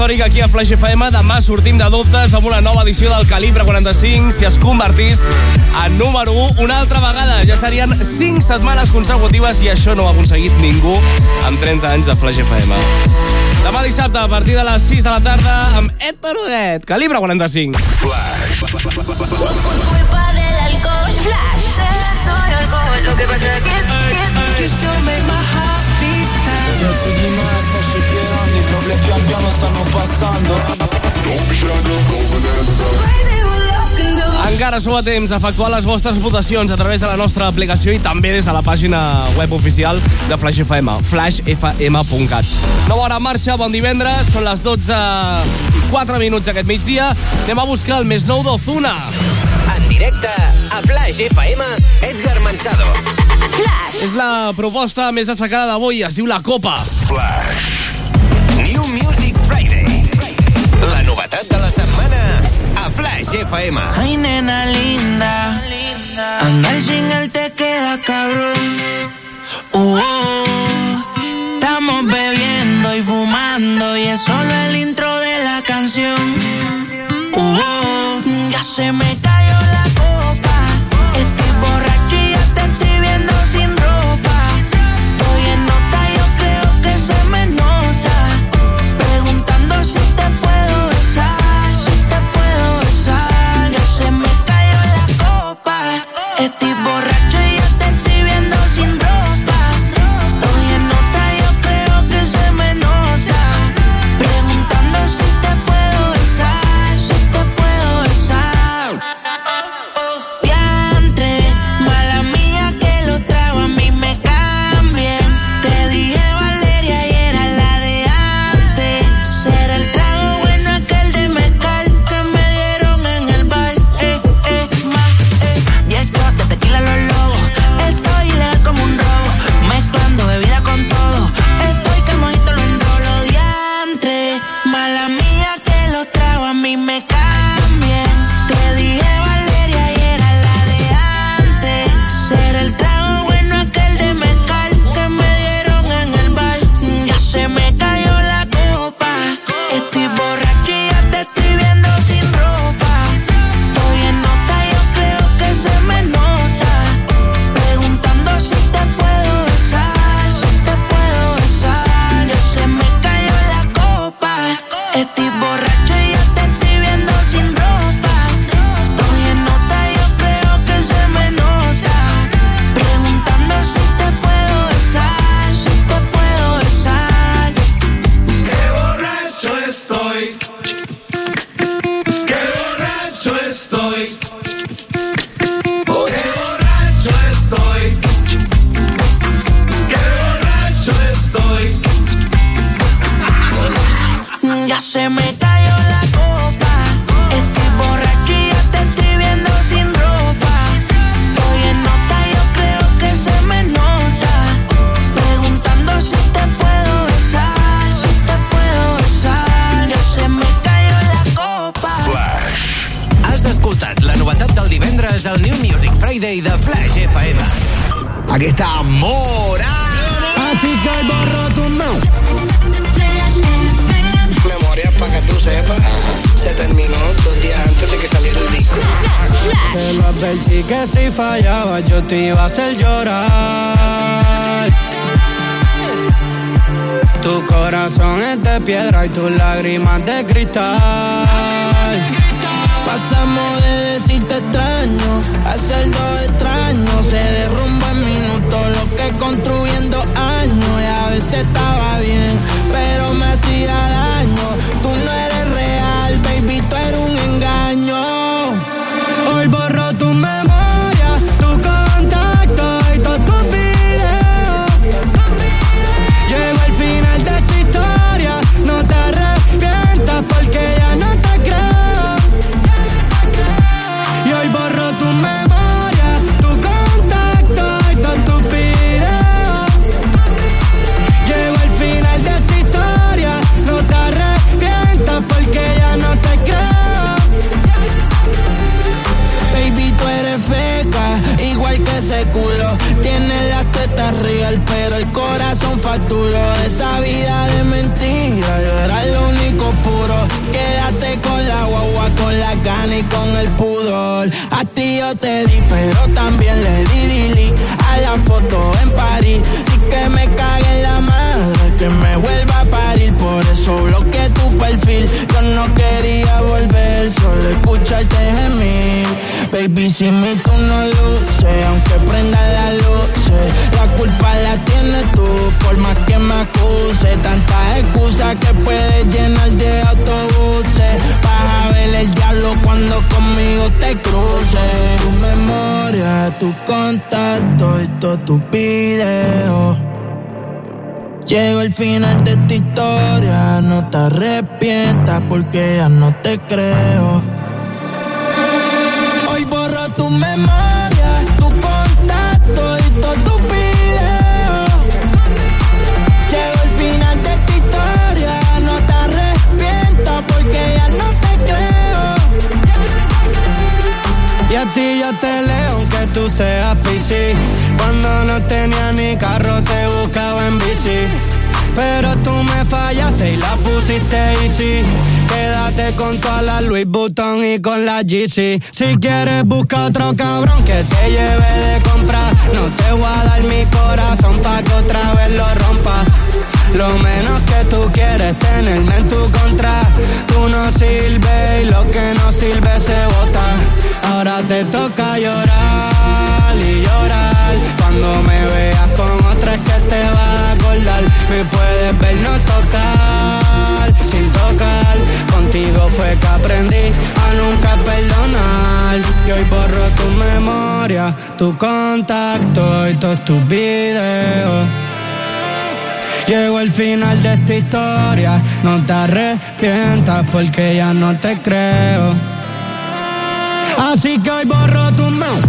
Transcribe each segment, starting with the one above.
històric aquí a Flash FM. Demà sortim de dubtes amb una nova edició del Calibre 45 si es convertís en número 1 una altra vegada. Ja serien 5 setmanes consecutives i això no ho ha aconseguit ningú amb 30 anys de Flash FM. Demà dissabte, a partir de les 6 de la tarda, amb Ed Tarodet, Calibre 45. Flash. Flash. Flash. Flash. Flash. Flash. Flash mille pian piano stanno passando encara sou a temps d'efectuar les vostres votacions a través de la nostra aplicació i també des de la pàgina web oficial de Flash FM, flashfm.cat. Nova hora en marxa, bon divendres, són les 12 i 4 minuts aquest migdia. Anem a buscar el més nou d'Ozuna. En directe a Flash FM, Edgar Manchado. Flash. És la proposta més destacada d'avui, es diu La Copa. Flash. Ay, nena linda, andar sin él te queda cabrón. Uh. Oh, oh. Estamos bebiendo y fumando y es solo el intro de la canción. Uh. Oh, ya se me tá. porque ya no te creo. fallaste y la pusiste easy. Quédate con toda la Louis Vuitton y con la GC. Si quieres, busca otro cabrón que te lleve de compra. No te voy a dar mi corazón pa' que otra vez lo rompa. Lo menos que tú quieres tenerme en tu contra. Tú no sirves y lo que no sirve se bota. Ahora te toca llorar y llorar cuando me veas con crees que te vas a acordar. Me puedes ver no tocar, sin tocar. Contigo fue que aprendí a nunca perdonar. Y hoy borro tu memoria, tu contacto y todos tus videos. Llegó el final de esta historia, no te arrepientas porque ya no te creo. Así que hoy borro tu memoria.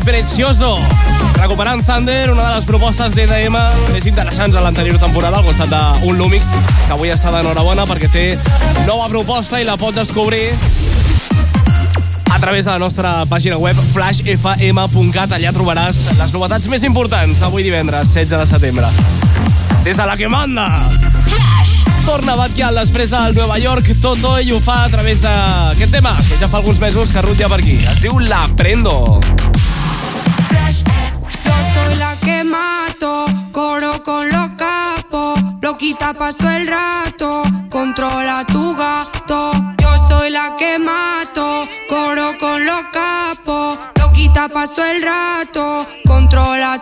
I Precioso. Recuperant Thunder, una de les propostes d'EDM més interessants de l'anterior temporada, al costat d'un Lumix, que avui està d'enhorabona perquè té nova proposta i la pots descobrir a través de la nostra pàgina web flashfm.cat. Allà trobaràs les novetats més importants avui divendres, 16 de setembre. Des de la que manda! Torna Batkial després del Nueva York Toto i ho fa a través d'aquest tema que ja fa alguns mesos que rutlla per aquí. Es diu La Prendo. Yo soy la que mato, coro con los capos, loquita paso el rato, controla tu gato. Yo soy la que mato, coro con los capos, loquita paso el rato, controla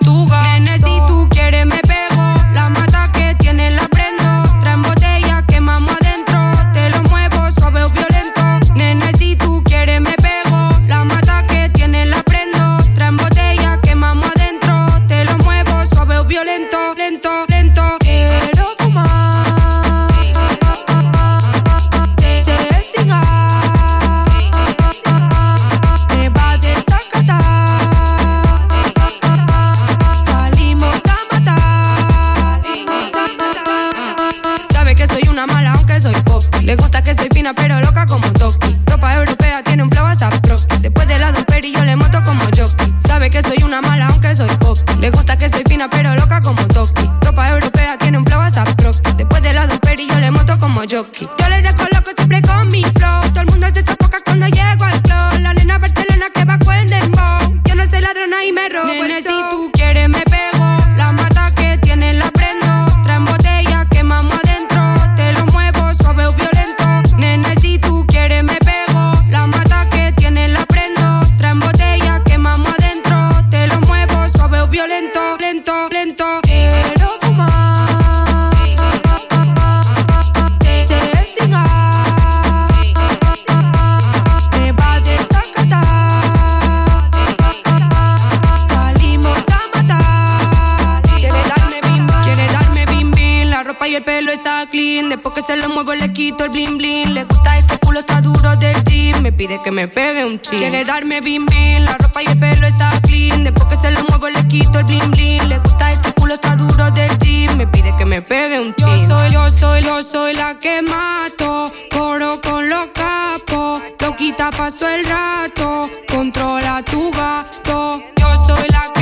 lo le quito el bling bling. Le gusta este culo está duro del gym. Me pide que me pegue un chin. Quiere darme bim bim. La ropa y el pelo está clean. Después que se lo muevo le quito el bling bling. Le gusta este culo está duro del gym. Me pide que me pegue un chin. Yo soy, yo soy, yo soy la que mato. Coro con los capos. Loquita paso el rato. Controla tu gato. Yo soy la que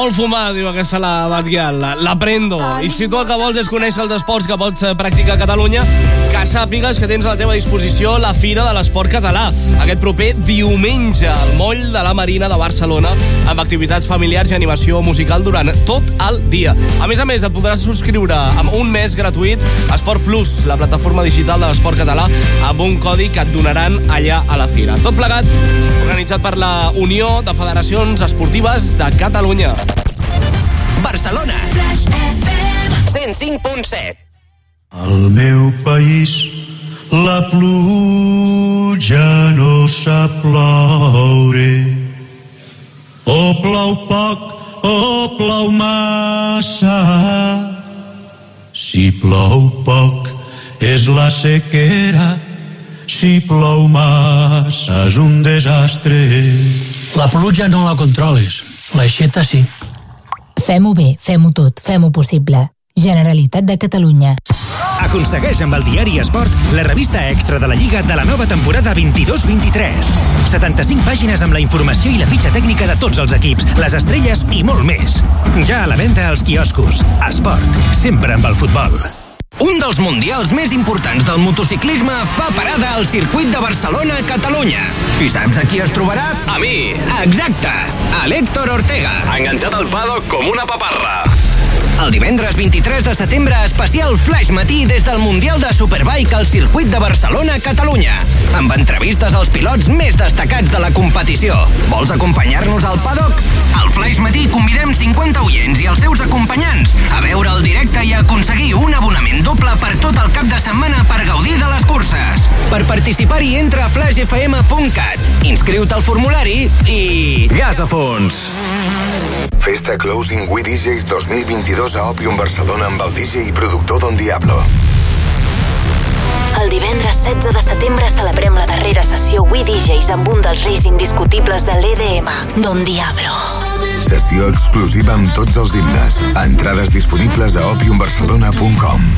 Vol fumar, diu aquesta la Batguial. La, la prendo. I si tu el que vols és conèixer els esports que pots eh, practicar a Catalunya, que sàpigues que tens a la teva disposició la Fira de l'Esport Català. Aquest proper diumenge al Moll de la Marina de Barcelona, amb activitats familiars i animació musical durant tot el dia. A més a més, et podràs subscriure amb un mes gratuït a Esport Plus, la plataforma digital de l'esport català, amb un codi que et donaran allà a la Fira. Tot plegat, organitzat per la Unió de Federacions Esportives de Catalunya. Barcelona. 105.7. Al meu país la pluja no sap ploure. O plou poc o plou massa. Si plou poc és la sequera, si plou massa és un desastre. La pluja no la controles, l'aixeta sí. Fem-ho bé, fem-ho tot, fem-ho possible. Generalitat de Catalunya. Aconsegueix amb el diari Esport la revista extra de la Lliga de la nova temporada 22-23. 75 pàgines amb la informació i la fitxa tècnica de tots els equips, les estrelles i molt més. Ja a la venda als quioscos. Esport, sempre amb el futbol. Un dels mundials més importants del motociclisme fa parada al circuit de Barcelona, Catalunya. I saps a qui es trobarà? A mi. Exacte, a l'Héctor Ortega. Enganxat al paddock com una paparra. El divendres 23 de setembre, especial Flash Matí des del Mundial de Superbike al circuit de Barcelona, Catalunya. Amb entrevistes als pilots més destacats de la competició. Vols acompanyar-nos al paddock? Al Flash Matí convidem 50 oients i els seus acompanyants a veure el directe i a aconseguir un abonament doble per tot el cap de setmana per gaudir de les curses. Per participar-hi entra a flashfm.cat, inscriu-te al formulari i... Gas a fons! Festa Closing We DJs 2022 a Opium Barcelona amb el DJ i productor Don Diablo. El divendres 16 de setembre celebrem la darrera sessió We DJs amb un dels reis indiscutibles de l'EDM, Don Diablo. Sessió exclusiva amb tots els himnes. Entrades disponibles a opiumbarcelona.com.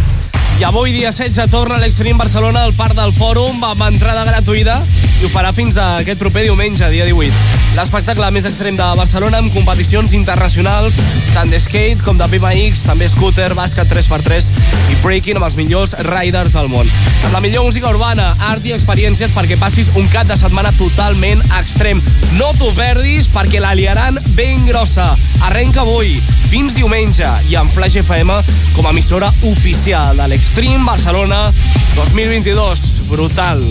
I avui, dia 16, torna l'Extreme Barcelona al Parc del Fòrum amb entrada gratuïda i ho farà fins a aquest proper diumenge, dia 18. L'espectacle més extrem de Barcelona amb competicions internacionals tant de skate com de BMX, també scooter, bàsquet 3x3 i breaking amb els millors riders del món. Amb la millor música urbana, art i experiències perquè passis un cap de setmana totalment extrem. No t'ho perdis perquè la liaran ben grossa. Arrenca avui, fins diumenge, i amb Flash FM com a emissora oficial de l'Extreme Barcelona 2022. Brutal.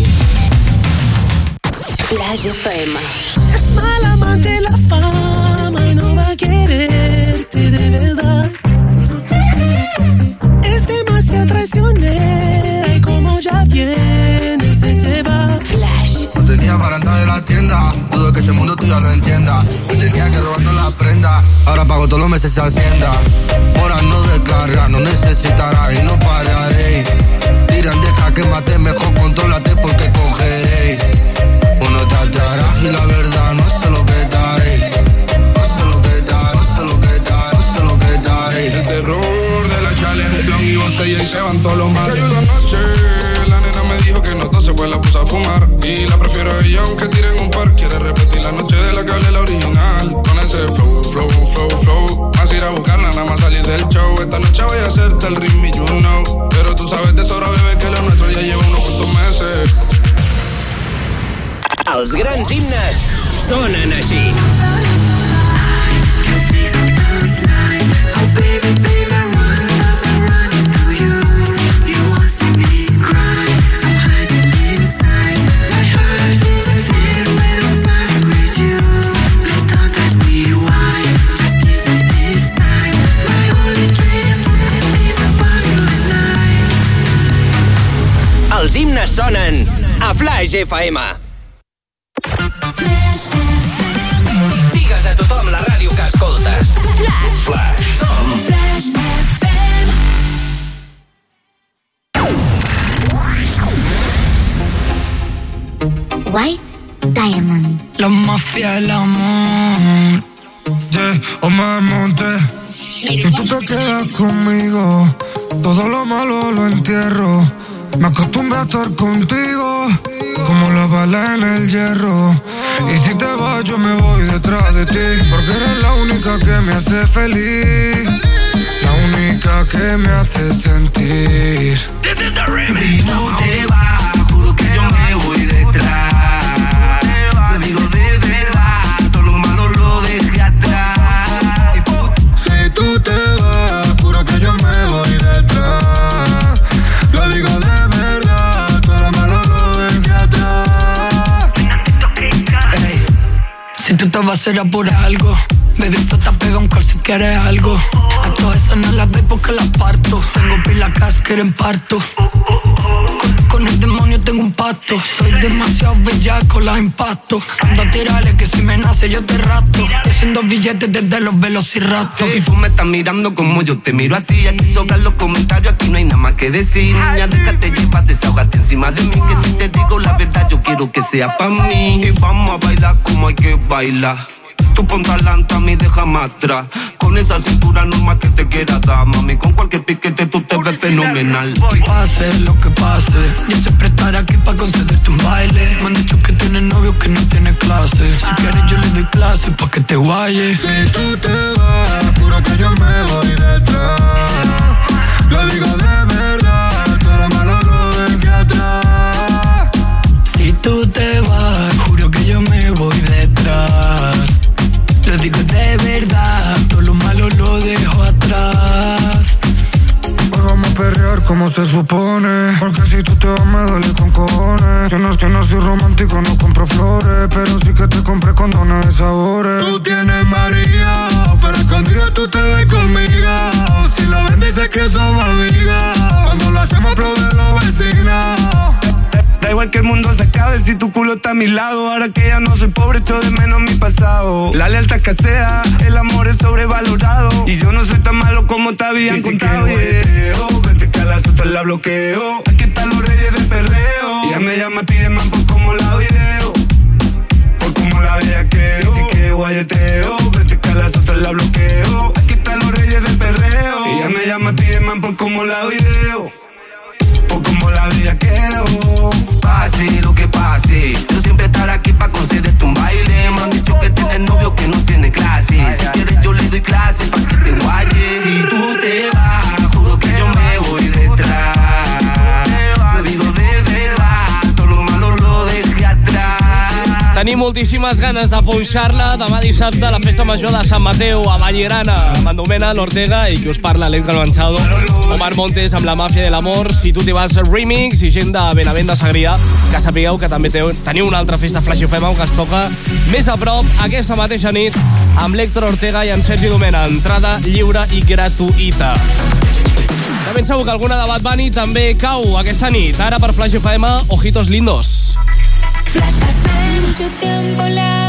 Flash FM. Es mala amante la fama y no va a quererte de verdad. Es demasiado traicionera y como ya viene se te va. No tenía para entrar en la tienda, dudo que ese mundo tú ya lo entienda. Me tenía que robar todas las prendas, ahora pago todos los meses de hacienda. Horas no descarga, no necesitará y no pararé. Tiran, deja que mate, mejor contrólate porque cogeré. Uno te atará y la verdad no sé lo que daré. No sé lo que daré, no sé lo que daré, no sé lo que daré. El terror de la challenge, blon y botella y se van todos los males. No tose, pues la puse a fumar. Y la prefiero a ella aunque tiren un par. Quiere repetir la noche de la que la original. Con ese flow, flow, flow, flow. Más ir a buscarla, nada más salir del show. Esta noche voy a hacerte el ritmo you know. Pero tú sabes de sobra, bebé, que lo nuestro ya lleva unos cuantos meses. Els grans himnes sonen així. Els himnes sonen a Flash FM. Digues a tothom la ràdio que escoltes. Flash. Flash. White Diamond. La mafia del amor. Yeah, o me monté. Si tú te quedas conmigo, todo lo malo lo entierro. Me acostumbré a estar contigo, como la bala en el hierro. Y si te vas, yo me voy detrás de ti, porque eres la única que me hace feliz. La única que me hace sentir. Si tú te vas, Será por algo Baby, esto te pega un call si quieres algo A todas esas no las doy porque las parto Tengo pila que quieren parto con, con el demonio tengo un pacto Soy demasiado bellaco, las impacto Ando a tirarle que si me nace yo te rapto Haciendo billetes desde los velociraptos Y tú me estás mirando como yo te miro a ti. Aquí sobran los comentarios, aquí no hay nada más que decir. Niña, déjate llevar, desahogate encima de mí. Que si te digo la verdad, yo quiero que sea para mí. Y vamos a bailar como hay que bailar. Tú ponte adelante, a mí déjame atrás. Con esa cintura normal que te quiera dar, mami. Con cualquier piquete tú te ves fenomenal. Pase lo que pase, yo siempre estaré aquí para concederte un baile. Me han dicho que tienes novio que no tiene clase. Si quieres yo le doy clase pa' que te guayes. Si tú te vas, juro que yo me voy detrás. Lo digo de verdad, todo lo malo lo dejé atrás. Si tú te vas, habían Dicen contado. que yeah. Vente que a las otras la bloqueo. Aquí están los reyes del perreo. Ella me llama, pide man por como la video. Por como la bellaqueo. Dice que guayeteo. Vente que a las otras la bloqueo. Aquí están los reyes del perreo. Ella me llama, pide man por como la video. Por como la vida quiero. Pase lo que pase. Yo siempre estaré aquí para concederte un baile. Me han dicho que tienes novio que no tiene clase. Si quieres, yo le doy clase para que te guayes. Si tú Tenim moltíssimes ganes de punxar-la demà dissabte a la festa major de Sant Mateu a Vallirana amb Endomena, l'Ortega i qui us parla, l'Edgar Manchado Omar Montes amb la Màfia de l'Amor. Si tu t'hi vas remix i gent de Benavent de Segrià que sapigueu que també teniu, una altra festa Flash FM que es toca més a prop aquesta mateixa nit amb l'Héctor Ortega i amb Sergi Domena entrada lliure i gratuïta. De ben segur que alguna de Bad Bunny també cau aquesta nit. Ara per Flash FM, Ojitos Lindos. Mucho tiempo le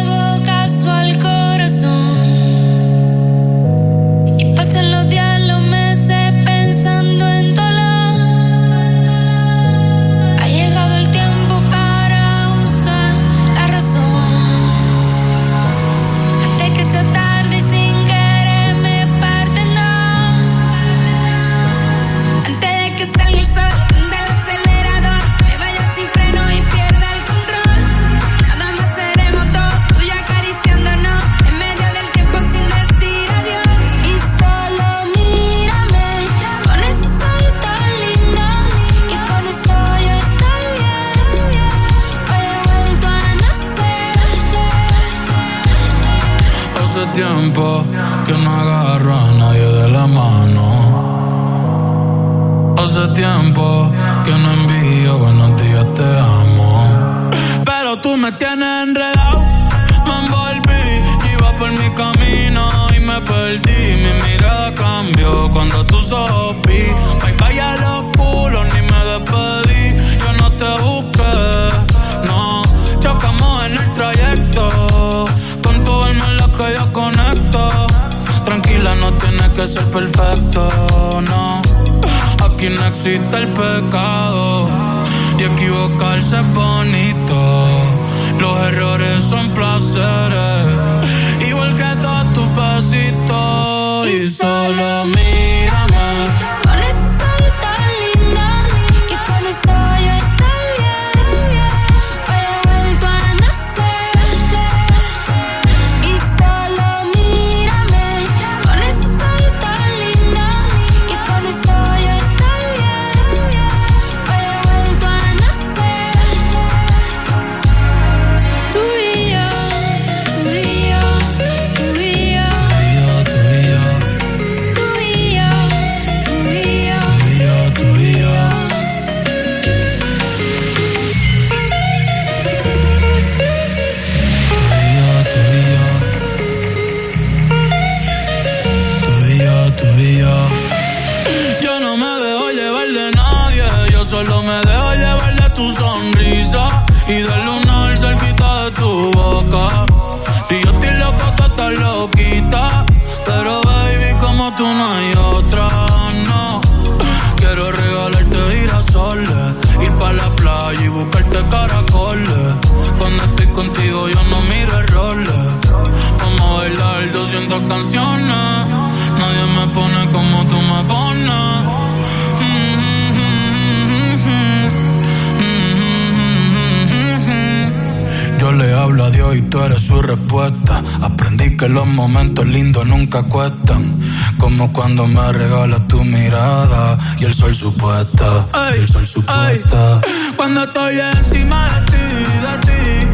tiempo que no agarro a nadie de la mano. Hace tiempo que no envío buenos días, te amo. Pero tú me tienes enredado, me envolví, iba por mi camino y me perdí. Mi mirada cambió cuando tú sopí. Bye bye a los culos, que ser perfecto, no. Aquí no existe el pecado y equivocarse es bonito. Los errores son placeres, igual que todos tus besitos. Y solo mírame. Nadie me pone como tú me pones. Yo le hablo a Dios y tú eres su respuesta. Aprendí que los momentos lindos nunca cuestan. Como cuando me regalas tu mirada y el sol supuesta. y el sol supuesta. Cuando estoy encima de ti, de ti,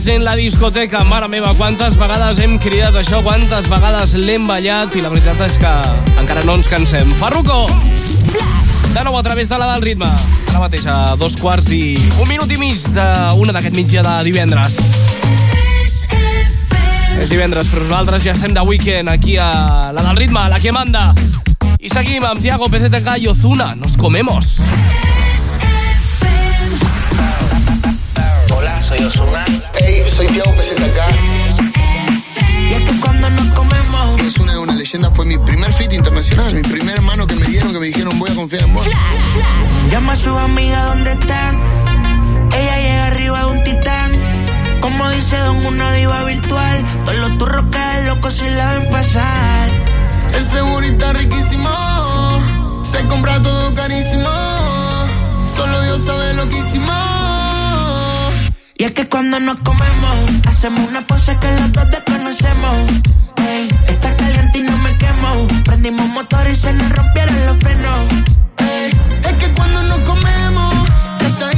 Estàs en la discoteca, mare meva, quantes vegades hem cridat això, quantes vegades l'hem ballat i la veritat és que encara no ens cansem. Farruko! De nou a través de la del ritme. Ara mateix a dos quarts i un minut i mig d'una d'aquest mitjà de divendres. És divendres, però nosaltres ja estem de weekend aquí a la del ritme, la que manda. I seguim amb Tiago PZK i Ozuna. Nos comemos. Nos comemos. Soy Osuna. Hey, soy Tiago acá. Y es cuando nos comemos. Es una leyenda, fue mi primer fit internacional, mi primer hermano que me dieron, que me dijeron voy a confiar en vos. Llama a su amiga donde están. Ella llega arriba de un titán. Como dice Don, una diva virtual. Todos los turros caen locos si la ven pasar. El segurita riquísimo. Se compra todo carísimo. Solo Dios sabe lo que hicimos. Y es que cuando nos comemos, hacemos una pose que los dos desconocemos. Ey, está caliente y no me quemo. Prendimos motor y se nos rompieron los frenos. Ey, es que cuando nos comemos, esa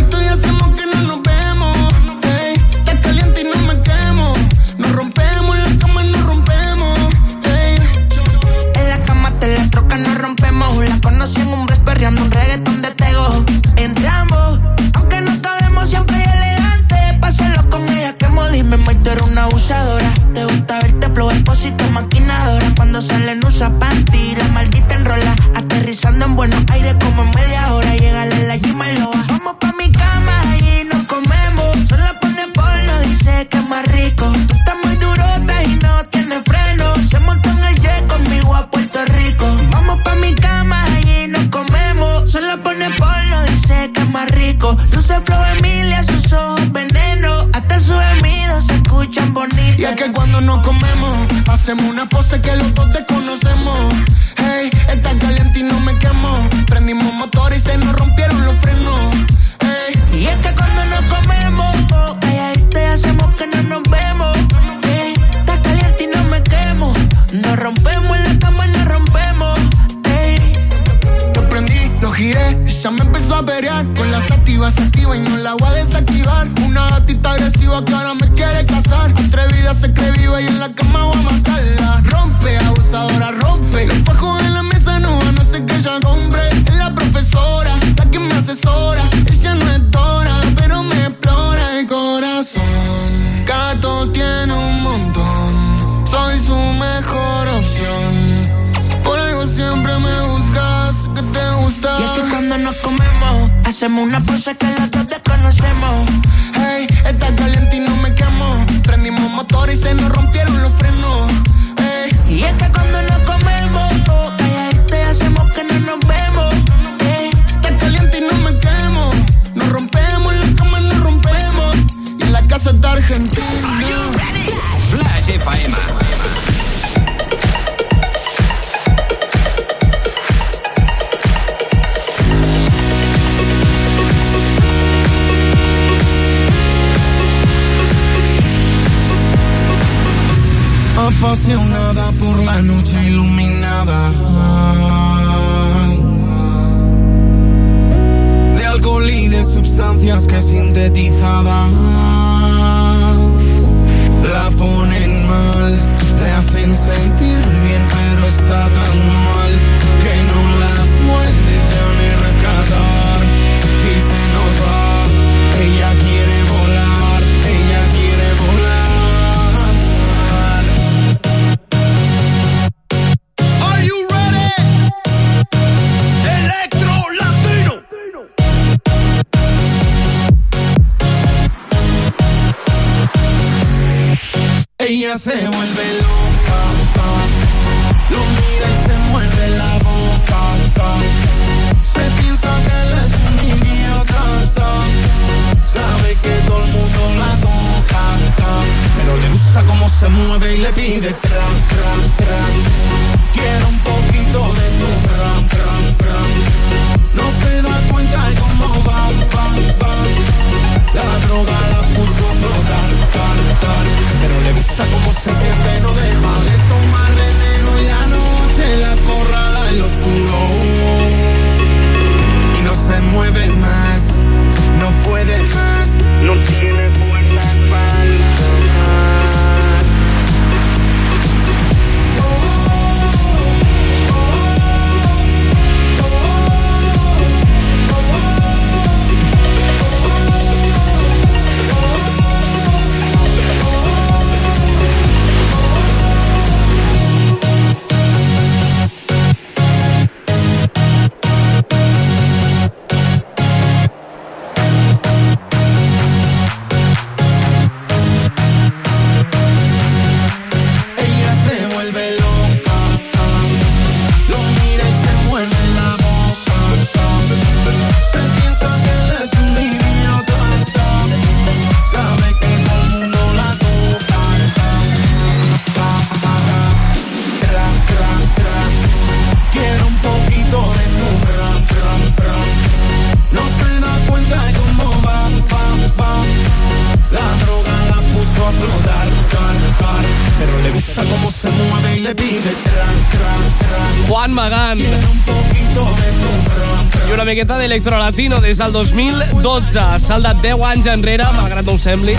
miqueta d'Electro Latino des del 2012. Saldat 10 anys enrere, malgrat no ho sembli.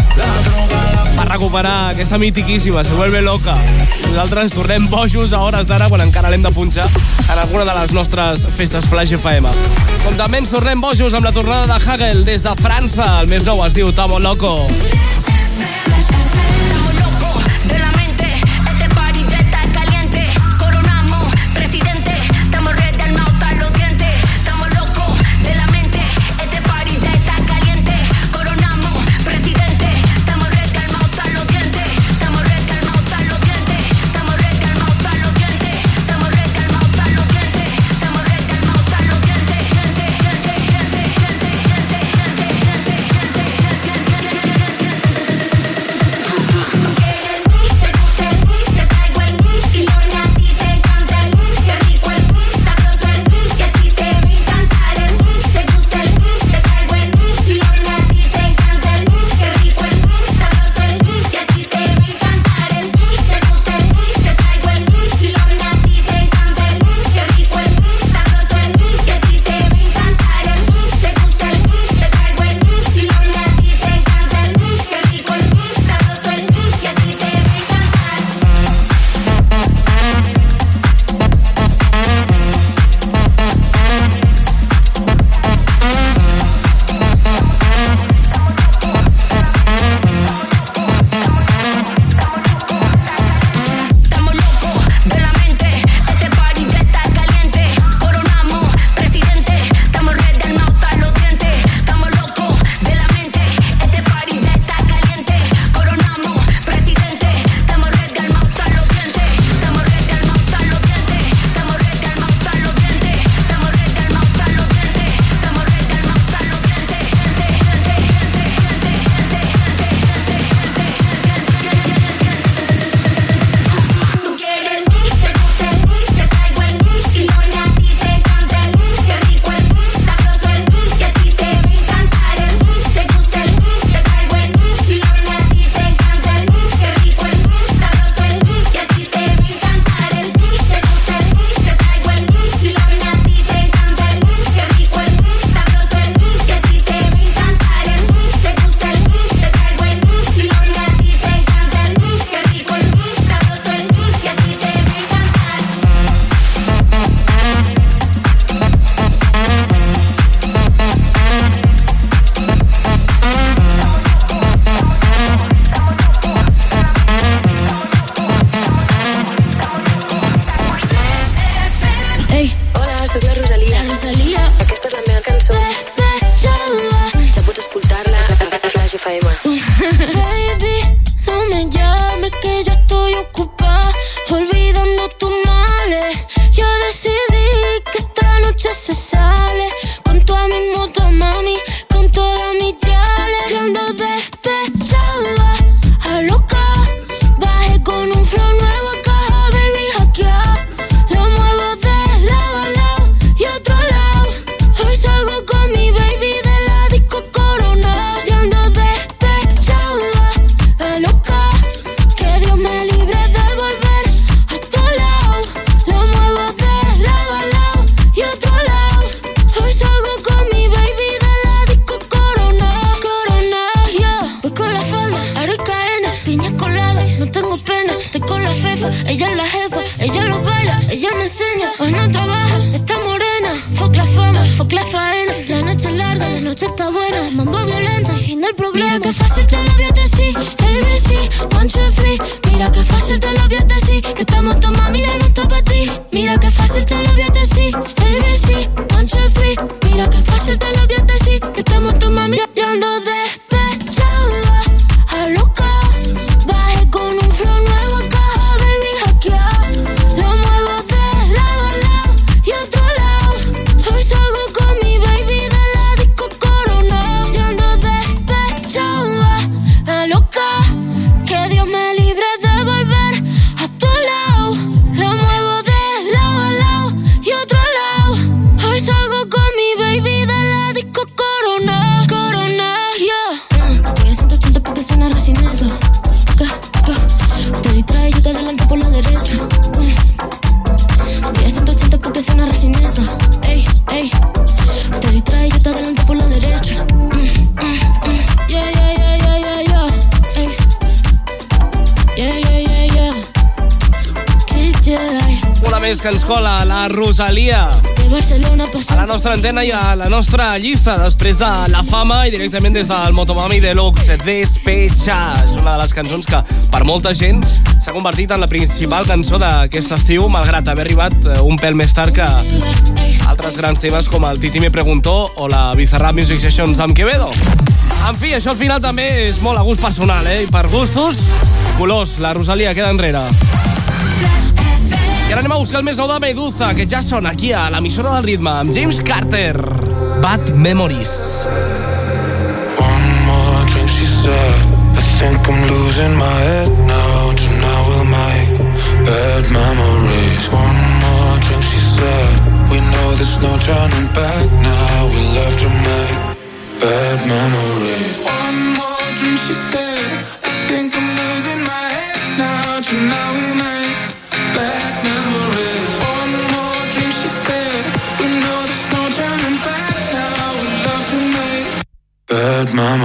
Va recuperar aquesta mitiquíssima, se vuelve loca. Nosaltres ens tornem bojos a hores d'ara quan encara l'hem de punxar en alguna de les nostres festes Flash FM. Com també ens tornem bojos amb la tornada de Hagel des de França. El més nou es diu Tamo Loco. Tamo Loco. l'antena i a la nostra llista després de la fama i directament des del Motomami Deluxe Despecha és una de les cançons que per molta gent s'ha convertit en la principal cançó d'aquest estiu malgrat haver arribat eh, un pèl més tard que altres grans temes com el Titi me preguntó o la Bizarra Music Sessions amb Quevedo en fi, això al final també és molt a gust personal eh? i per gustos, colors, la Rosalia queda enrere ara anem a buscar el més nou de Meduza, que ja són aquí a l'emissora del ritme, amb James Carter. Bad Memories. One more drink, she said. I think I'm losing my head now. Tonight we'll make bad memories. One more drink, she said. We know there's no turning back now. We love to make bad memories. One more drink, she said. I think I'm losing my head now. Tonight we'll make Mom.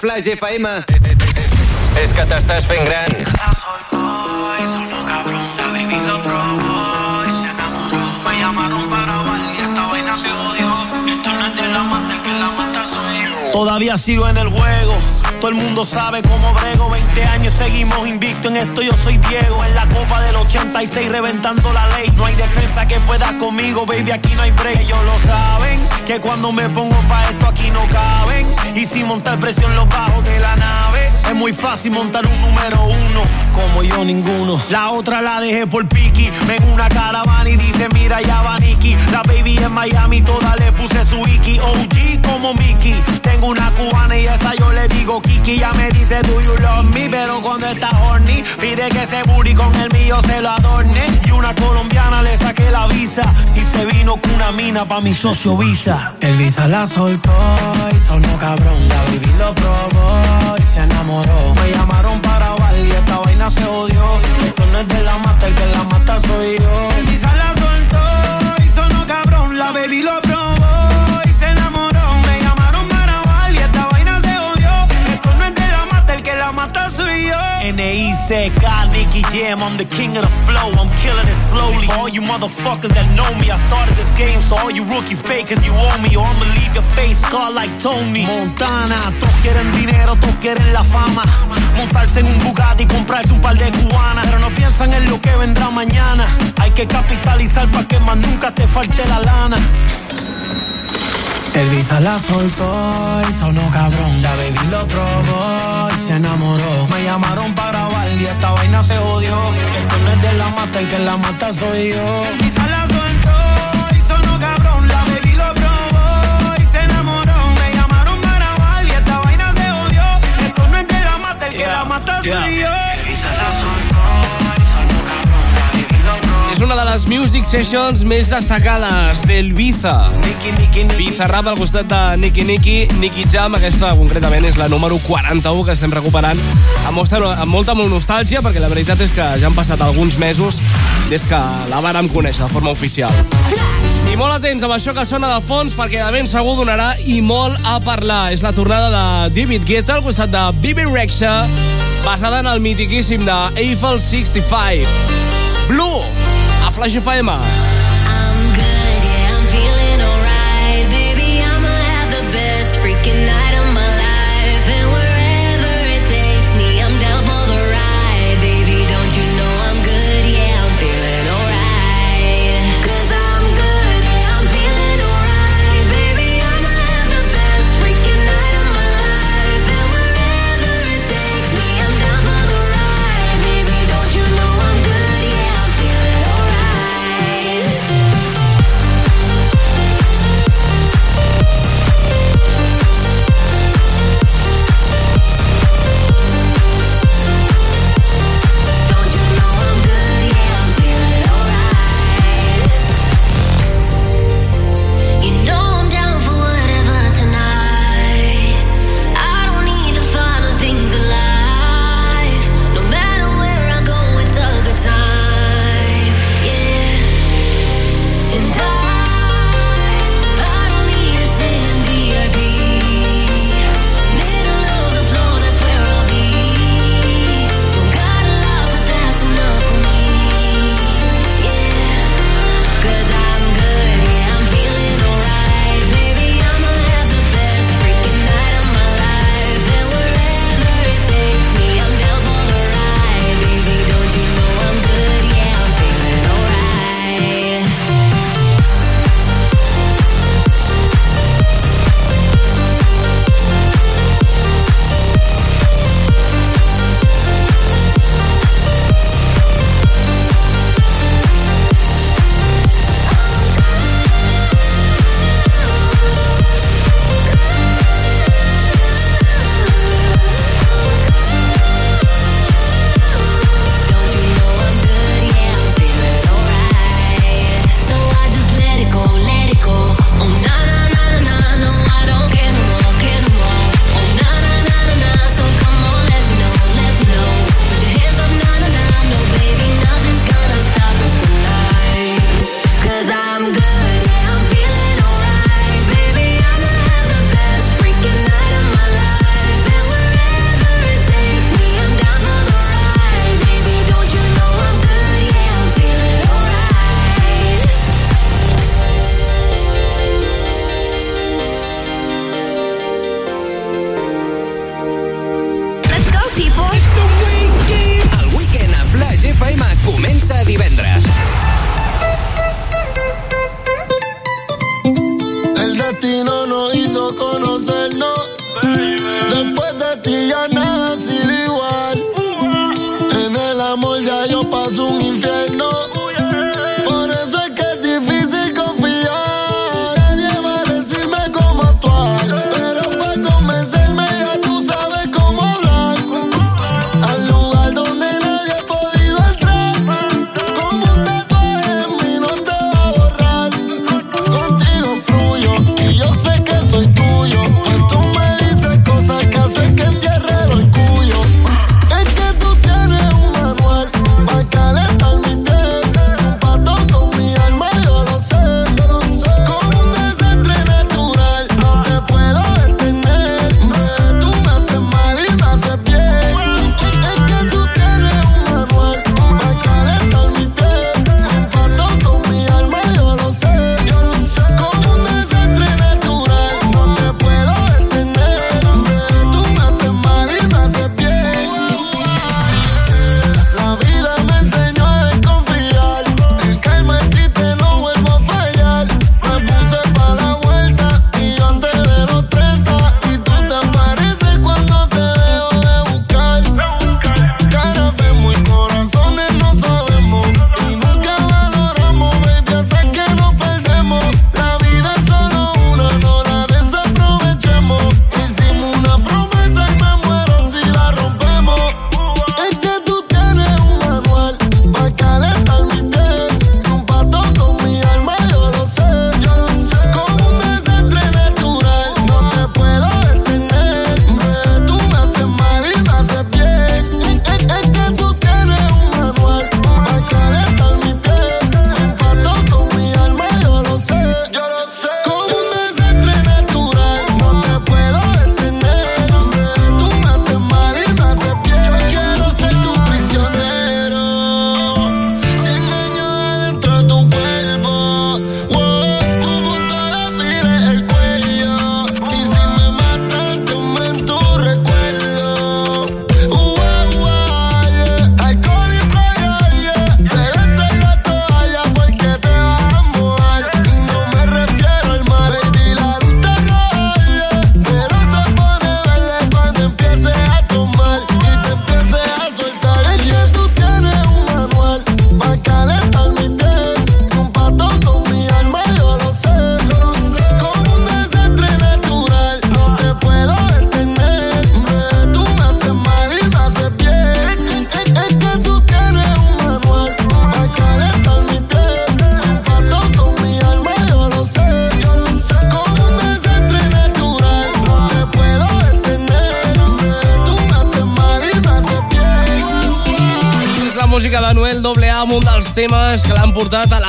Flash FM, és que t'estàs fent gran. Ay, sonó cabrón, la baby lo probó y se enamoró. Me llamaron para Todavía sigo en el juego. Todo el mundo sabe cómo brego. 20 años seguimos invicto en esto. Yo soy Diego. En la copa del 86 reventando la ley. No hay defensa que pueda conmigo, baby. Aquí no hay break. Ellos lo saben. Que cuando me pongo pa' esto aquí no caben. Y sin montar presión los bajos de la nave. Es muy fácil montar un número uno. Como yo ninguno. La otra la dejé por Piki. Ven una caravana y dice mira ya va Nicky. La baby en Miami toda le puse su Iki. OG como Mickey. Tengo una cubana y esa yo le digo Kiki. Ya me dice do you love me. Pero cuando está horny pide que ese booty con el mío se lo adorne. Y una colombiana le saqué la visa. Y se vino con una mina pa' mi socio Visa. El visa la soltó y sonó cabrón. La baby lo probó y se enamoró. Me llamaron para bailar y esta vaina se odió. Esto no es de la mata, el que la mata soy yo. Visa la soltó y sonó cabrón. La baby lo N-E-C-K, Nicky Jam, I'm the king of the flow, I'm killing it slowly. For all you motherfuckers that know me, I started this game, so all you rookies cause you owe me, or I'ma leave your face scarred like Tony. Montana, todos quieren dinero, todos quieren la fama. Montarse en un Bugatti y comprarse un par de cubanas, pero no piensan en lo que vendrá mañana. Hay que capitalizar para que más nunca te falte la lana. El visa la soltó y sonó cabrón. La baby lo probó y se enamoró. Me llamaron para grabar y esta vaina se odió. Esto no es de la mata, el que la mata soy yo. El visa la soltó y sonó cabrón. La baby lo probó y se enamoró. Me llamaron para grabar y esta vaina se odió. Esto no es de la mata, el que la mata soy yo. És una de les music sessions més destacades del Biza. Biza Rap al costat de Nicky Nicky, Nicky Jam, aquesta concretament és la número 41 que estem recuperant amb molta, amb molta nostàlgia perquè la veritat és que ja han passat alguns mesos des que la vàrem conèixer de forma oficial. I molt atents amb això que sona de fons perquè de ben segur donarà i molt a parlar. És la tornada de David Guetta al costat de Bibi Rexha basada en el mitiquíssim de Eiffel 65. Blue, Flash FM. I'm good, yeah, I'm feeling alright. Baby, I'ma have the best freaking night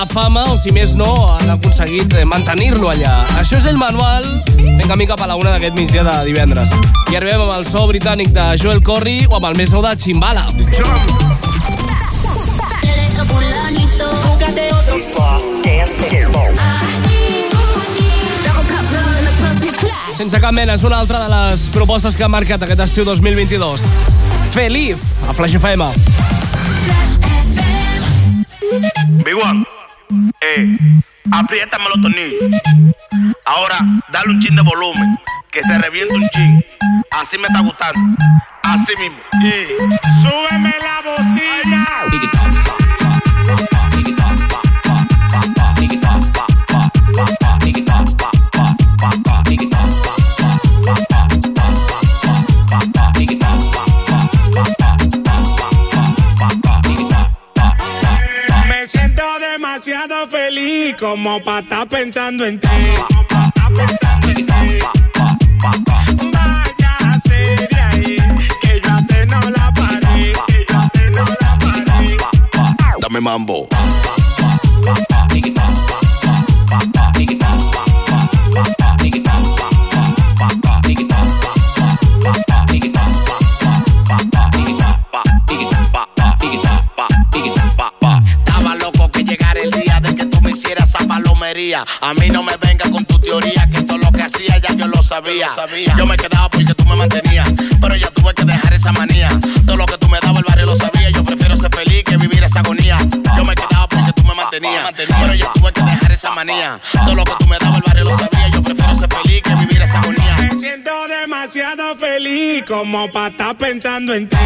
fama, o si més no, han aconseguit eh, mantenir-lo allà. Això és el manual, fent camí cap a la una d'aquest migdia de divendres. I arribem amb el so britànic de Joel Corry o amb el més nou de Chimbala. Sense cap mena, és una altra de les propostes que ha marcat aquest estiu 2022. Feliz, a Flash FM. Big One, après eta maloto pensando en ti. A mí no me venga con tu teoría, que todo lo que hacía ya yo lo sabía. Yo me quedaba porque tú me mantenías, pero ya tuve que dejar esa manía. Todo lo que tú me dabas el barrio lo sabía. Yo prefiero ser feliz que vivir esa agonía. Yo me quedaba porque tú me mantenías, pero ya tuve que dejar esa manía. Todo lo que tú me dabas el barrio lo sabía. Yo prefiero ser feliz que vivir esa agonía. Me siento demasiado feliz como para estar pensando en ti.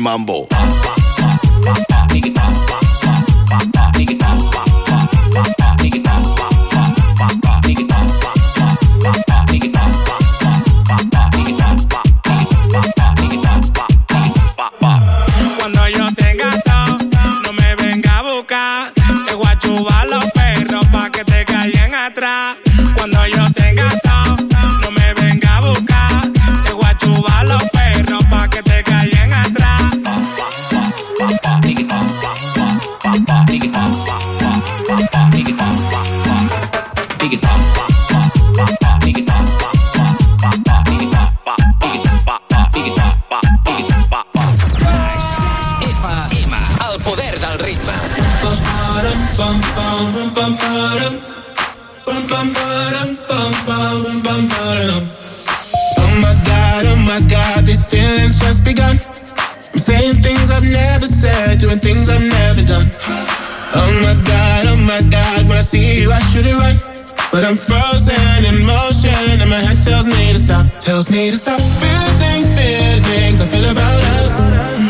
Mambo. Cuando yo tenga todo, no me venga a buscar. Te voy a chubar los perros pa' que te caigan atrás. Things never done. Oh my god, oh my god, when I see you, I should it right. But I'm frozen in motion, and my head tells me to stop, tells me to stop. Feeling feelings I feel about us.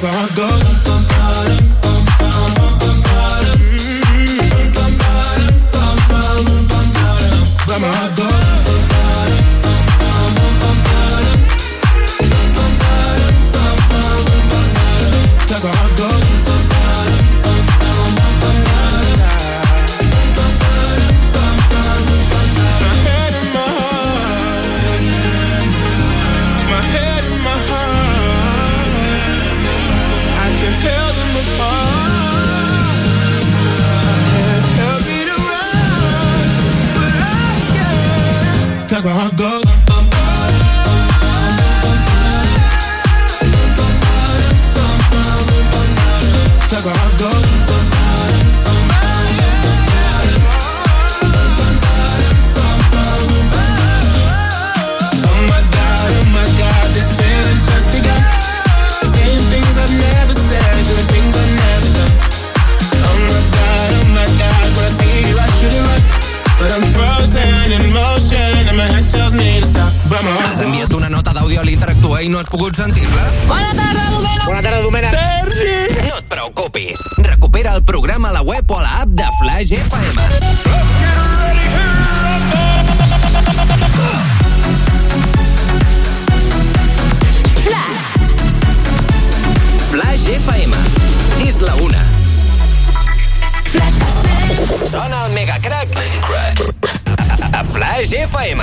that's where I go. Pogut sentir-la? Bona tarda, Domènec. Bona tarda, Domènec. Sergi! No et preocupis. Recupera el programa a la web o a l'app de Flash FM. Flash FM. És la una. Sona el Mega Crack. A, a Flash FM.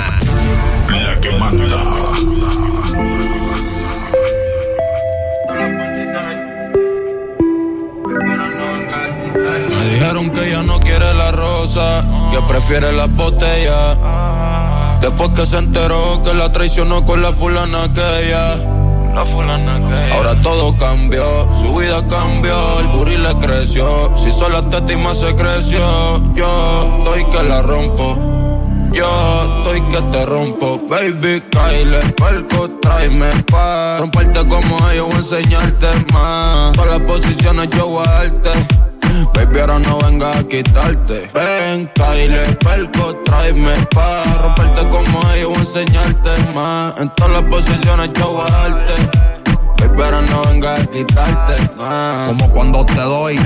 La que manda. La que prefiere las botellas. Después que se enteró que la traicionó con la fulana aquella. La fulana aquella. Ahora todo cambió, su vida cambió, el booty le creció. Si teta y más se creció, yo estoy que la rompo. Yo estoy que te rompo, baby, Kyle, palco, tráeme pa' romperte como ellos, voy a enseñarte más. Todas las posiciones yo voy a darte. Baby, no venga a quitarte. Ven, Kyle, perco, tráeme pa' romperte como ellos, voy a enseñarte más. En todas las posiciones yo voy. Ahora no venga a quitarte. Como cuando te doy,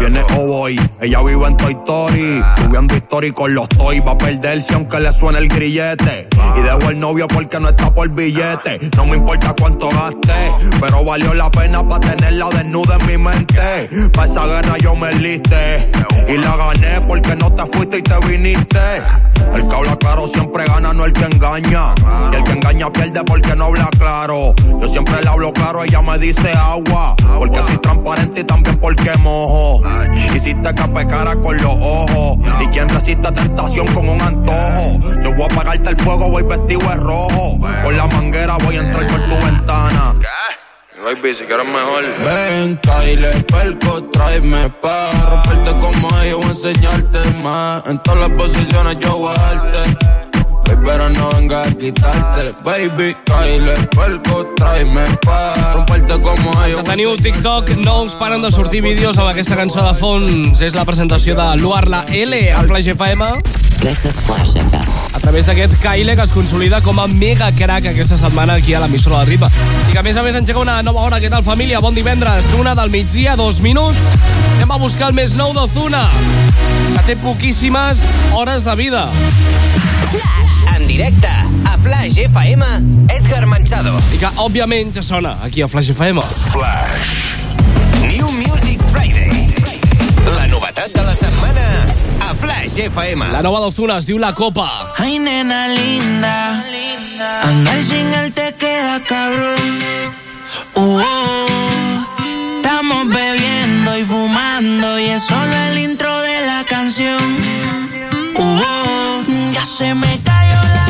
viene o. Ella vive en Toy Story, subiendo story con los toy. Va a perderse aunque le suene el grillete. Y dejo el novio porque no está por billete. No me importa cuánto gaste, pero valió la pena para tenerla desnuda en mi mente. Pa' esa guerra yo me liste. Y la gané porque no te fuiste y te viniste. El que habla claro siempre gana, no el que engaña. Y el que engaña pierde porque no habla claro. Yo siempre le hablo claro, ella me dice agua. Porque soy transparente y también porque mojo. Hiciste que pecara con los ojos. Y quien resiste tentación con un antojo. Yo voy a apagarte el fuego, voy vestido de rojo. Con la manguera voy a entrar por tu ventana. Baby, si quieres mejor. Ven, Kyle, perco, tráeme pa' romperte como ellos, voy a enseñarte más. En todas las posiciones yo voy a darte. Baby, pero no venga a quitarte. Baby, Kyle, perco, tráeme pa' romperte como ellos. Si teniu TikTok, no us paren de sortir vídeos amb aquesta cançó de fons. És la presentació de Luar la L a Flash FM. A través d'aquest Kyle que es consolida com a mega crack aquesta setmana aquí a l'emissora de Ripa. I que a més a més engega una nova hora. Què tal, família? Bon divendres. Una del migdia, dos minuts. Anem a buscar el més nou d'Ozuna, que té poquíssimes hores de vida. En directe a Flash FM, Edgar Manchado. I que, òbviament, ja sona aquí a Flash FM. Flash. New Music Friday. La novetat de la setmana a Flash FM. La nova d'Ozuna es diu La Copa. Ay, nena linda. Andar sin él te queda cabrón. Uh, oh. Estamos bebiendo y fumando y es solo el intro de la canción. Uh, oh. Ya se me cayó la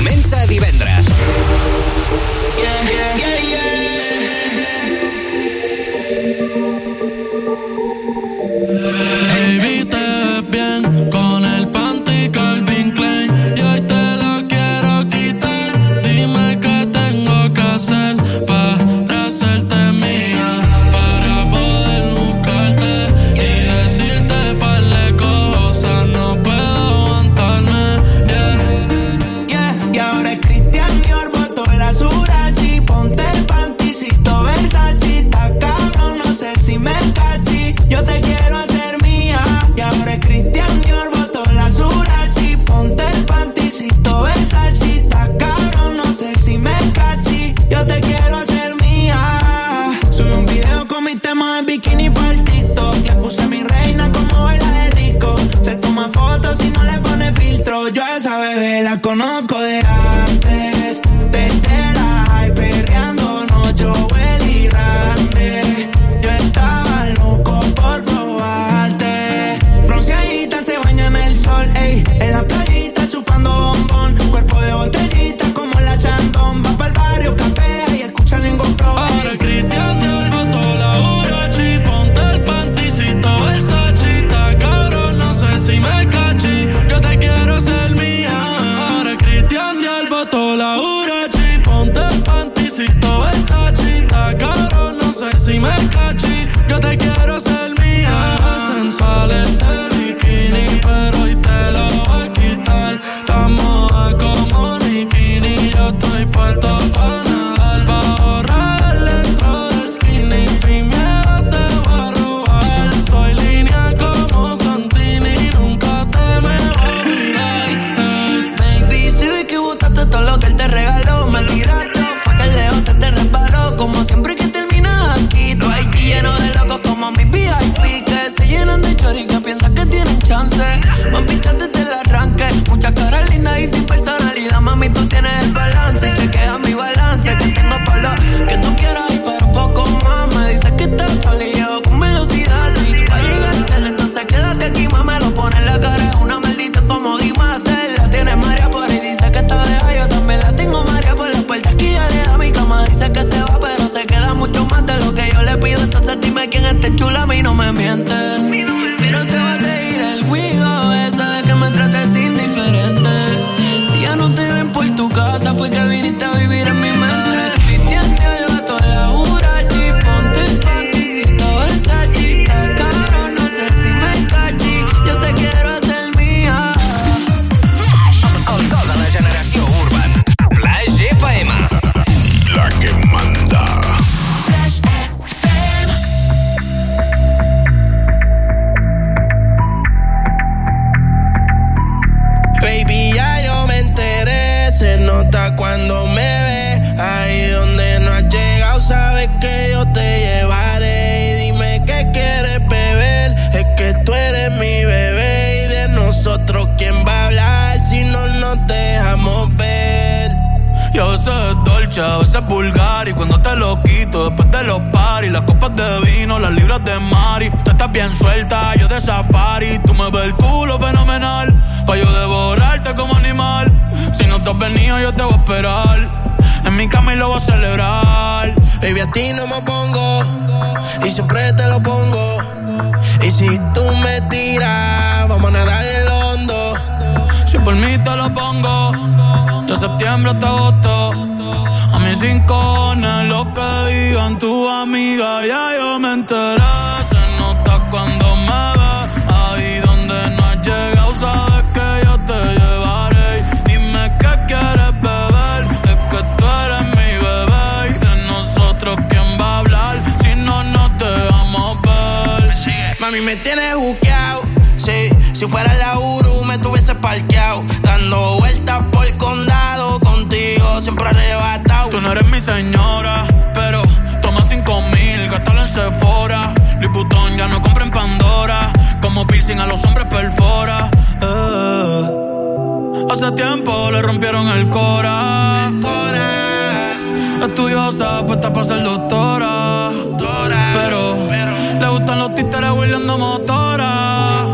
Comença divendres. Yeah, yeah, yeah. vulgar y cuando te lo quito después de los paris, las copas de vino, las libras de mari. Tú estás bien suelta, yo de safari. Tú me ves el culo fenomenal, pa' yo devorarte como animal. Si no te has venido, yo te voy a esperar. En mi cama y lo voy a celebrar. Baby, a ti no me pongo y siempre te lo pongo. Y si tú me tiras, vamos a nadar el hondo. Si por mí te lo pongo, de septiembre hasta agosto. Ni sin cojones lo que digan tu amiga, ya yo me enteré. Se nota cuando me ve, ahí donde no has llegado, sabes que yo te llevaré. Dime qué quieres beber, es que tú eres mi bebé. Y de nosotros, ¿quién va a hablar? Si no, no te vamos a ver. Mami, me tienes buqueado, sí. Si fuera la Uru, me tuviese parqueado, dando vueltas por el condado Siempre arrebatado. Tú no eres mi señora, pero toma cinco mil, gástalo en Sephora. Liputón ya no compra en Pandora. Como piercing a los hombres perfora. Eh. Hace tiempo le rompieron el cora. Estudiosa, puesta para ser doctora. Pero le gustan los títeres huirleando motora.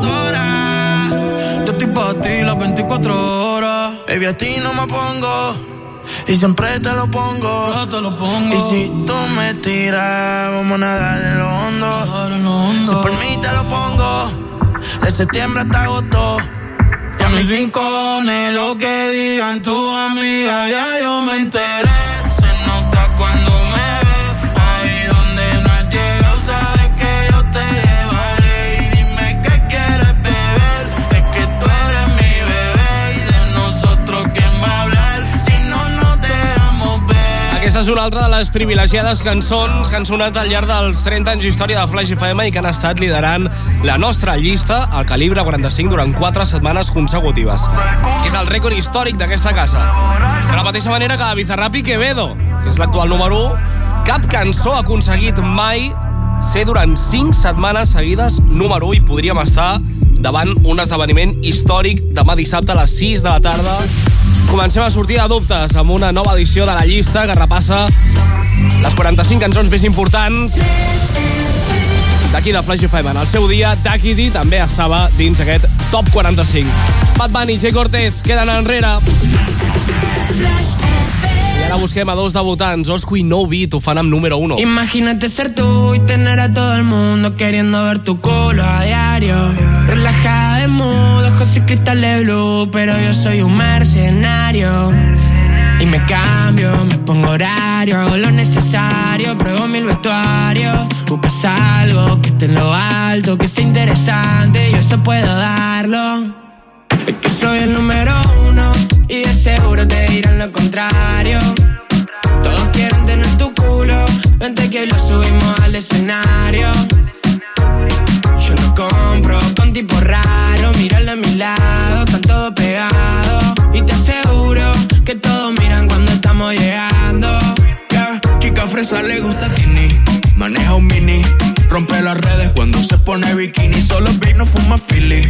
Yo estoy para ti las 24 horas. Baby, a ti no me pongo. Y siempre te lo pongo. te lo pongo. Y si tú me tiras, vamos a nadar en lo hondo. Si por mí te lo pongo. De septiembre hasta agosto. Y a mis rincones, lo que digan tu amiga, ya yo me enteré. Se nota cuando és una altra de les privilegiades cançons que han sonat al llarg dels 30 anys d'història de Flash FM i que han estat liderant la nostra llista al calibre 45 durant 4 setmanes consecutives, que és el rècord històric d'aquesta casa. De la mateixa manera que Bizarrap i Quevedo, que és l'actual número 1, cap cançó ha aconseguit mai ser durant 5 setmanes seguides número 1 i podríem estar davant un esdeveniment històric demà dissabte a les 6 de la tarda Comencem a sortir de dubtes amb una nova edició de la llista que repassa les 45 cançons més importants d'aquí de Flash FM. En el seu dia, Ducky D també estava dins aquest top 45. Bad Bunny i Jay Cortez queden enrere. I ara busquem a dos debutants, Osco i No Beat, ho fan número 1. Imagínate ser tú y tener a todo el mundo queriendo ver tu culo a diario. Relajada de mood, ojos y cristales blue, pero yo soy un mercenario. Y me cambio, me pongo horario, hago lo necesario, pruebo mil vestuarios. Buscas algo que esté en lo alto, que sea interesante, yo eso puedo darlo. Es que soy el número uno y de seguro te dirán lo contrario. Todos quieren tener tu culo, vente que lo subimos al escenario. Compro con tipo raro, míralo a mi lado, están todos pegados. Y te aseguro que todos miran cuando estamos llegando. Yeah, chica fresa le gusta Tini, maneja un mini. Rompe las redes cuando se pone bikini. Solo ve y no fuma Philly.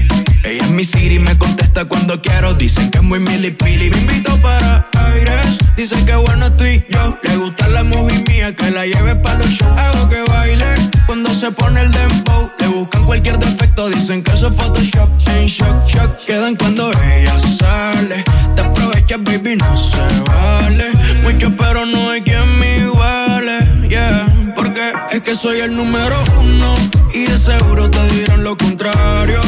Ella es mi city, me contesta cuando quiero. Dicen que es muy milipili. Me invito para aires. Dicen que bueno estoy yo. Le gusta la movie mía, que la lleve para los shows. Hago que baile cuando se pone el dembow. Le buscan cualquier defecto, dicen que eso es Photoshop. En shock, shock, quedan cuando ella sale. Te aprovechas, baby, no se vale. Mucho, pero no hay quien me iguale. Yeah, es que soy el número uno. Y de seguro te dirán lo contrario.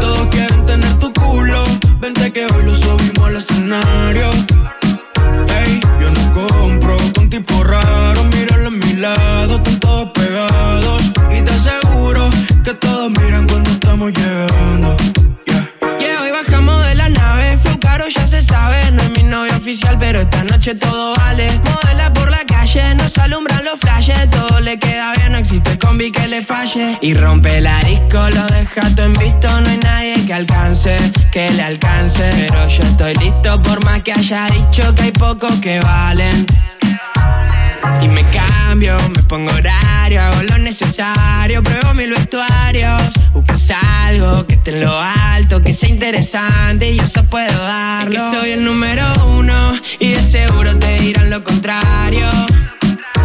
Todos quieren tener tu culo. Vente que hoy lo subimos al escenario. Ey, yo no compro con tipo raro. Míralo a mi lado, están todos pegados. Y te aseguro que todos miran cuando estamos llegando. Yeah, hoy No es mi novio oficial, pero esta noche todo vale. Modela por la calle, nos alumbran los flashes. Todo le queda bien, no existe combi que le falle. Y rompe la disco, lo deja todo en visto. No hay nadie que alcance, que le alcance. Pero yo estoy listo, por más que haya dicho que hay pocos que valen. Y me cambio, me pongo horario, hago lo necesario, pruebo mil vestuarios. Buscas algo que esté en lo alto, que sea interesante y yo eso puedo darlo. Es que soy el número uno y de seguro te dirán lo contrario.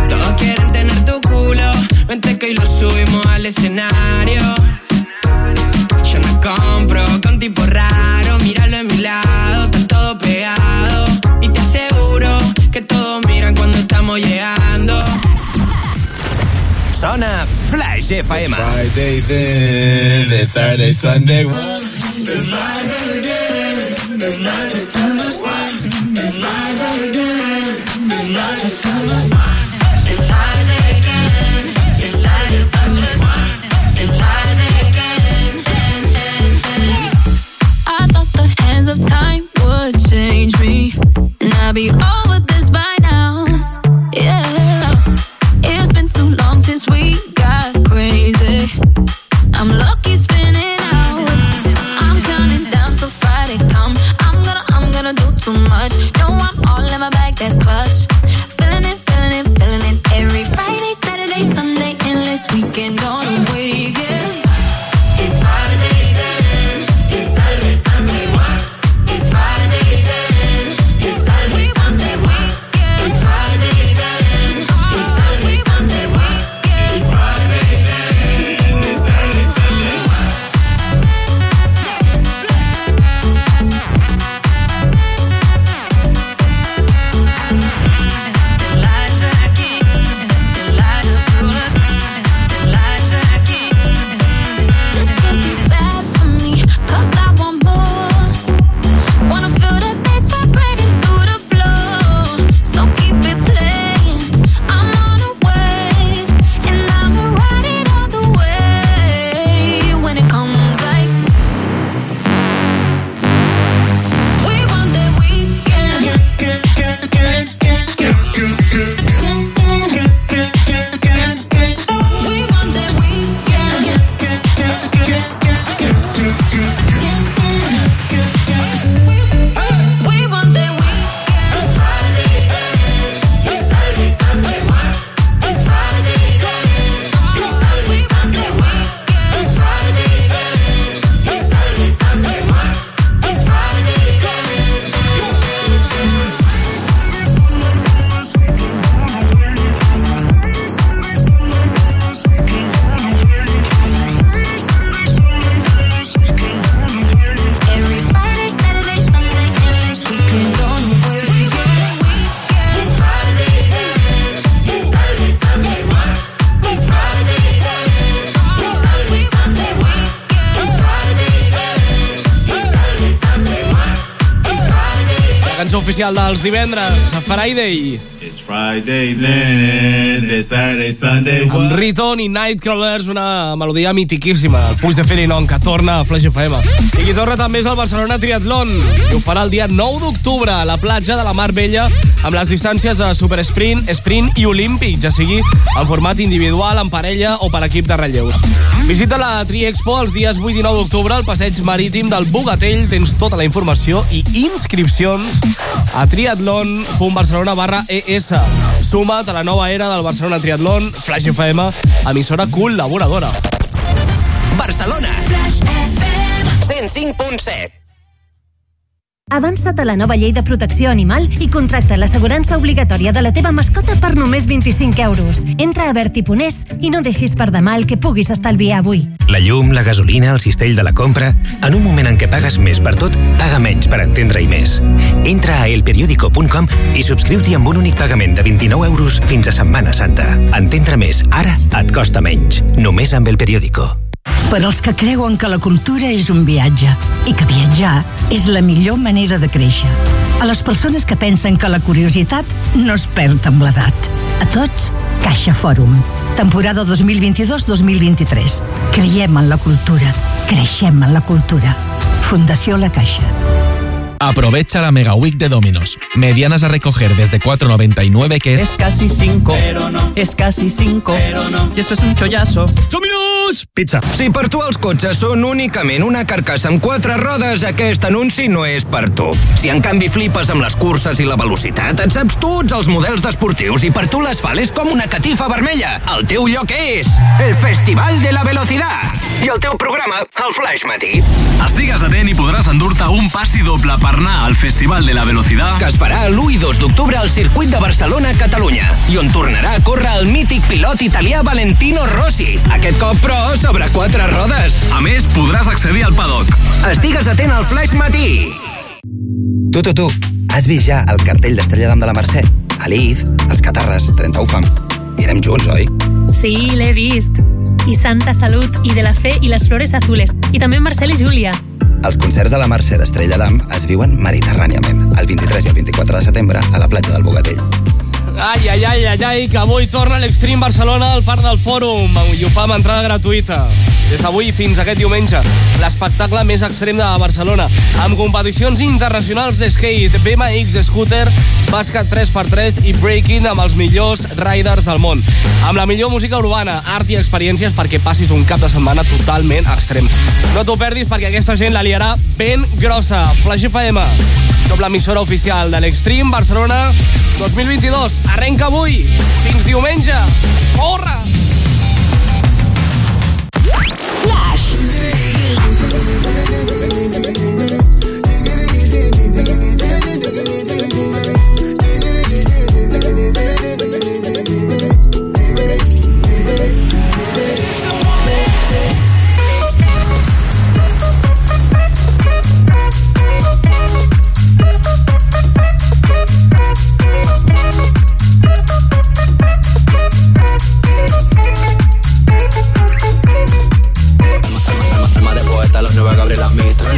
Todos quieren tener tu culo, vente que hoy lo subimos al escenario. Yo no compro con tipo raro, míralo en mi lado, están todos pegados. que todos miran cuando estamos llegando. Sona Flash FM. It's Friday then, Saturday, Sunday. Again, it's Friday, Sunday. It's Friday again, it's Friday, Sunday. It's Friday again, it's Sunday. It's Friday again. I thought the hands of time would change me, and I'd be over especial dels divendres, Friday. Friday then, it's Saturday, Sunday, Amb Riton i Nightcrawlers, una melodia mitiquíssima. Els Puig de Ferinon, que torna a Flash FM. I qui torna també és el Barcelona Triathlon. I ho farà el dia 9 d'octubre a la platja de la Mar Vella amb les distàncies de Super Sprint, Sprint i Olímpic, ja sigui en format individual, en parella o per equip de relleus. Visita la Triexpo els dies 8 i 9 d'octubre al passeig marítim del Bogatell. Tens tota la informació i inscripcions a triatlon.barcelona barra ES. Suma't a la nova era del Barcelona Triatlon, Flash FM, emissora col·laboradora. Barcelona. 105.7 Avança't a la nova llei de protecció animal i contracta l'assegurança obligatòria de la teva mascota per només 25 euros. Entra a Vertiponés i no deixis per demà el que puguis estalviar avui. La llum, la gasolina, el cistell de la compra... En un moment en què pagues més per tot, paga menys per entendre-hi més. Entra a elperiódico.com i subscriu-t'hi amb un únic pagament de 29 euros fins a Setmana Santa. Entendre més, ara et costa menys. Només amb El Periódico. Per als que creuen que la cultura és un viatge i que viatjar és la millor manera de créixer. A les persones que pensen que la curiositat no es perd amb l'edat. A tots, Caixa Fòrum. Temporada 2022-2023. Creiem en la cultura. Creixem en la cultura. Fundació La Caixa. Aprovecha la Mega Week de Dominos. Medianas a recoger desde 4.99 que es... Es casi 5, pero no. Es casi 5, pero no. Y esto es un chollazo. Dominos! Pizza. Si per tu els cotxes són únicament una carcassa amb quatre rodes, aquest anunci no és per tu. Si en canvi flipes amb les curses i la velocitat, et saps tots els models d'esportius i per tu l'asfalt és com una catifa vermella. El teu lloc és el Festival de la Velocidad. I el teu programa, el Flash Matí. Estigues atent i podràs endur-te un passi doble per anar al Festival de la Velocidad. Que es farà l'1 i 2 d'octubre al circuit de Barcelona, Catalunya. I on tornarà a córrer el mític pilot italià Valentino Rossi. Aquest cop, però, sobre quatre rodes. A més, podràs accedir al paddock. Estigues atent al Flash Matí. Tu, tu, tu, has vist ja el cartell d'Estrella d'Am de la Mercè? Aliz, els Catarres, 30 UFAM. I anem junts, oi? Sí, l'he vist. I Santa Salut, i De la Fe, i Les Flores Azules. I també Marcel i Júlia. Els concerts de la Mercè d'Estrella d'Am es viuen mediterràniament, el 23 i el 24 de setembre a la platja del Bogatell. Ai, ai, ai, ai, ai, que avui torna l'Extreme Barcelona al Parc del Fòrum i ho fa amb entrada gratuïta. Des d'avui fins aquest diumenge, l'espectacle més extrem de Barcelona, amb competicions internacionals d'skate, BMX, scooter, bàsquet 3x3 i breaking amb els millors riders del món. Amb la millor música urbana, art i experiències perquè passis un cap de setmana totalment extrem. No t'ho perdis perquè aquesta gent la liarà ben grossa. Flash FM, som l'emissora oficial de l'Extreme Barcelona 2022. Arrenca avui, fins diumenge. Corre! Flash. nueva Gabriela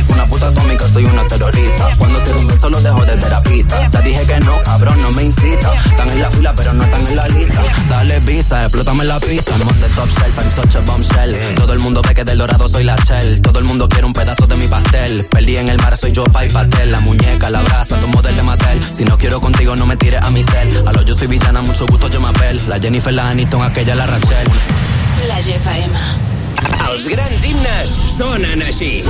Una puta atómica, soy una terrorista. Cuando se rompe solo dejo de terapista. Te dije que no, cabrón, no me incita. Están en la fila pero no están en la lista. Dale visa, explótame la pista. I'm on the top shelf, I'm such a bombshell. Todo el mundo ve que del dorado soy la shell. Todo el mundo quiere un pedazo de mi pastel. Perdí en el mar, soy yo pa' y pastel. La muñeca, la brasa, tu modelo de Mattel. Si no quiero contigo no me tires a mi cel. A lo yo soy villana, mucho gusto yo me apel. La Jennifer, la Aniston, aquella la Rachel. La Jefa Emma Els grans himnes sonen així.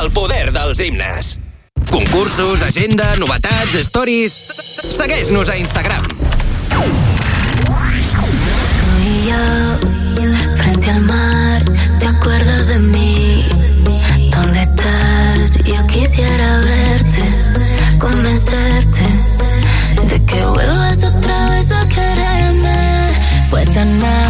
El poder dels himnes. Concursos, agenda, novetats, stories... Segueix-nos a Instagram. Tú y yo, frente al mar, ¿te acuerdas de mí? ¿Dónde estás? Yo quisiera verte, convencerte de que vuelvas otra vez a quererme. Fue tan mágico,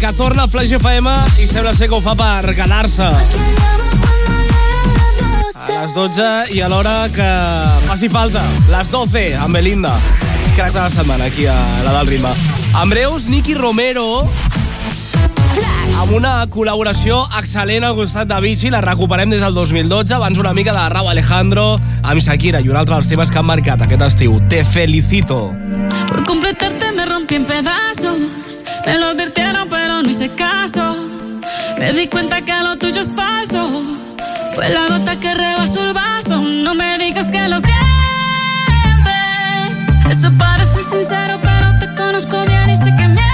que torna a Flash FM i sembla ser que ho fa per quedar-se. A les 12 i a l'hora que faci falta. Les 12, amb Belinda. Crac de la setmana, aquí a la del ritme. En breus, Nicky Romero amb una col·laboració excel·lent al costat de Vichy, la recuperem des del 2012, abans una mica de Rau Alejandro amb Shakira i un altre dels temes que han marcat aquest estiu. Te felicito. Por completarte me rompí en pedazos. Me lo advirtieron, pero no hice caso. Me di cuenta que lo tuyo es falso. Fue la gota que rebasó el vaso. No me digas que lo sientes. Eso parece sincero, pero te conozco bien y sé que mientes.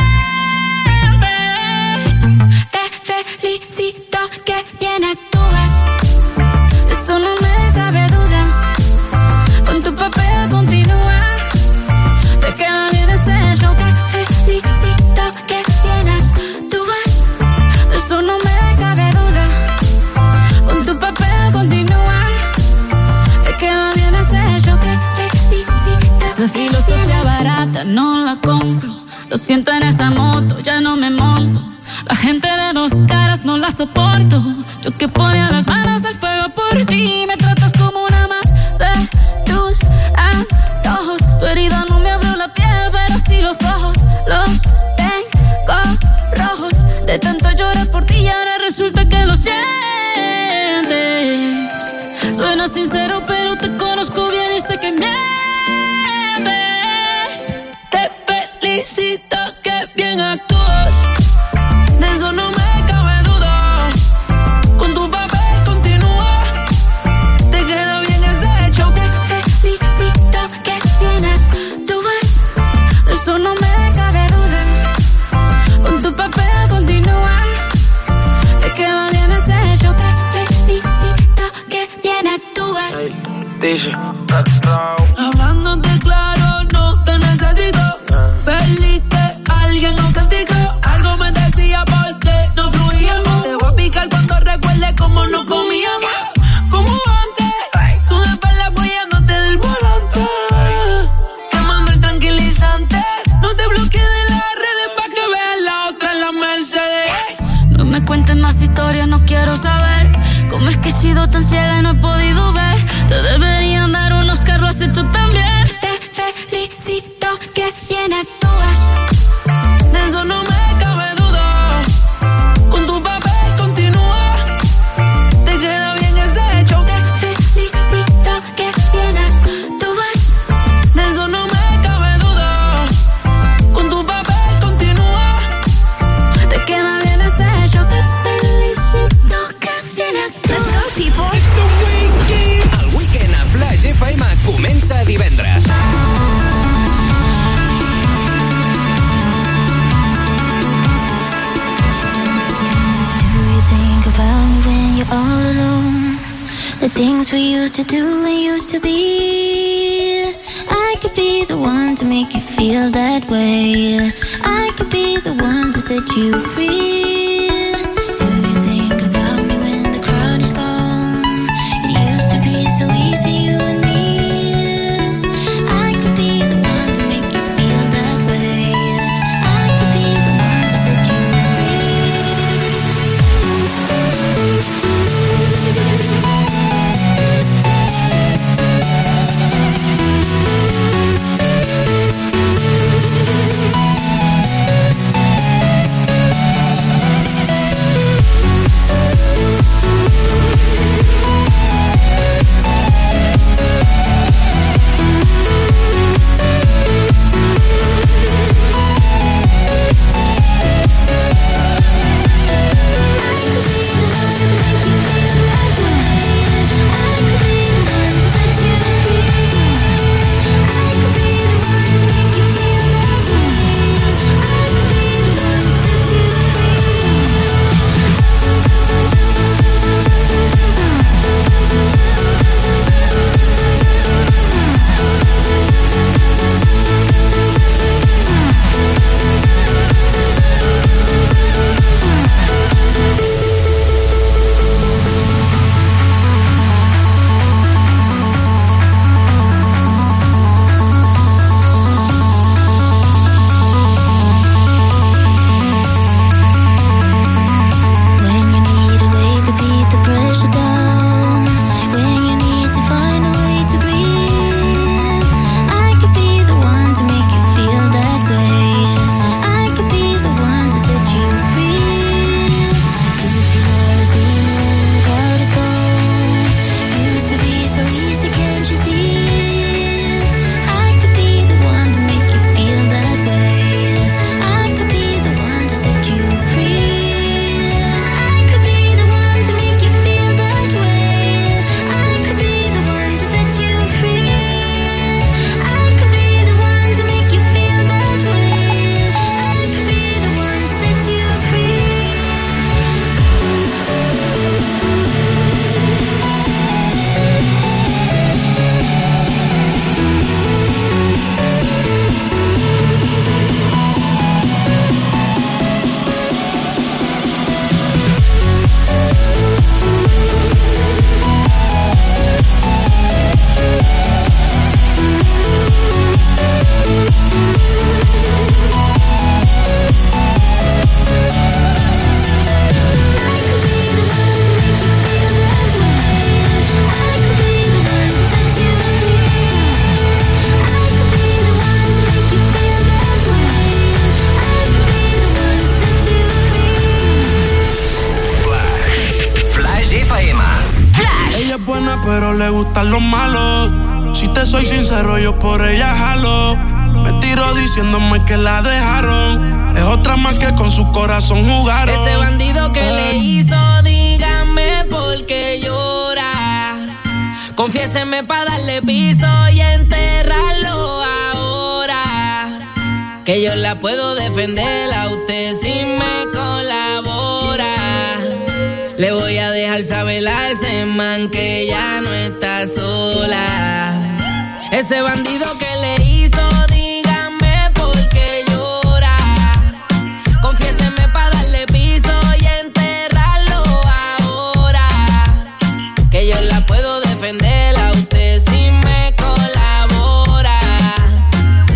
No la compro. Lo siento en esa moto, ya no me monto. La gente de dos caras no la soporto. Yo que ponía las manos mal sabe a ese man que ya no está sola. Ese bandido que le hizo, díganme por qué llora. Confiéseme para darle piso y enterrarlo ahora. Que yo la puedo defender a usted si me colabora.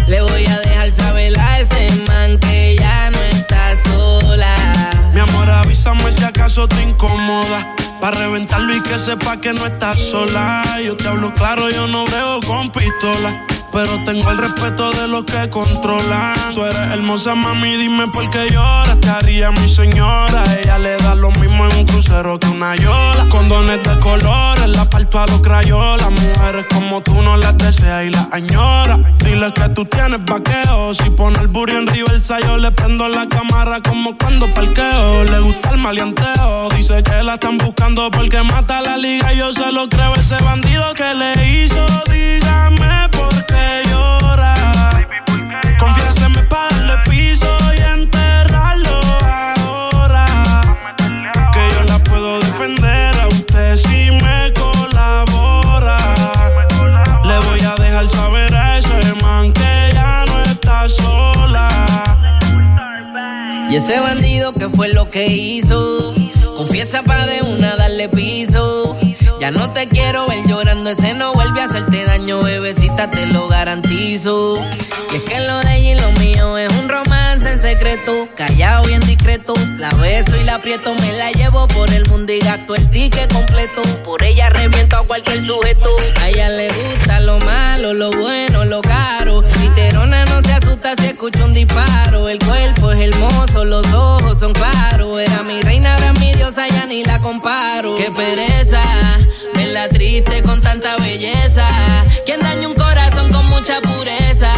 Le voy a dejar saber a ese man que ya no está sola. Mi amor, avísame si acaso te incomoda para reventarlo y que sepa que no estás sola. Yo te hablo claro, yo no veo con pistola. Pero tengo el respeto de los que controlan. Tú eres hermosa, mami, dime por qué lloras. Te haría mi señora. Ella le da lo mismo en un crucero que una yola. Condones de colores, la parto a los crayolas. Mujeres como tú no las deseas y las añora. Dile que tú tienes vaqueo. Si pone el burro en el yo le prendo la cámara como cuando parqueo. Le gusta el maleanteo. Dice que la están buscando porque mata la liga. Yo se lo creo, ese bandido que le hizo. Dígame por ese bandido que fue lo que hizo. Confiesa pa' de una darle piso. Ya no te quiero ver llorando, ese no vuelve a hacerte daño, bebecita, te lo garantizo. Y es que lo de ella y lo mío es un romance en secreto, callado bien discreto. La beso y la aprieto, me la llevo por el mundo y gasto el ticket completo. Por ella reviento a cualquier sujeto. A ella le gusta lo malo, lo bueno, lo caro. Literona no se asusta si escucha un disparo. El cuerpo es hermoso, los ojos son claros. Era mi reina, ahora mi diosa, ya ni la comparo. Qué pereza la triste con tanta belleza. Quien daña un corazón con mucha pureza.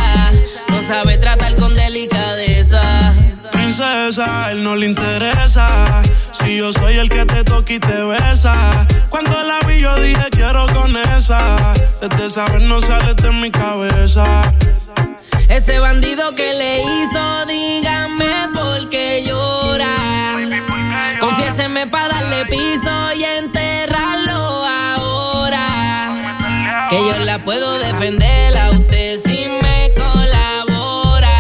No sabe tratar con delicadeza. Princesa, él no le interesa. Si yo soy el que te toca y te besa. Cuando la vi, yo dije quiero con esa. Desde saber no sale de mi cabeza. Ese bandido que le hizo, dígame por qué llora. Confiéseme para darle piso y enterrarlo que yo la puedo defender a usted si me colabora.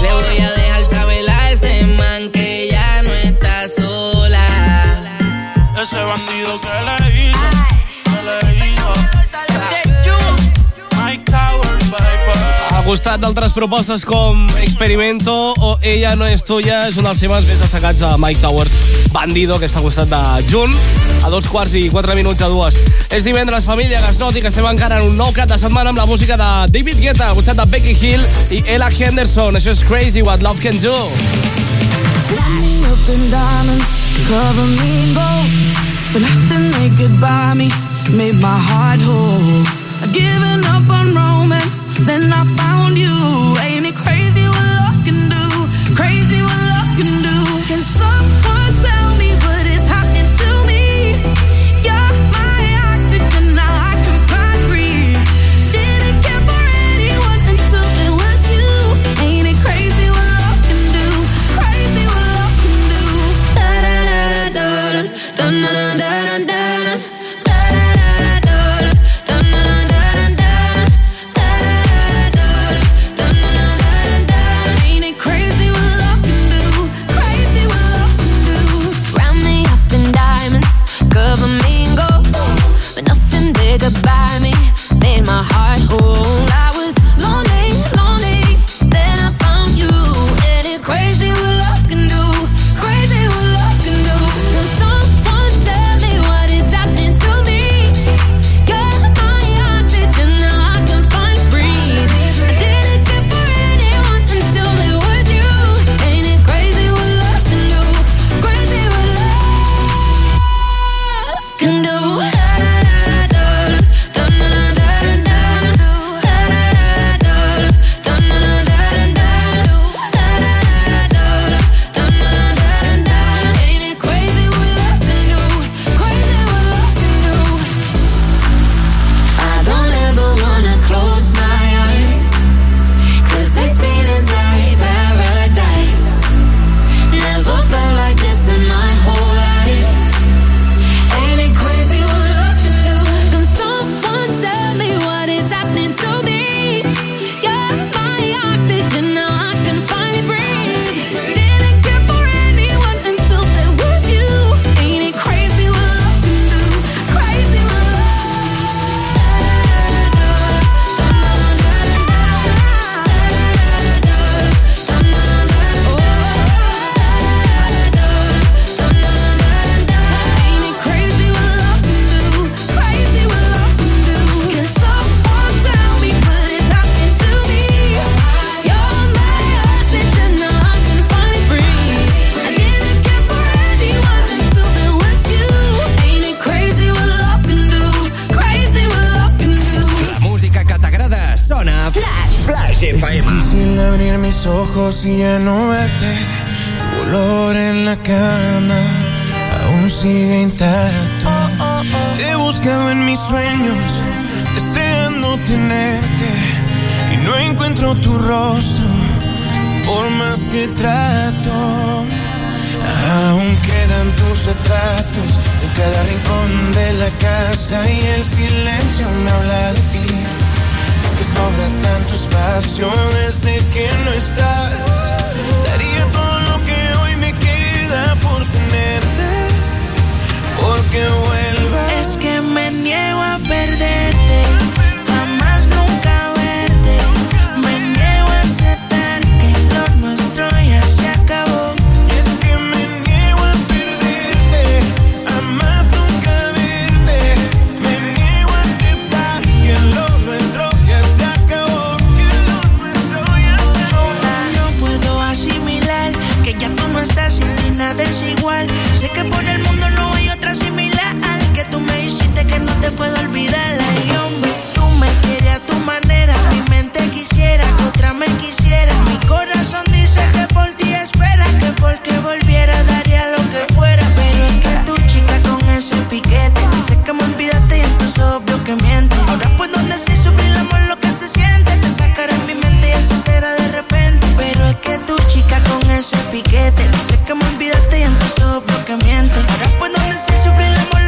Le voy a dejar saber a ese man que ya no está sola. Ese bandido que le costat d'altres propostes com Experimento o Ella no és tuya és un dels temes més destacats de Mike Towers Bandido, que està al costat de Jun a dos quarts i quatre minuts a dues. És divendres, família Gasnoti, que estem encara en un nou cap de setmana amb la música de David Guetta, al costat de Becky Hill i Ella Henderson. Això és Crazy What Love Can Do. in diamonds, cover me in gold, but nothing they could buy me made my heart whole. I'd given up on romance, then I found you. Ain't it crazy lejos y ya no verte. Tu olor en la cama aún sigue intacto. Te he buscado en mis sueños, deseando tenerte. Y no encuentro tu rostro, por más que trato. Aún quedan tus retratos en cada rincón de la casa y el silencio me habla de ti. Que sobra tanto espacio desde que no estás. Daría todo lo que hoy me queda por tenerte, porque vuelvas. Es que me niego a perderte, que otra me quisiera. Mi corazón dice que por ti espera. Que porque volviera daría lo que fuera. Pero es que tu chica con ese piquete dice que me olvidaste y entonces obvio que miente. Ahora puedo decir sufrir el amor lo que se siente. Te sacaré en mi mente y eso será de repente. Pero es que tu chica con ese piquete dice que me olvidaste y entonces obvio que miente. Ahora puedo decir sufrir el amor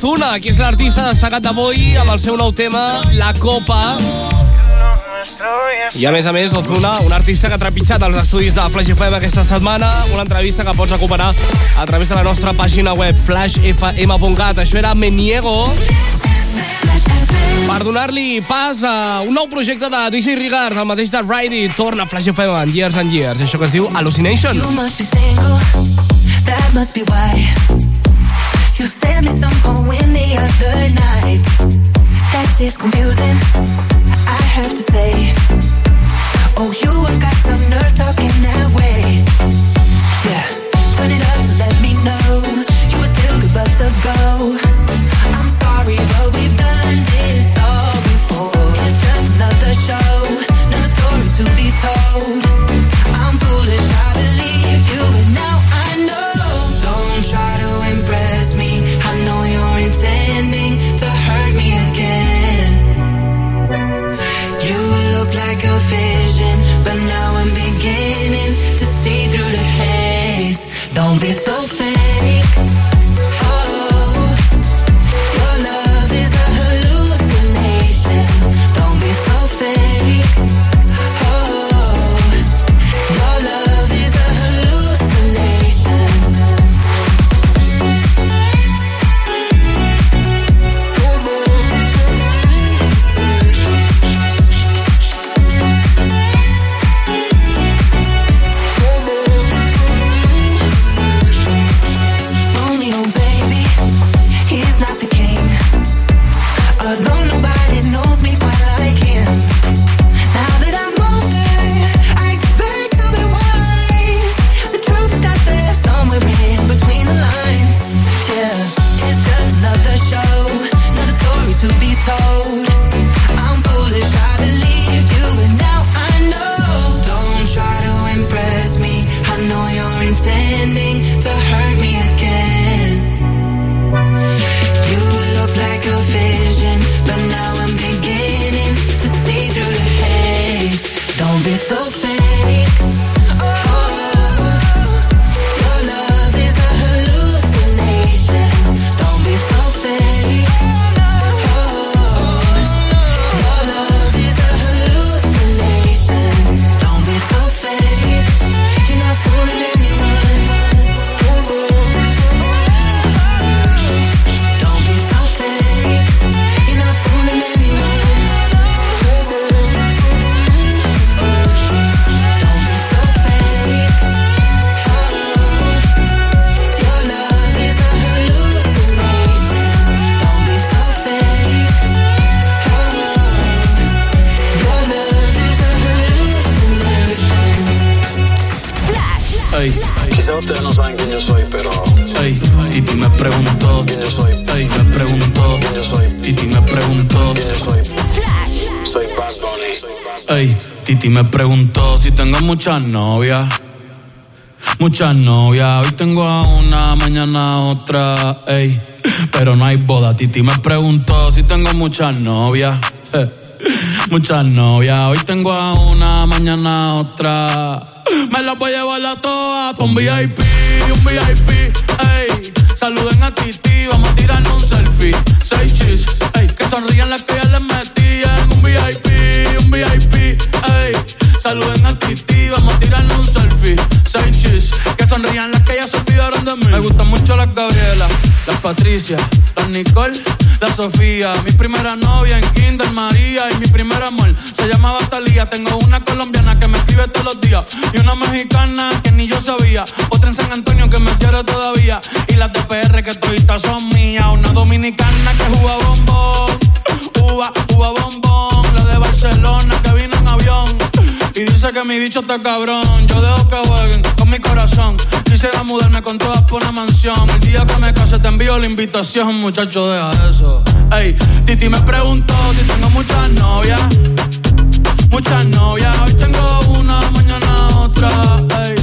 Ozuna, que és l'artista destacat d'avui amb el seu nou tema, La Copa. I a més a més, Ozuna, un artista que ha trepitjat els estudis de Flash FM aquesta setmana, una entrevista que pots recuperar a través de la nostra pàgina web flashfm.cat. Això era Me Niego. Per donar-li pas a un nou projecte de DJ Rigard, el mateix de Ridey, torna a Flash FM en Years and Years. Això que es diu Hallucination. You must be single, that must be why some poem the other night. That shit's confusing, I have to say Oh, you have got some nerve talking that way. Yeah, turn it up to let me know You would still give us a go. I'm sorry, but we've done this all before. It's just another show, another story to be told It's so muchas novias. Muchas novias, hoy tengo a una, mañana otra, ey. Pero no hay boda. Titi me preguntó si tengo muchas novias. Muchas novias, hoy tengo a una, mañana otra. Me las voy a llevar a todas pa' un VIP, un VIP, ey. Saluden a Titi, vamos a tirarnos un selfie. Seis chis, ey. Que sonrían las que ya les metí en un VIP, un VIP, ey. Saluden a Titi, vamos a tirarnos un selfie. Seis chis, que sonrían las que ya se olvidaron de mí. Me gustan mucho las Gabriela, las Patricia, las Nicole, la Sofía. Mi primera novia en Kinder María y mi primer amor se llamaba Talía. Tengo una colombiana que me escribe todos los días y una mexicana que ni yo sabía. Otra en San Antonio que me quiere todavía y las de PR que toditas son mías. Una dominicana que juega bombón, uva, uva bombón. La de Barcelona que vino en avión y dice que mi bicho está cabrón. Yo dejo que jueguen con mi corazón. Quisiera mudarme con todas por una mansión. El día que me case te envío la invitación, muchacho, deja eso. Ey, Titi me preguntó si tengo muchas novias. Muchas novias, hoy tengo una, mañana otra. Ey,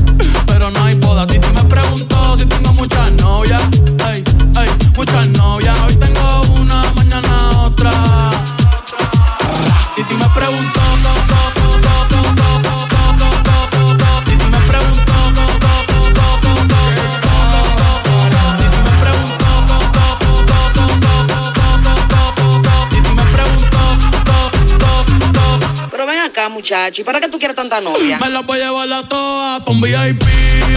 pero no hay boda. Titi me preguntó si tengo muchas novias. Muchacho, ¿y para qué tú quieres tanta novia? Me las voy a llevar a todas pa' un VIP,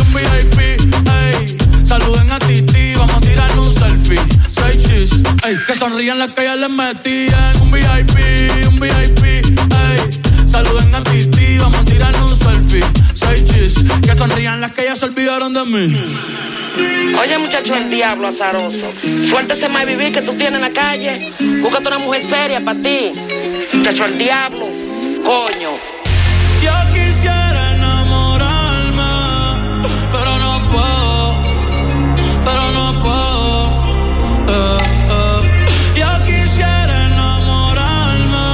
un VIP, ey. Saluden a Titi, vamos a tirarnos un selfie. Seis chis, ey. Que sonrían las que ya les metí en un VIP, un VIP, ey. Saluden a Titi, vamos a tirarnos un selfie. Seis chis, que sonrían las que ya se olvidaron de mí. Oye, muchacho, el diablo azaroso. Suéltese más vivir que tú tienes en la calle. Búscate una mujer seria para ti. Muchacho, el diablo. Coño. Yo quisiera enamorarme, pero no puedo, pero no puedo. eh, eh. Yo quisiera enamorarme,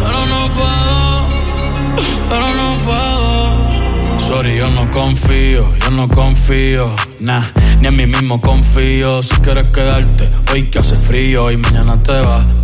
pero no puedo, pero no puedo. Sorry, yo no confío, yo no confío, nah, ni en mí mismo confío. Si quieres quedarte, hoy que hace frío y mañana te vas.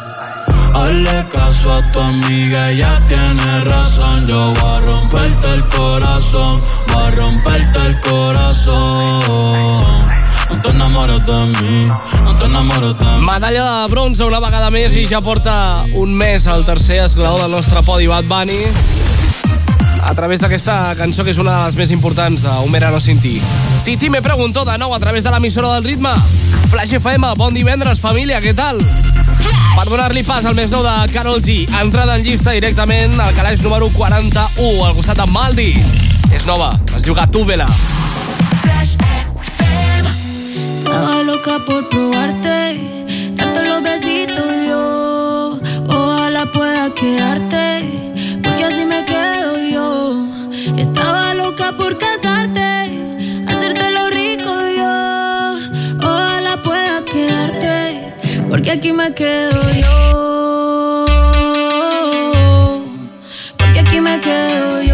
Hazle caso a tu amiga, ella tiene razón. Yo voy a romperte el corazón, voy a romperte el corazón. No te enamores de mí, no te enamores de mí. Medalla de bronze una vegada més i ja porta un mes al tercer esglaó del nostre podi Bad Bunny. A través d'aquesta cançó que és una de les més importants d'un verano sin ti. Titi me preguntó de nou a través de l'emissora del ritme. Flash FM, bon divendres, família, què tal? Per donar-li pas al més nou de Carol G, entrada en llista directament al calaix número 41, al costat de Maldi. És nova, es diu Gatúbela. Estaba loca por probarte, darte los besitos yo. Ojalá pueda quedarte, así me quedo yo. Estaba loca por casarte, hacerte lo rico yo. Ojalá pueda quedarte, porque aquí me quedo yo. Porque aquí me quedo yo.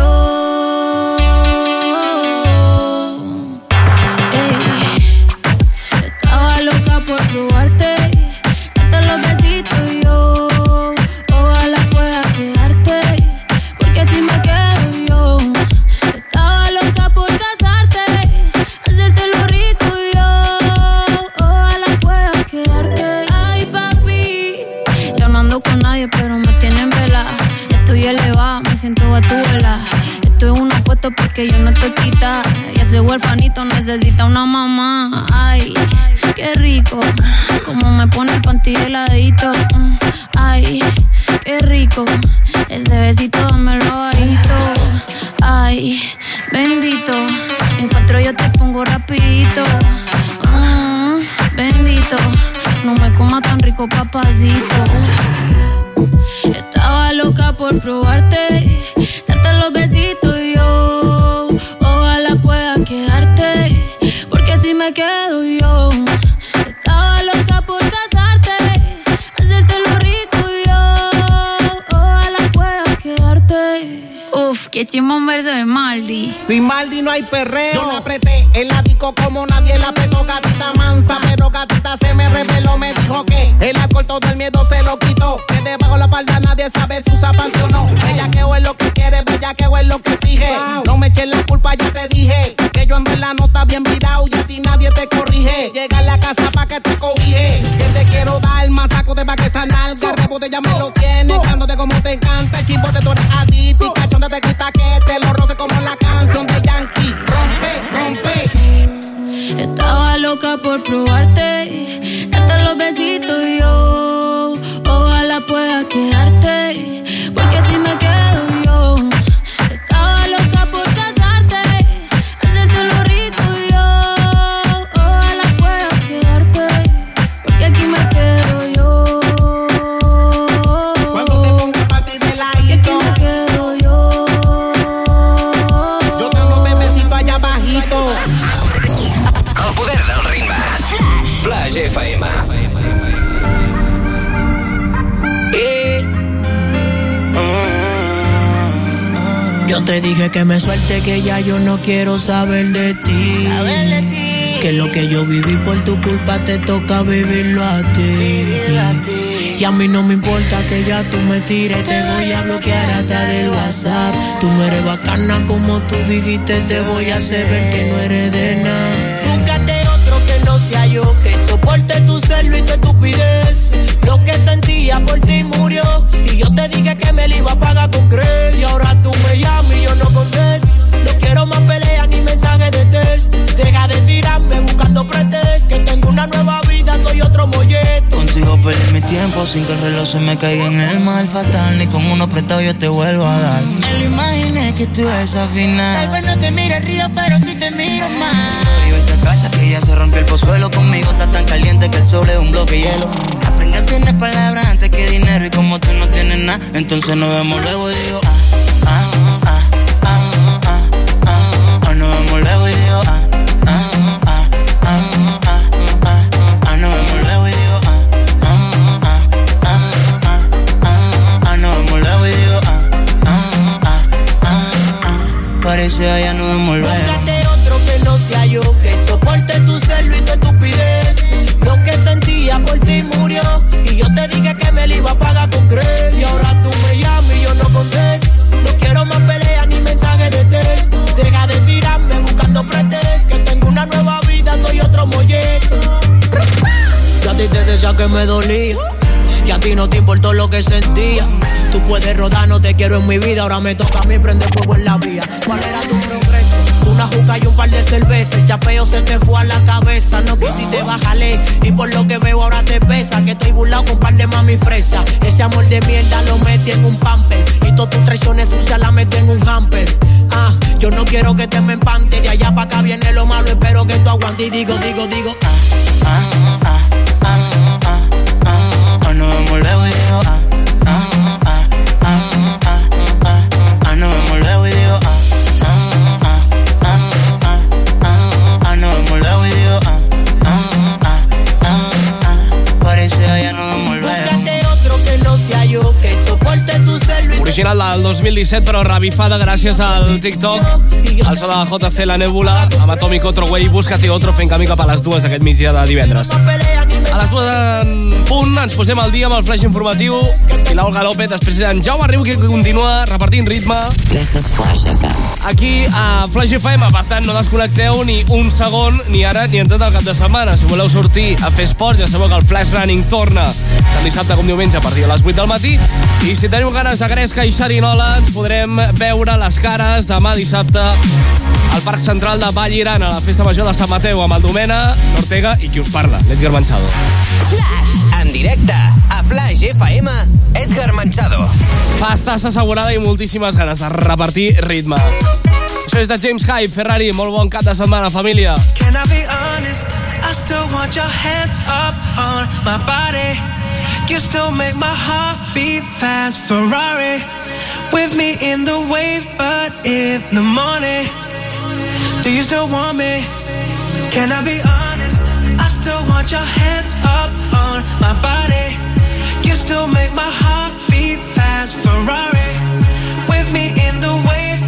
Porque yo no estoy quita. Y ese huerfanito necesita una mamá. Ay, qué rico. Como me pone el panty heladito. Ay, qué rico. Ese besito me lo bajito. Ay, bendito. En cuatro yo te pongo rapidito. Mm, bendito. No me coma tan rico, papacito. Estaba loca por probarte, darte los besitos yo. Ojalá pueda quedarte, porque así me quedo yo. Estaba loca por casarte, hacerte lo rico yo. Ojalá pueda quedarte. Uf, qué chimón verso de Maldi. Sin Maldi no hay perreo. Yo la apreté en la disco como nadie la apretó, gatita mansa. Pero gatita se me reveló, me dijo que el alcohol todo el miedo se lo quitó. Que debajo la falda nadie sabe si usa panty o no. Ella que es lo que quiere, bella que es lo que exige. No me eches la culpa, ya te dije. Que yo en verdad no está bien virado y a ti nadie te corrige. Llega a la casa pa' que te cobije. Que te quiero dar más saco de pa' que esa nalga. Rebote ya me lo tienes, cándote como te encanta. El chimbote tú eres adicto y cachonda te gusta que te lo roce como la canción de Yankee. Rompe, rompe. Estaba loca por probarte, darte los besitos yo. Te dije que me suelte, que ya yo no quiero saber de ti. Que lo que yo viví por tu culpa te toca vivirlo a ti. Y a mí no me importa que ya tú me tires, te voy a bloquear hasta del WhatsApp. Tú no eres bacana como tú dijiste, te voy a hacer ver que no eres de nada. Búscate otro que no sea yo, que soporte tu celo y tu estupidez. Lo que sentía por ti te dije que me iba a pagar con crees. Y ahora tú me llamas y yo no contesto. No quiero más peleas ni mensajes de test. Deja de tirarme buscando pretextos. Que tengo una nueva vida, soy otro molleto. Contigo perdí mi tiempo sin que el reloj se me caiga en el mal fatal. Ni con uno prestado yo te vuelvo a dar. Me lo imaginé que tú final. Tal vez no te mire el río, pero sí te miro más. Y vete a casa que ya se rompió el pozuelo Conmigo está tan caliente que el sol es un bloque de hielo tienes palabras antes que dinero y como tú no tienes nada, entonces nos vemos luego y digo, ah, ah, ah, ah, ah, ah, ah, vemos luego digo, ah, ah, ah, ah, ah, ah, ah, vemos luego digo, ah, ah, ah, ah, ah, ah, vemos luego digo, ah, ah, ah, ah, ah, ya no vemos. Lo iba a pagar con crees. Y ahora tú me llamas y yo no contesto. No quiero más peleas ni mensajes de texto. Deja de tirarme buscando pretextos. Que tengo una nueva vida, soy otro molleto. Y a ti te decía que me dolía. Y a ti no te importó lo que sentía. Tú puedes rodar, no te quiero en mi vida. Ahora me toca a mí prender fuego en la vía. ¿Cuál era tu progreso? Una juca y un par de cervezas. El chapeo se te fue a la cabeza. No quisiste bajarle. Y por lo que veo ahora te pesa. Que estoy burlado con un par de mami fresa. Ese amor de mierda lo metí en un pamper. Y todas tus traiciones sucias la metí en un hamper. Ah, yo no quiero que te me empante. De allá para acá viene lo malo. Espero que tú aguantes. Y digo, digo, digo. Ah, ah, ah, ah, ah, ah, ah, ah, ah, Original del 2017, però revifada gràcies al TikTok. El so de JC La Nébula, amb Atomic Otro Way, Búscate Otro, fent camí cap a les dues d'aquest migdia de divendres. A les dues en punt ens posem al dia amb el flash informatiu i l'Olga López, després en Jaume Riu que continua repartint ritme. Aquí a Flash FM, per tant no desconnecteu ni un segon, ni ara ni en tot el cap de setmana. Si voleu sortir a fer esport, ja sabeu que el Flash Running torna tant dissabte com diumenge a partir de les 8 del matí. I si teniu ganes de gresca i xerinola, ens podrem veure les cares demà dissabte al Parc Central de Vallirana, a la Festa Major de Sant Mateu, amb el Domena, Ortega i qui us parla, l'Edgar Manchado. Flash, en directe, a Flash FM, Edgar Manchado. Pastassa assegurada i moltíssimes ganes de repartir ritme. Això és de James Hype, Ferrari, molt bon cap de setmana, família. Can I be honest? I still want your hands up on my body. You still make my heart beat fast. Ferrari with me in the wave, but in the morning. Do you still want me? Can I be honest? Still want your hands up on my body. You still make my heart beat fast. Ferrari with me in the wave,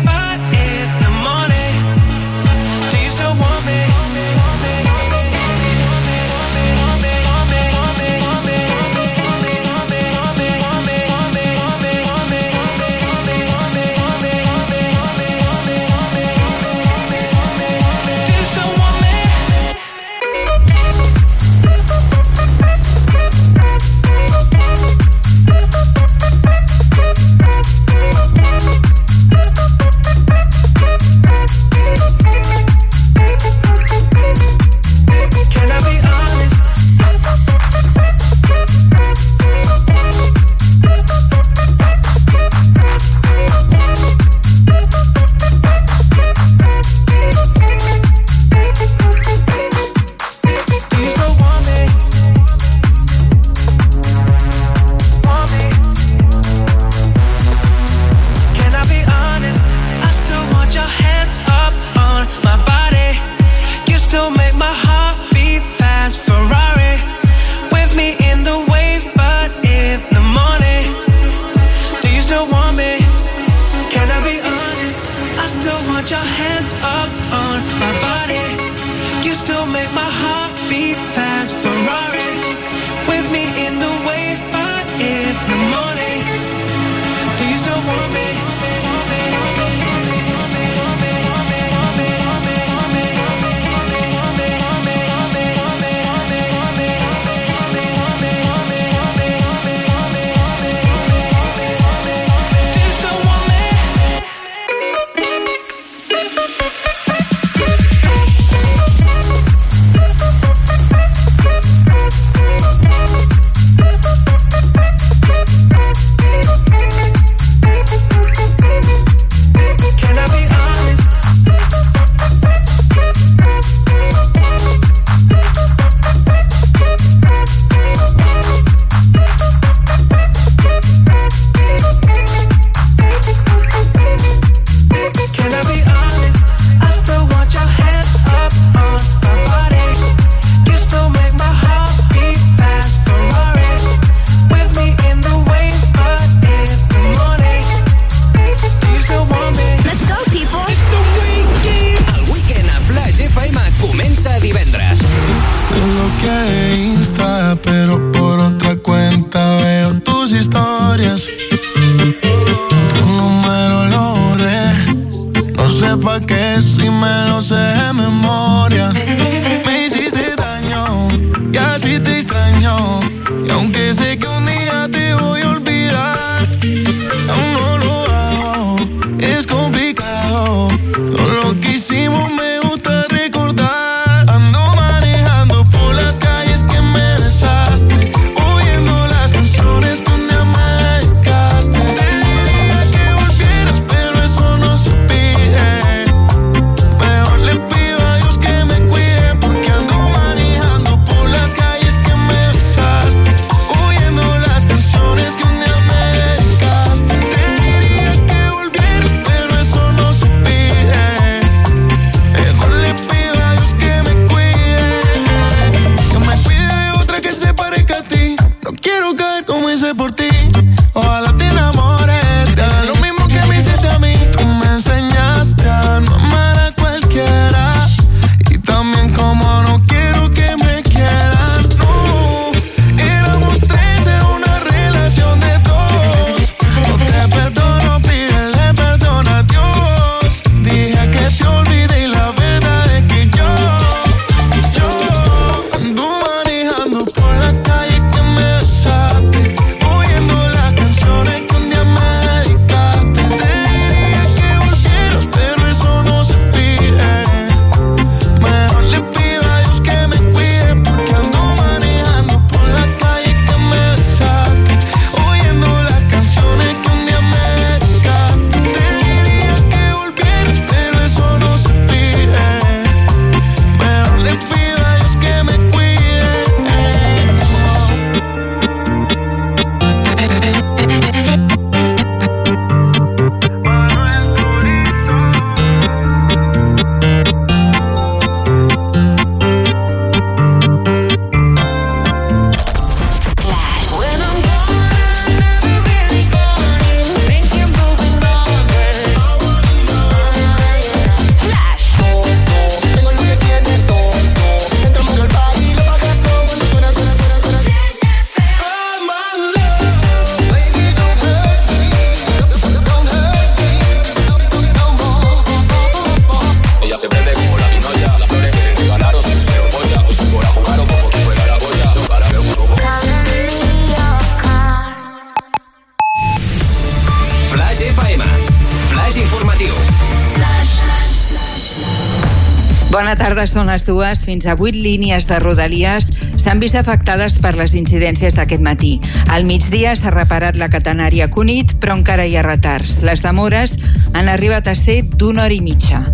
són les dues. Fins a vuit línies de Rodalies s'han vist afectades per les incidències d'aquest matí. Al migdia s'ha reparat la catenària Cunit, però encara hi ha retards. Les demores han arribat a ser d'una hora i mitja.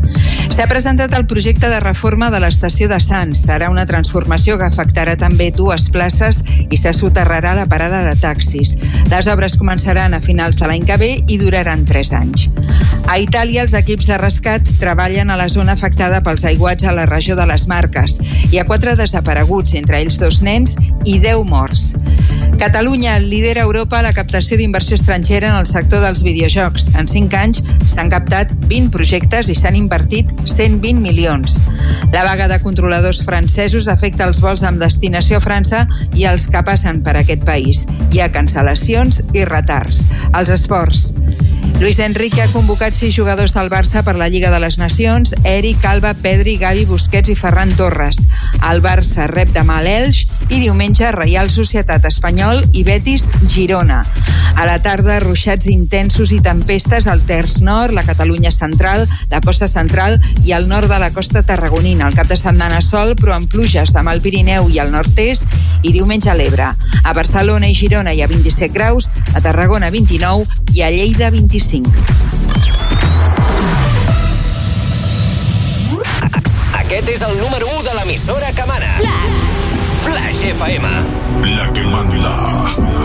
S'ha presentat el projecte de reforma de l'estació de Sants. Serà una transformació que afectarà també dues places i se soterrarà la parada de taxis. Les obres començaran a finals de l'any que ve i duraran tres anys. A Itàlia, els equips de rescat treballen a la zona afectada pels aiguats a la regió de les Marques. Hi ha quatre desapareguts, entre ells dos nens i 10 morts. Catalunya lidera a Europa la captació d'inversió estrangera en el sector dels videojocs. En 5 anys s'han captat 20 projectes i s'han invertit 120 milions. La vaga de controladors francesos afecta els vols amb destinació a França i els que passen per aquest país. Hi ha cancel·lacions i retards. Els esports. Luis Enrique ha convocat sis jugadors del Barça per la Lliga de les Nacions, Eric, Alba, Pedri, Gavi, Busquets i Ferran Torres. El Barça rep demà l'Elx i diumenge Reial Societat Espanyol i Betis Girona. A la tarda, ruixats intensos i tempestes al Terç Nord, la Catalunya Central, la costa central i el nord de la costa tarragonina. El cap de setmana sol, però amb pluges demà al Pirineu i al nord-est i diumenge a l'Ebre. A Barcelona i Girona hi ha 27 graus, a Tarragona 29 i a Lleida 25. Aquest és el número 1 de l'emissora que mana. Flash. Flash FM. La que manda.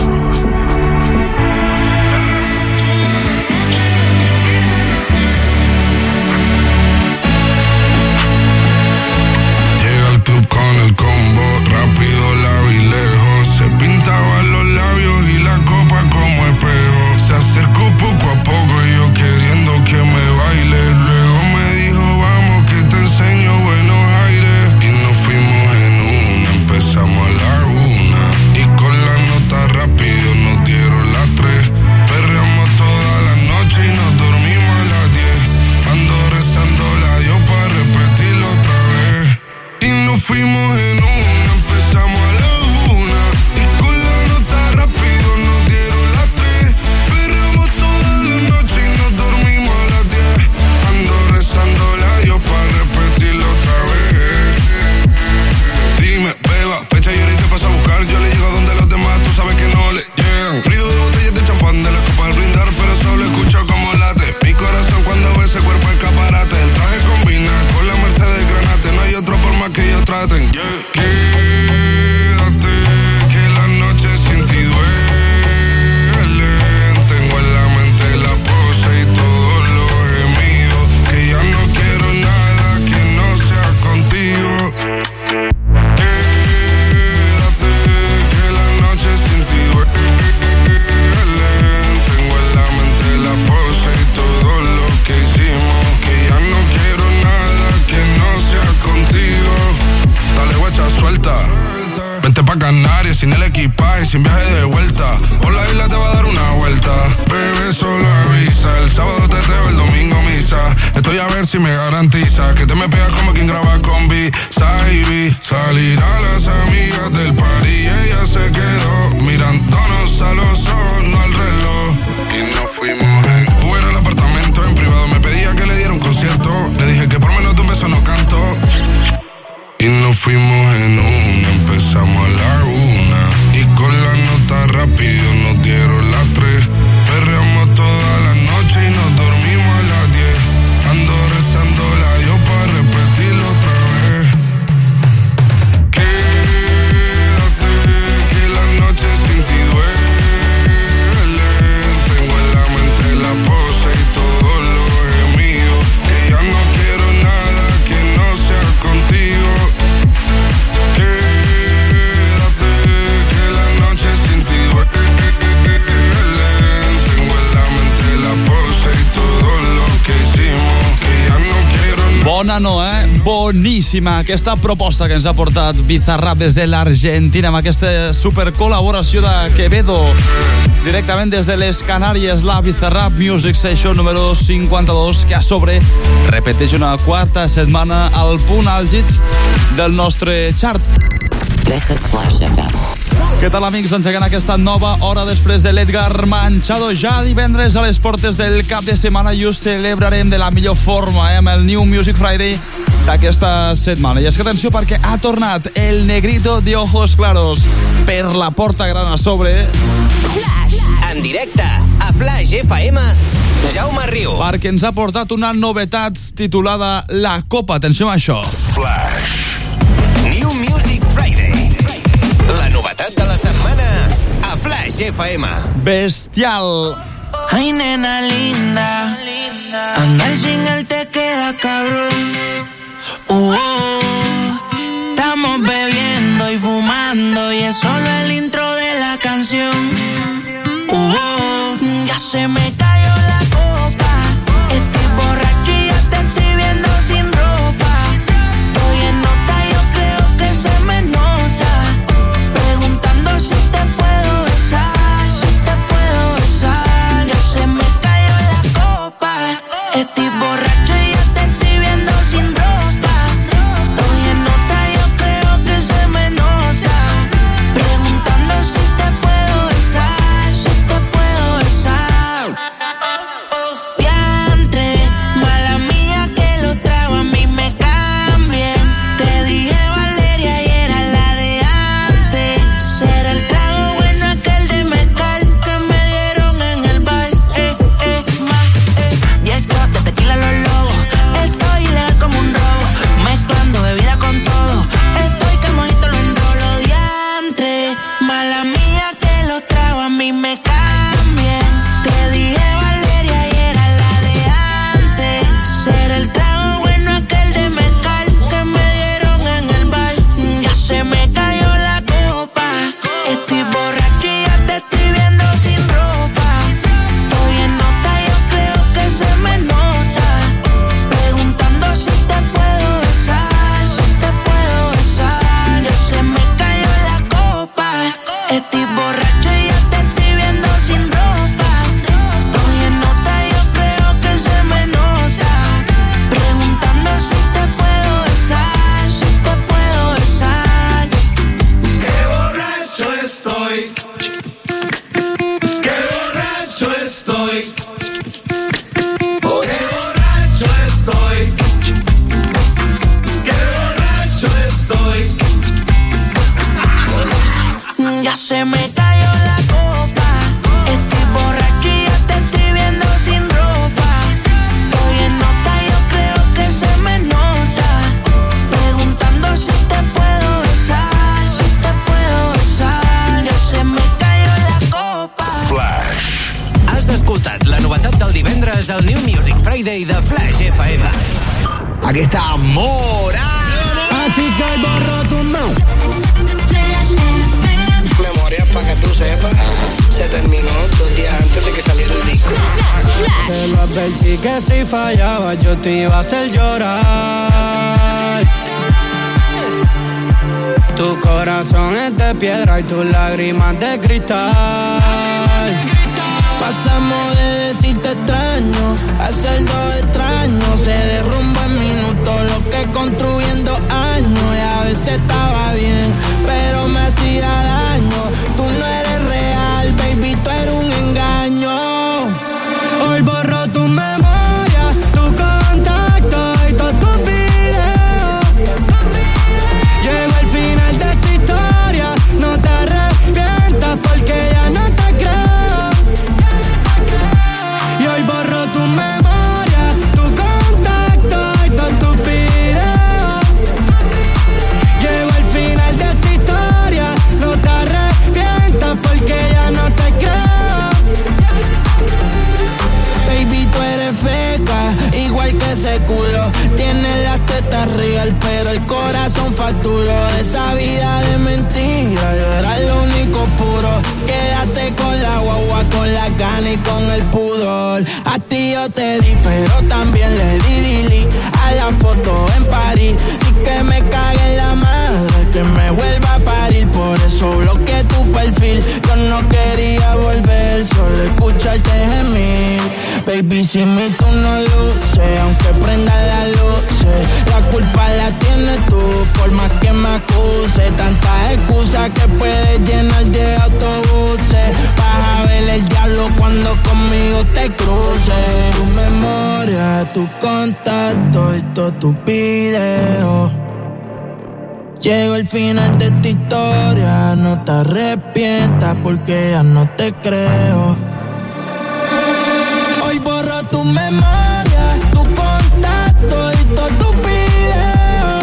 boníssima aquesta proposta que ens ha portat Bizarrap des de l'Argentina amb aquesta supercol·laboració de Quevedo directament des de les Canàries la Bizarrap Music Session número 52 que a sobre repeteix una quarta setmana al punt àlgid del nostre chart què tal, amics? Doncs Engeguem aquesta nova hora després de l'Edgar Manchado. Ja divendres a les portes del cap de setmana i us celebrarem de la millor forma eh? amb el New Music Friday d'aquesta setmana. I és que atenció perquè ha tornat el negrito de ojos claros per la porta gran a sobre. Flash, en directe a Flash FM, Jaume Riu. Perquè ens ha portat una novetat titulada La Copa. Atenció a això. Flash. New Music Friday. La novetat de la setmana a Flash FM. Bestial. Ay, nena linda. Andar sin él te queda cabrón. y es solo el intro de la canción. Uh ya se me duro. Tiene las tetas real, pero el corazón facturó. Esa vida de mentira, Yo era lo único puro. Quédate con la guagua, con la gana y con el pudor. A ti yo te di, pero también le di dili a la foto en París. Y que me cague en la madre, que me vuelva a parir. Por eso bloqueé tu perfil, yo no quería volver piel, solo escucharte gemir. Baby, si mi tú no luce, aunque prenda la luz, la culpa la tienes tú, por más que me acuse. Tantas excusas que puedes llenar de autobuses. Vas a ver el diablo cuando conmigo te cruces. Tu memoria, tu contacto y todo tu video Llegó el final de esta historia, no te arrepientas porque ya no te creo. Hoy borro tu memoria, tu contacto y todo tu video.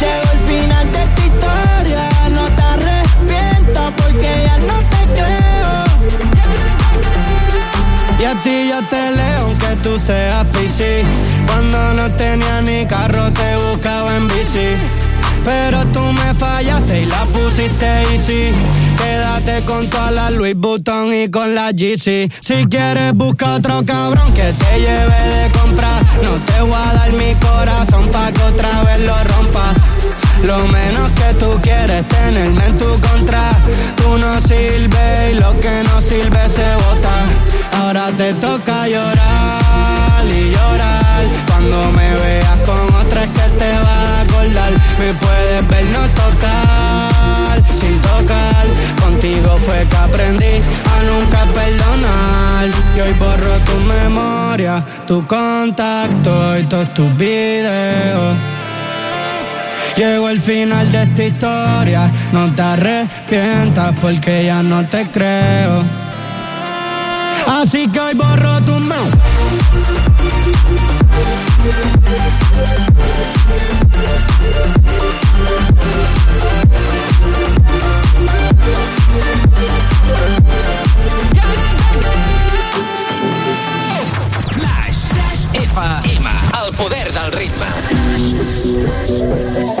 Llegó el final de esta historia, no te arrepientas porque ya no te creo. Y a ti yo te leo aunque tú seas PC. No tenía ni carro te buscaba en bici. Pero tú me fallaste y la pusiste easy. Quédate con toda la Louis Vuitton y con la GC. Si quieres busca otro cabrón que te lleve de comprar. No te voy a dar mi corazón pa' que otra vez lo rompa. Lo menos que tú quieres tenerme en tu contra. Tú no sirves y lo que no sirve se bota. Ahora te toca llorar y llorar. Cuando me veas con otra es que te vas a acordar. Me puedes ver no tocar, sin tocar. Contigo fue que aprendí a nunca perdonar. Y hoy borro tu memoria, tu contacto y todos tus videos. Llegó el final de esta historia, no te arrepientas porque ya no te creo. Así que hoy borro tu memoria. Flash. Flash FM. El poder del ritme. He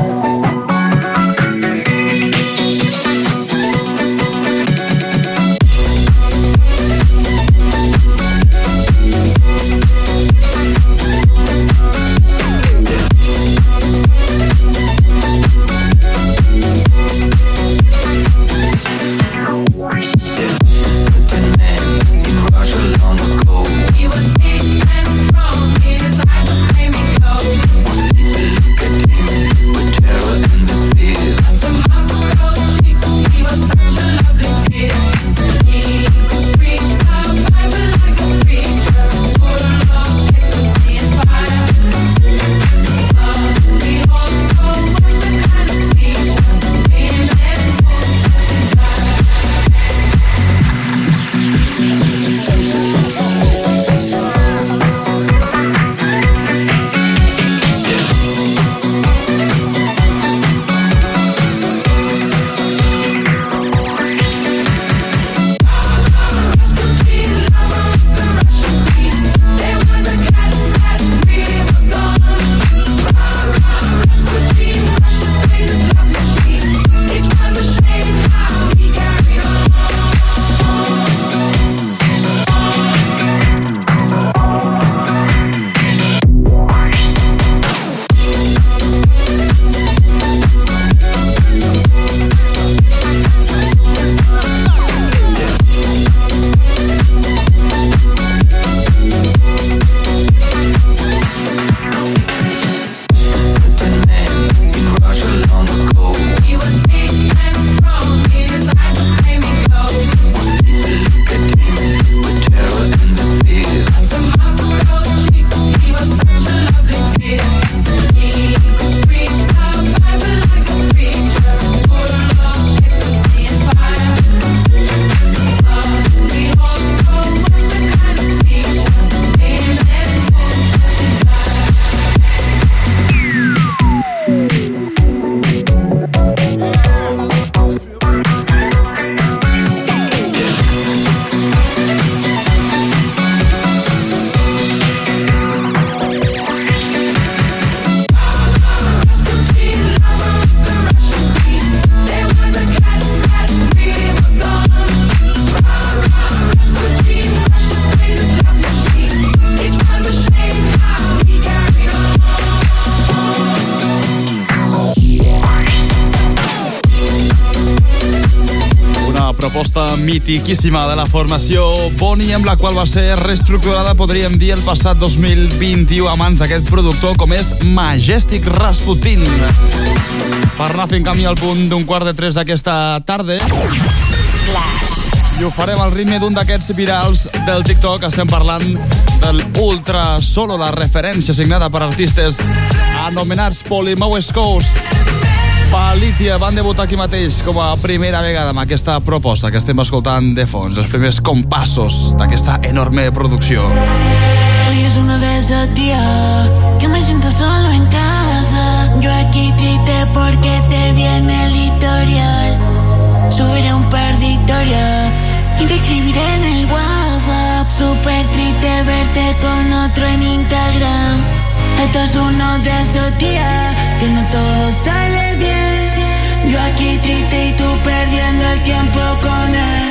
mitiquíssima de la formació Boni, amb la qual va ser reestructurada, podríem dir, el passat 2021 a mans d'aquest productor com és Majestic Rasputin. Per anar fent camí al punt d'un quart de tres d'aquesta tarda. I ho farem al ritme d'un d'aquests virals del TikTok. Estem parlant del Ultra Solo, la referència signada per artistes anomenats Polymo West Coast. Palitia van debutar aquí mateix com a primera vegada amb aquesta proposta que estem escoltant de fons, els primers compassos d'aquesta enorme producció. Hoy es uno de esos días que me siento solo en casa. Yo aquí triste porque te viene el historial. Subiré un par de historias y te escribiré en el WhatsApp. Súper triste verte con otro en Instagram. Esto es uno de esos días que no todo sale bien. Yo aquí triste y tú perdiendo el tiempo con él.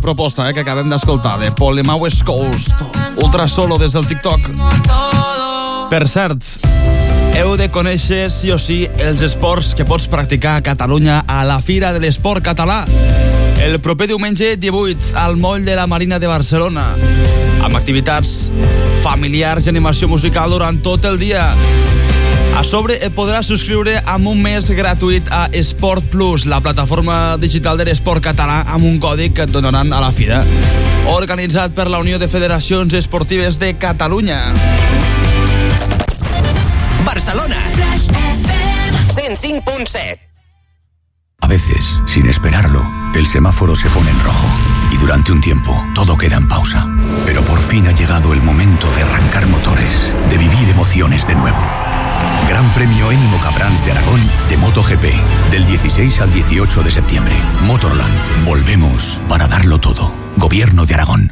Proposta eh, que acabem d'escoltar de Polema West Coast. Ultra solo des del TikTok. Per cert, heu de conèixer sí o sí els esports que pots practicar a Catalunya a la Fira de l'Esport Català. El proper diumenge 18 al Moll de la Marina de Barcelona amb activitats familiars i animació musical durant tot el dia. A sobre et podràs subscriure amb un mes gratuït a Esport Plus, la plataforma digital de l'esport català amb un codi que et donaran a la fira. Organitzat per la Unió de Federacions Esportives de Catalunya. Barcelona. 105.7. A veces, sin esperarlo, el semáforo se pone en rojo durante un tiempo todo queda en pausa. Pero por fin ha llegado el momento de arrancar motores, de vivir emociones de nuevo. Gran Premio Ennimo Cabrans de Aragón de MotoGP, del 16 al 18 de septiembre. Motorland, volvemos para darlo todo. Gobierno de Aragón.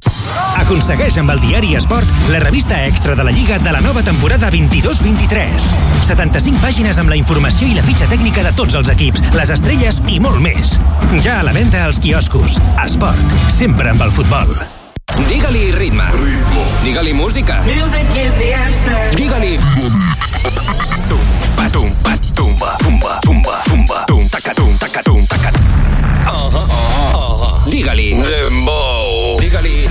Aconsegueix amb el diari Esport la revista extra de la Lliga de la nova temporada 22-23. 75 pàgines amb la informació i la fitxa tècnica de tots els equips, les estrelles i molt més. Ja a la venda als quioscos. Esport, sempre amb el futbol. Digue-li ritme. Digue-li música. Digue-li... Tumba, tumba, tumba, tumba, tumba, tum, taca, tum, taca, tum, taca. -huh. Digue-li. Dembow. Digue-li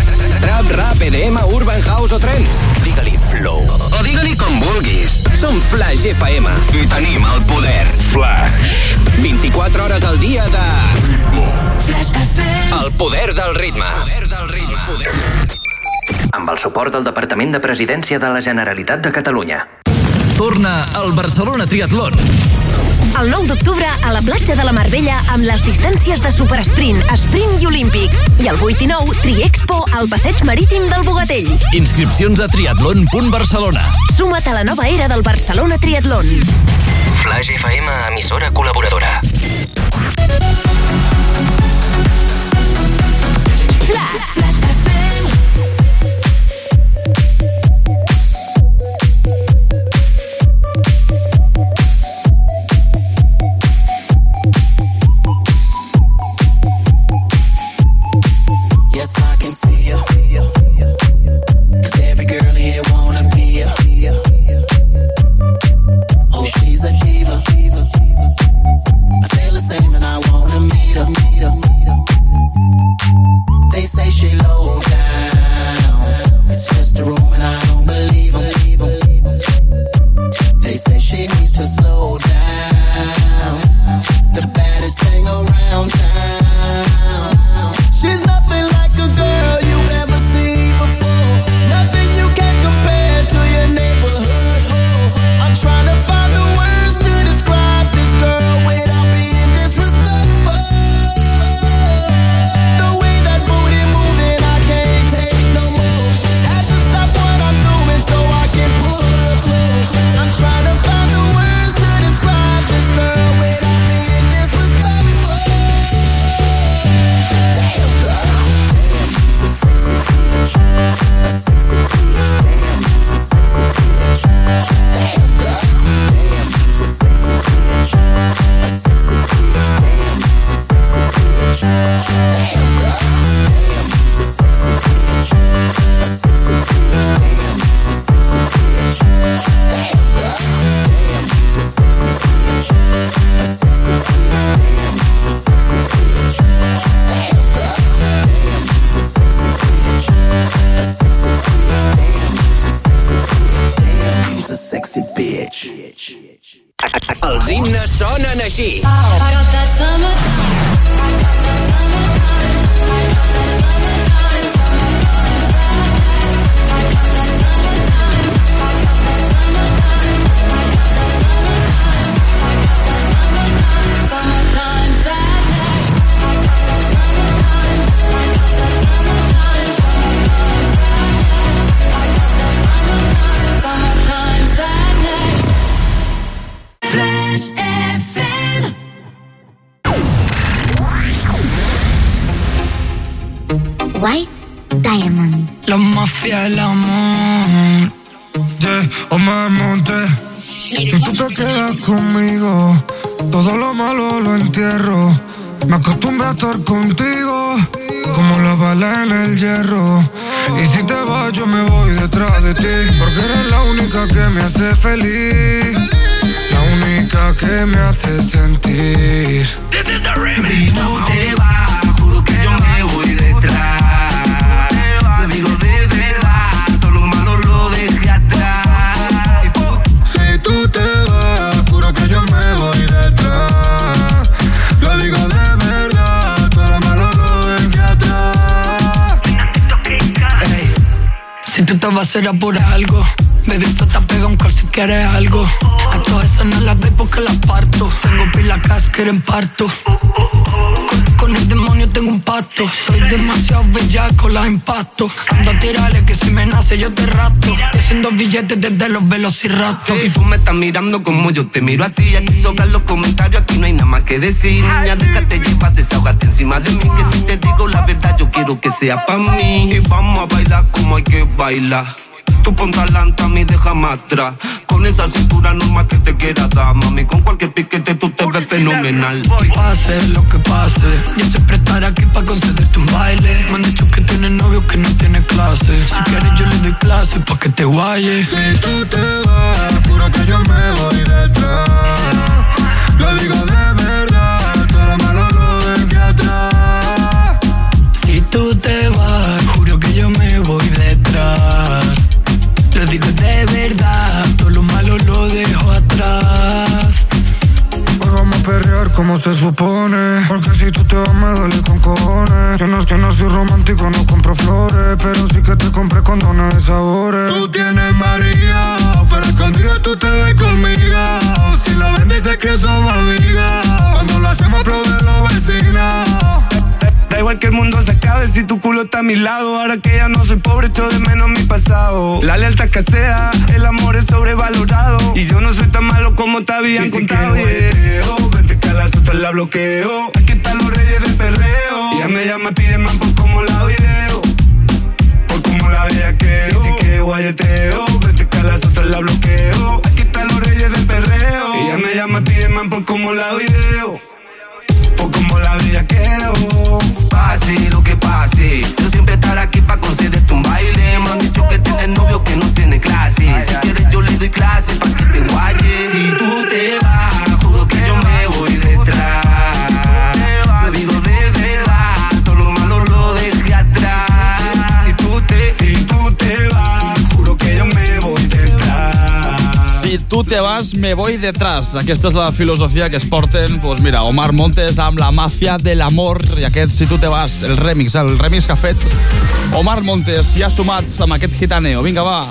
trap, rap, EDM, urban house o trends. Digue-li flow. O digue-li com vulguis. Som Flash FM i tenim el poder. Flash. 24 hores al dia de... El poder del ritme. El poder del ritme. Amb el suport del Departament de Presidència de la Generalitat de Catalunya. Torna al Barcelona Triatlón. El 9 d'octubre a la platja de la Marbella amb les distàncies de supersprint, sprint i olímpic. I el 8 i 9, Triexpo al passeig marítim del Bogatell. Inscripcions a triatlon.barcelona. Suma't a la nova era del Barcelona Triatlón. Flash FM, emissora col·laboradora. Yes, desde los velociraptors Y tú me estás mirando como yo te miro a ti. Aquí sobran los comentarios, aquí no hay nada más que decir. Niña, déjate llevar, desahogate encima de mí. Que si te digo la verdad, yo quiero que sea pa' mí. Y vamos a bailar como hay que bailar. Tú ponte adelante, a mí déjame atrás. Con esa cintura normal que te quiera dar, mami. Con cualquier piquete tú te ves fenomenal. Pase lo que pase, yo siempre estaré aquí para concederte un baile. Me han dicho que tienes novio que no tiene clase. Si quieres yo le clase pa' que te guayes. Si tú te vas, juro que yo me voy detrás. Como se supone. Porque si tú te vas me duele con cojones. Que no es que no soy romántico, no compro flores. Pero sí que te compré condones de sabores. Tú tienes María, pero escondido tú te ves conmigo. Si lo ven dices que somos amigas. Cuando lo hacemos aplauden los vecinos. Da igual que el mundo se acabe si tu culo está a mi lado. Ahora que ya no soy pobre, echo de menos mi pasado. La lealtad escasea, el amor es sobrevalorado. Y yo no soy tan malo como te habían Dicen contado. que guayeteo, vente que a las otras la bloqueo. Aquí están los reyes del perreo. Ella me llama, pide más por como la video. Por como la bellaqueo. Dice que guayeteo, vente que a las otras la bloqueo. Aquí están los reyes del perreo. Ella me llama, pide más por como la video. Por como la bellaqueo. Pase lo que pase. Yo siempre estaré aquí para concederte un baile. Me han dicho que tienes novio que no tiene clase. Si quieres yo le doy clase para que te guayes. Si tú te vas, tu te vas, me voy detrás. Aquesta és la filosofia que es porten, doncs mira, Omar Montes amb la màfia de l'amor i aquest Si tu te vas, el remix, el remix que ha fet Omar Montes ja sumat amb aquest gitaneo. Vinga, va,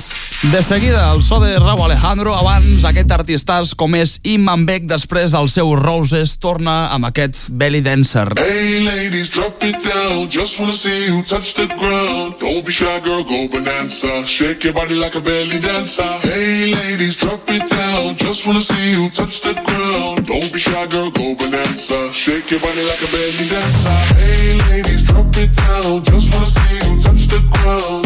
de seguida el so de Raúl Alejandro, abans aquest artistàs com és Iman Beck, després del seu Roses, torna amb aquest Belly Dancer. Hey ladies, drop it down. Just wanna see you touch the ground. Don't be shy, girl, go bonanza. Shake your body like a belly dancer. Hey ladies, drop it down. Just wanna see you touch the ground. Don't be shy, girl, go bonanza. Shake your body like a belly dancer. Hey ladies, drop it down. Just wanna see you touch the ground.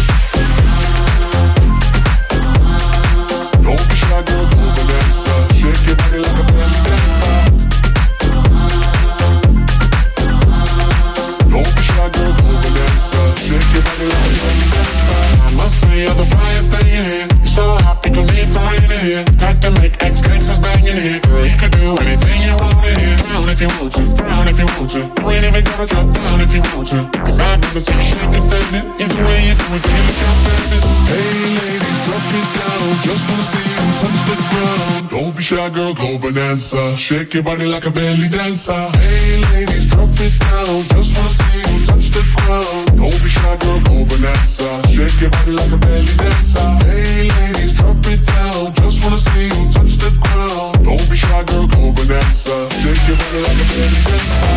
Say you're the flyest thing in here. So hot, people need some rain in here. Type to make ex gangsters bang in here. Girl, you could do anything you want in here. If you want to, down if you want to. You ain't even gotta drop down if you want to. Cause I've never seen you shaking standing. Either way you do it, then you look outstanding. Hey ladies, drop it down. Just wanna see you touch the ground. Don't be shy, girl, go bonanza. Shake your body like a belly dancer. Hey ladies, drop it down. Just wanna see you touch the ground. Don't be shy, girl, go bonanza. Shake your body like a belly dancer. Hey ladies, drop it down. Wanna see you touch the ground. Don't be shy, girl, go bonanza. Shake your body like a belly dancer.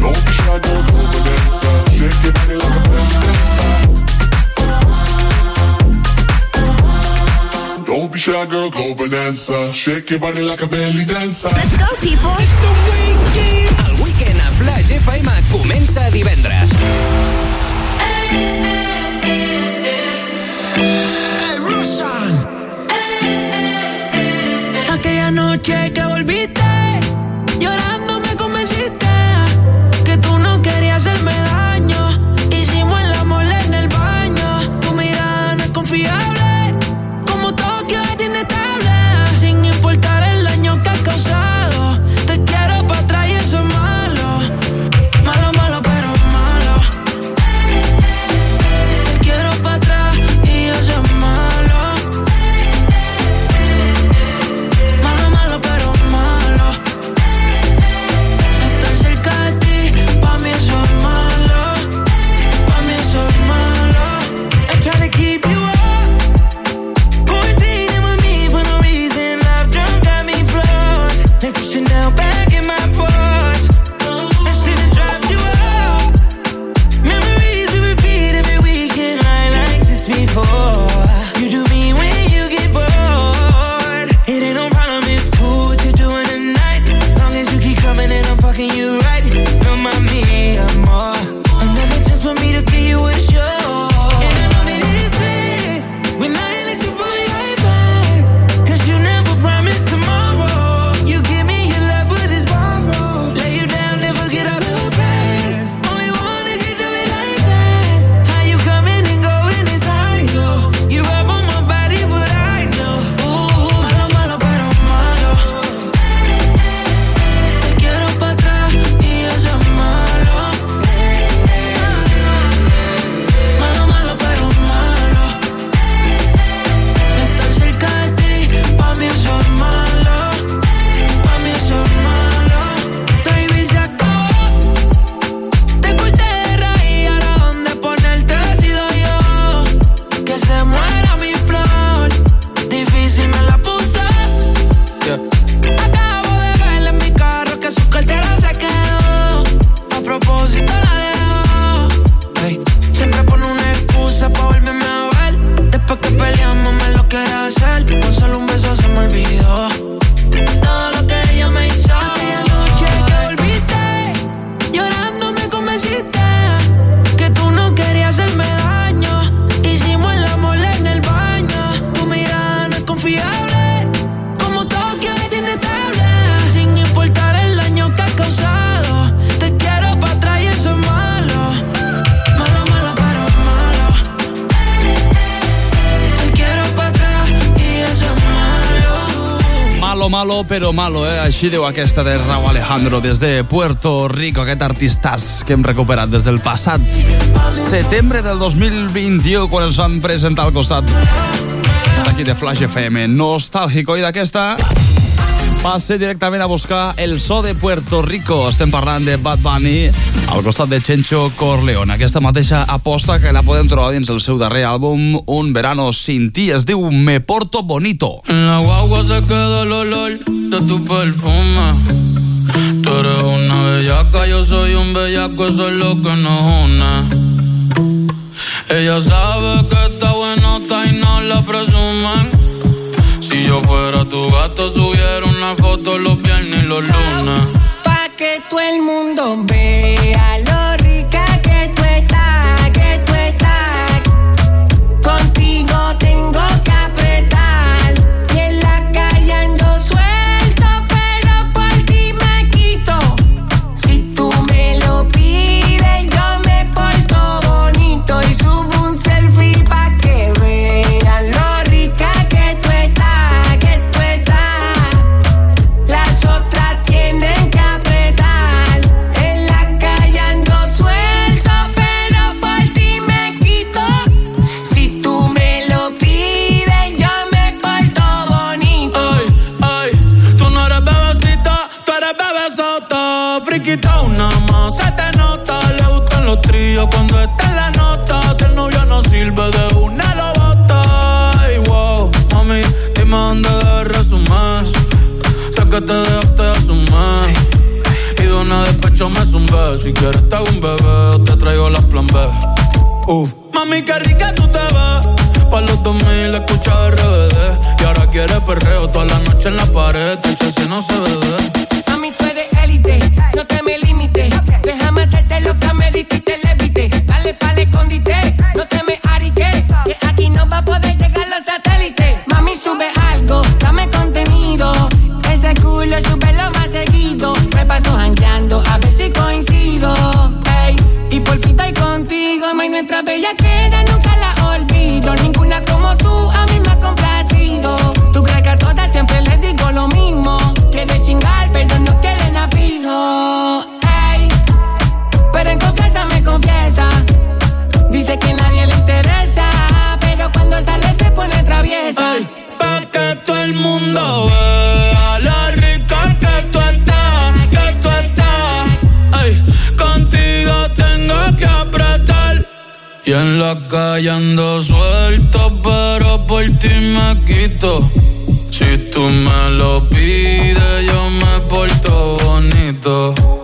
Don't be shy, girl, go bonanza. Shake your body like a belly dancer. Don't be shy, girl, go bonanza. Shake your body like a belly dancer. Let's go, people. It's the weekend. El weekend a Flash FM comença divendres. Aquella noche que volviste, però malo, eh? Així diu aquesta de Raúl Alejandro des de Puerto Rico, aquest artistàs que hem recuperat des del passat setembre del 2021, quan ens van presentar al costat d'aquí de Flash FM. Nostàlgico i d'aquesta passe directament a buscar el so de Puerto Rico. Estem parlant de Bad Bunny al costat de Chencho Corleone. Aquesta mateixa aposta que la podem trobar dins el seu darrer àlbum, Un verano sin ti. Es diu Me porto bonito. La guagua se queda el tu perfume. Tú eres una bellaca, yo soy un bellaco, eso es lo que nos une. Ella sabe que está buenota y no la presumen. Si yo fuera tu gato, subiera una foto los viernes y los lunes. Pa' que todo el mundo vea lo rica que tú estás, que tú estás. Contigo tengo que Si quieres te hago un bebé te traigo las plan B. Uf. Mami, qué rica tú te ves. Pa' los 2000 escucha RBD. Y ahora quiere perreo toda la noche en la pared. Te si no se bebe. Mami, tú eres élite, no te me limites. Déjame hacerte lo que me arique. Que aquí no va a poder llegar los satélites. Mami, sube algo, dame contenido. Ese culo sube lo más nuestra bella queda, nunca la olvido. Ninguna como tú a mí me ha complacido. Tú crees que a todas siempre les digo lo mismo. Quiere chingar, pero no quiere nada fijo. Ey, pero en confianza me confiesa. Dice que nadie le interesa, pero cuando sale se pone traviesa. Pa' que todo el mundo vea Y en la calle ando suelto, pero por ti me quito. Si tú me lo pides, yo me porto bonito.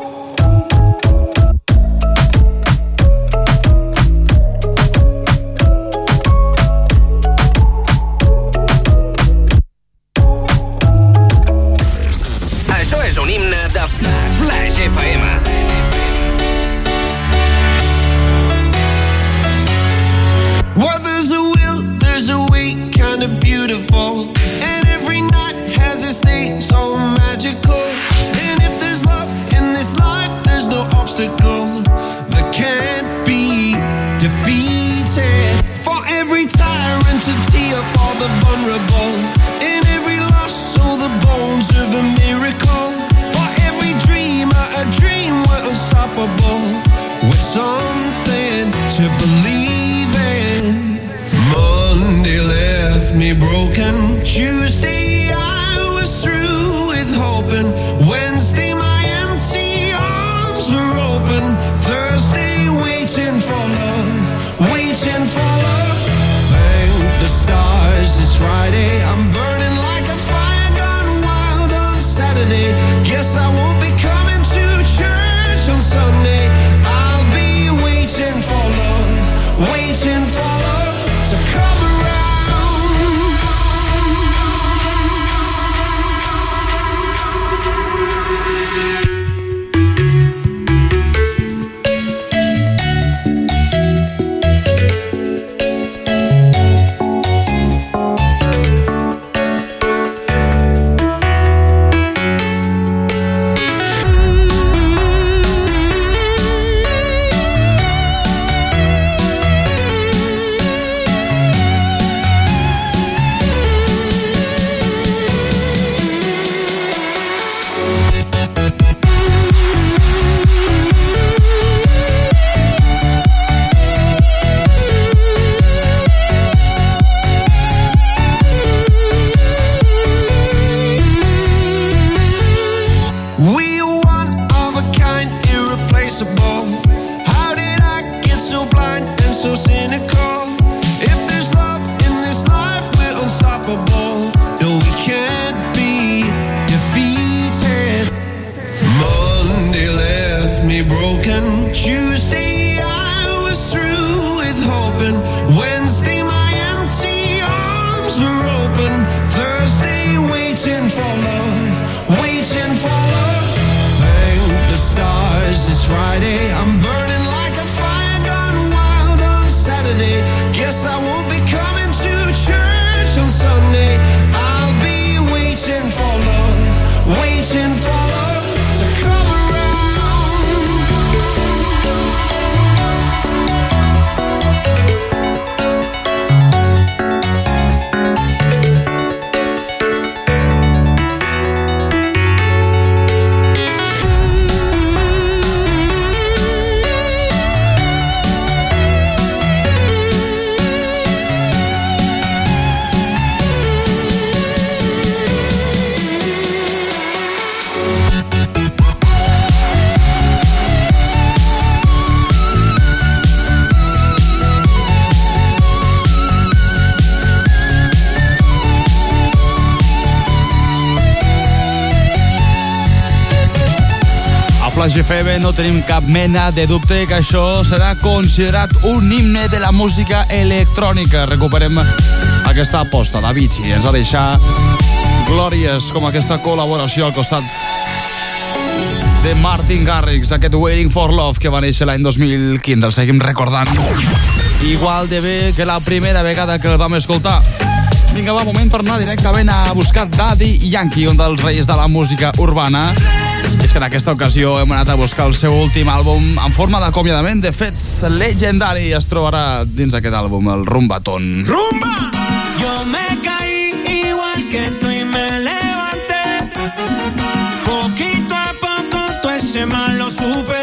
mena de dubte que això serà considerat un himne de la música electrònica. Recuperem aquesta aposta d'Avicii. Ens va deixar glòries com aquesta col·laboració al costat de Martin Garrix, aquest Waiting for Love que va néixer l'any 2015. El seguim recordant igual de bé que la primera vegada que el vam escoltar. Vinga, va, moment per anar directament a buscar Daddy Yankee, un dels reis de la música urbana que en aquesta ocasió hem anat a buscar el seu últim àlbum en forma d'acomiadament de fet, legendari. Es trobarà dins aquest àlbum, el Rumbatón. Rumba! Yo me caí igual que tú y me levanté Poquito a poco todo ese mal lo supe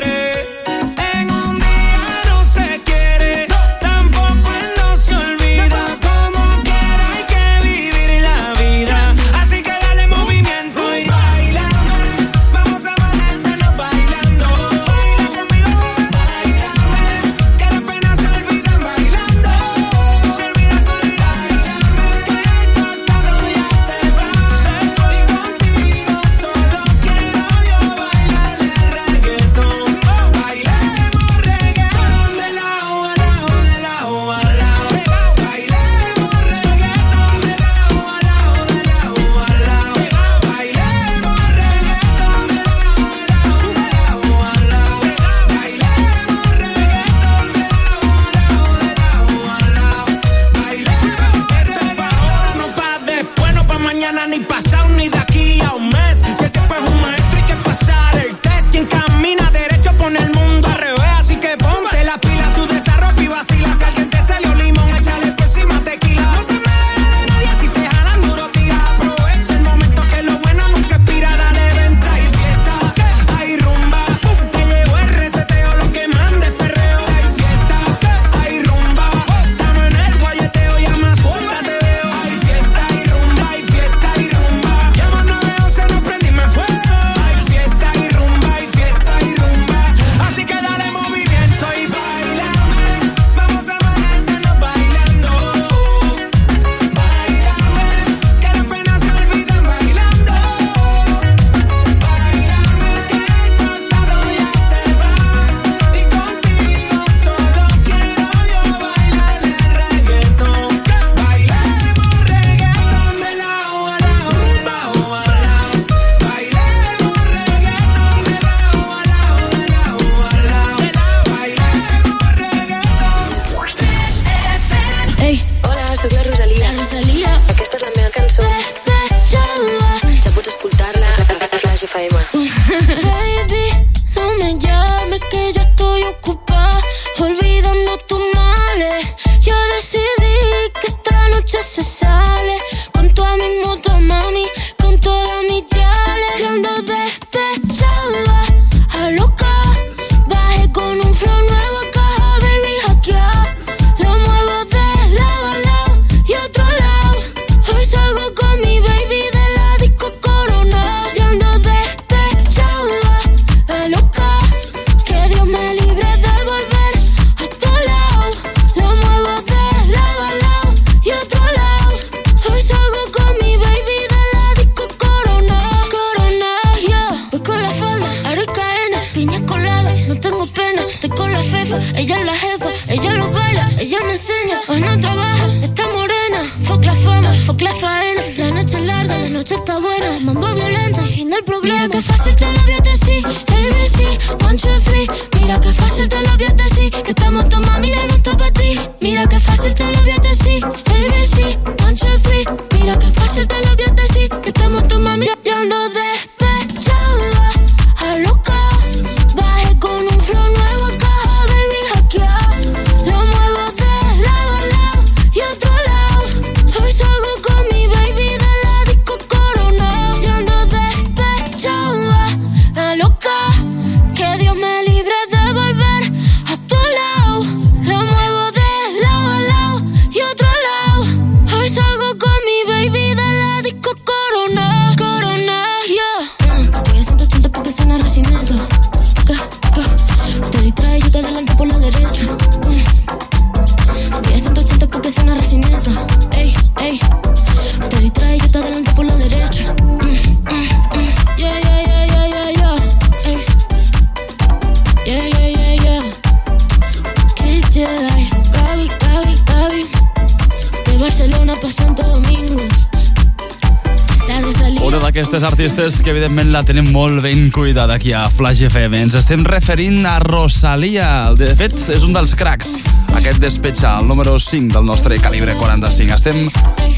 que evidentment la tenim molt ben cuidada aquí a Flash FM. Ens estem referint a Rosalia. De fet, és un dels cracs. Aquest despetxa, el número 5 del nostre calibre 45. Estem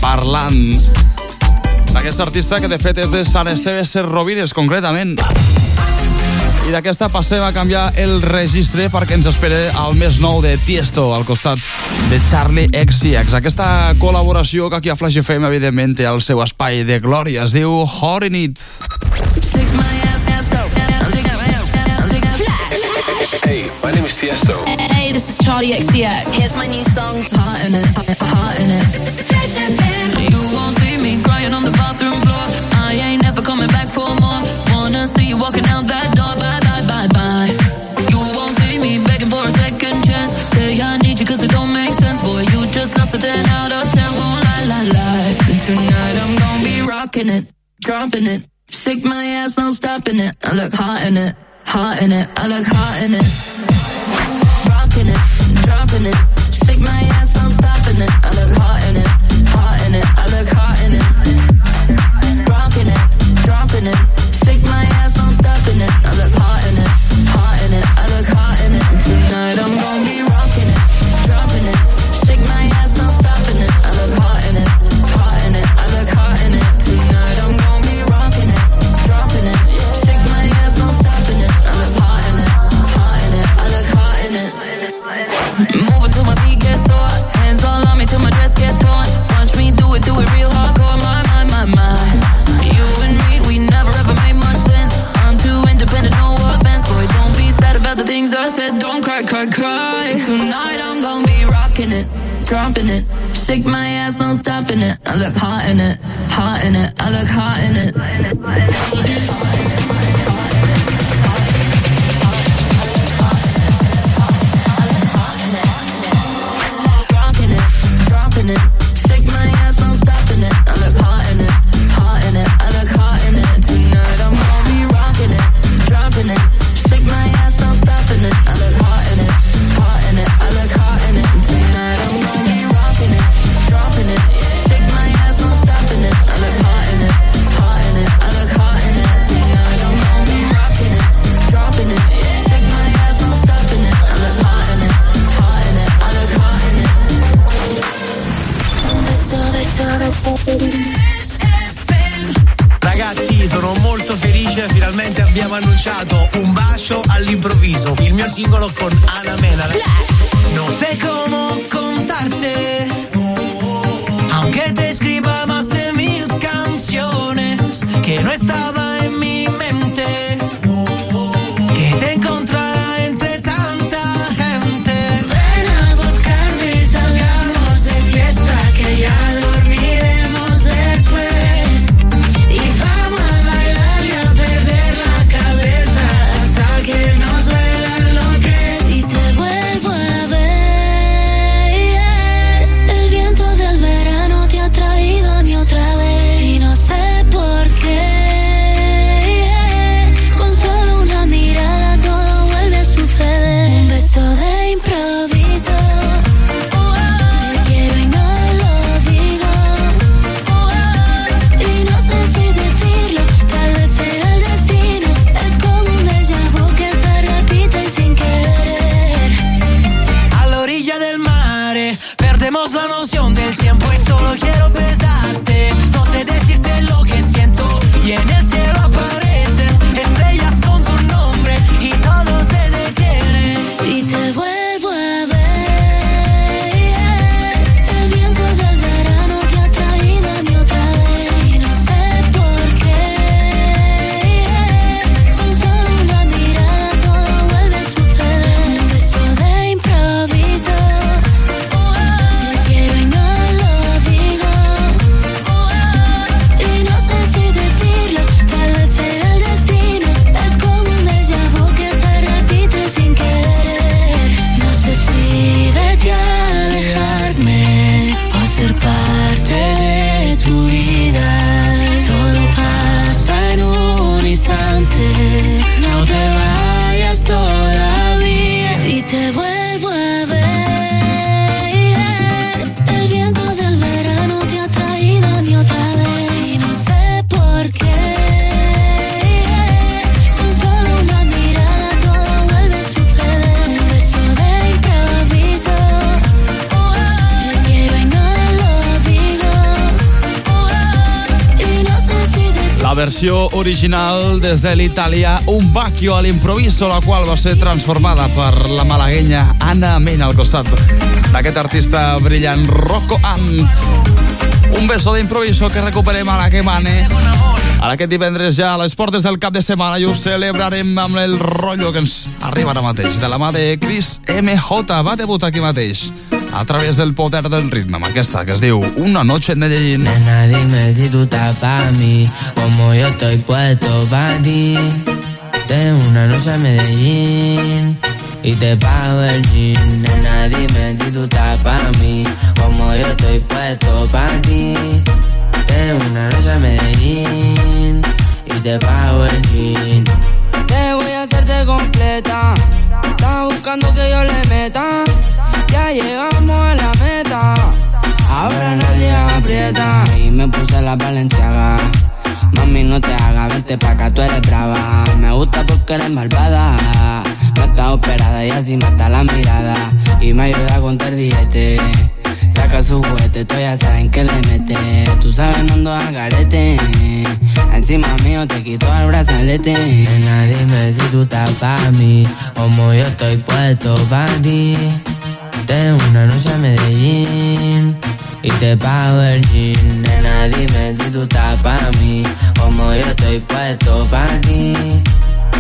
parlant d'aquest artista que de fet és de Sant Esteve Serrovines, concretament. I d'aquesta passem a canviar el registre perquè ens espera el més nou de Tiesto al costat de Charlie XCX. Aquesta col·laboració que aquí a Flash FM evidentment té el seu espai de glòria. Es diu Horinits. Tiesto. Hey, this is Charlie XCX. Here's my new song, Heart in It. Heart in It. You won't see me crying on the bathroom floor. I ain't never coming back for more. Wanna see you walking out that door. Bye, bye, bye, bye. You won't see me begging for a second chance. Say I need you cause it don't make sense. Boy, you just lost a 10 out of 10. Won't lie, lie, lie. Tonight I'm gonna be rocking it, dropping it. Shake my ass, no stopping it. I look hot in it, hot in it. I look hot in it. Original des de l'italià Un Bacchio a l'improviso, la qual va ser transformada per la malaguenya Anna Mena al costat d'aquest artista brillant Rocco Ant. Un beso d'improviso que recuperem a la que mane. Ara aquest divendres ja a les portes del cap de setmana i ho celebrarem amb el rotllo que ens arriba ara mateix de la mà de Chris MJ. Va debutar aquí mateix a través del poder del ritme amb aquesta que es diu Una noche en Medellín. Nena, dime si tú estás pa' mí, como yo estoy puesto pa' ti. Tengo una noche en Medellín y te pago el jean. Nena, dime si tú estás pa' mí, como yo estoy puesto pa' ti. Tengo una noche en Medellín y te pago el jean. Te voy a hacerte completa. Estás buscando que yo le meta. Ya llegamos a la meta. Ahora nadie aprieta. Y me puse la valenciaga. Mami, no te hagas, vente pa' acá, tú eres brava. Me gusta porque eres malvada. No está operada y así mata la mirada. Y me ayuda a contar billetes. Saca su juguete, tú ya saben que le mete. Tú sabes, no ando al garete. Encima mío te quito el brazalete. Nena, dime si tú estás pa' mí. Como yo estoy puesto pa' ti. Tengo una noche en Medellín y te pago el jean. Nena, dime si tú estás pa' mí, como yo estoy puesto pa' ti.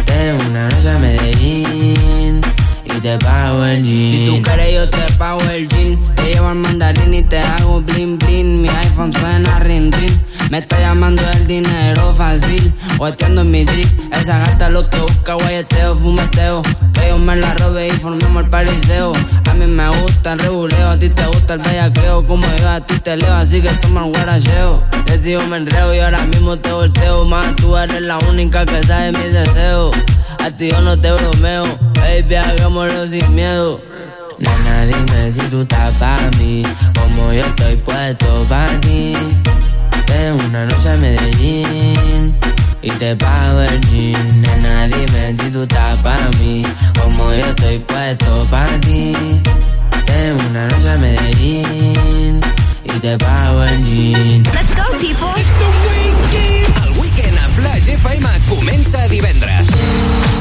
Tengo una noche en Medellín y te pago el jean. Si tú quieres yo te pago el jean. Te llevo al mandarín y te hago blin blin. Mi iPhone suena rin rin. Me está llamando el dinero fácil. Guateando en mi drip. Esa gata lo que busca, guayeteo, fumeteo. Que yo me la robe y formemos el pariseo. A mí me gusta el reguleo, a ti te gusta el bellaqueo. Como yo a ti te leo, así que toma el guaracheo. Decido me enreo y ahora mismo te volteo. Más tú eres la única que sabe mis deseos. A ti yo no te bromeo, baby, hagámoslo sin miedo. Nena, dime si tú estás pa' mí, como yo estoy puesto pa' ti. Tengo una noche en Medellín y te pago el jean. Nena, dime si tú estás pa' mí, como yo estoy puesto pa' ti. Tengo una noche en Medellín y te pago el jean. Let's go, people! El weekend a Flash FM comença divendres.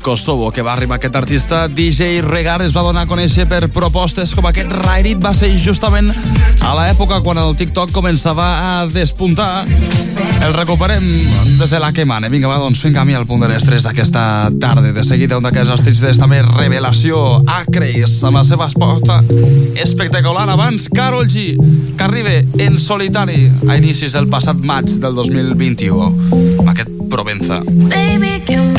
Kosovo que va arribar aquest artista, DJ Regar es va donar a conèixer per propostes com aquest Rairit va ser justament a l'època quan el TikTok començava a despuntar. El recuperem des de la que mane. Vinga, va, doncs fent camí al punt de les 3 d'aquesta tarda. De seguida, un d'aquests estrits d'esta més revelació, Acres, amb la seva esposa espectacular. Abans, Carol G, que arriba en solitari a inicis del passat maig del 2021. Amb aquest Provenza. Baby, can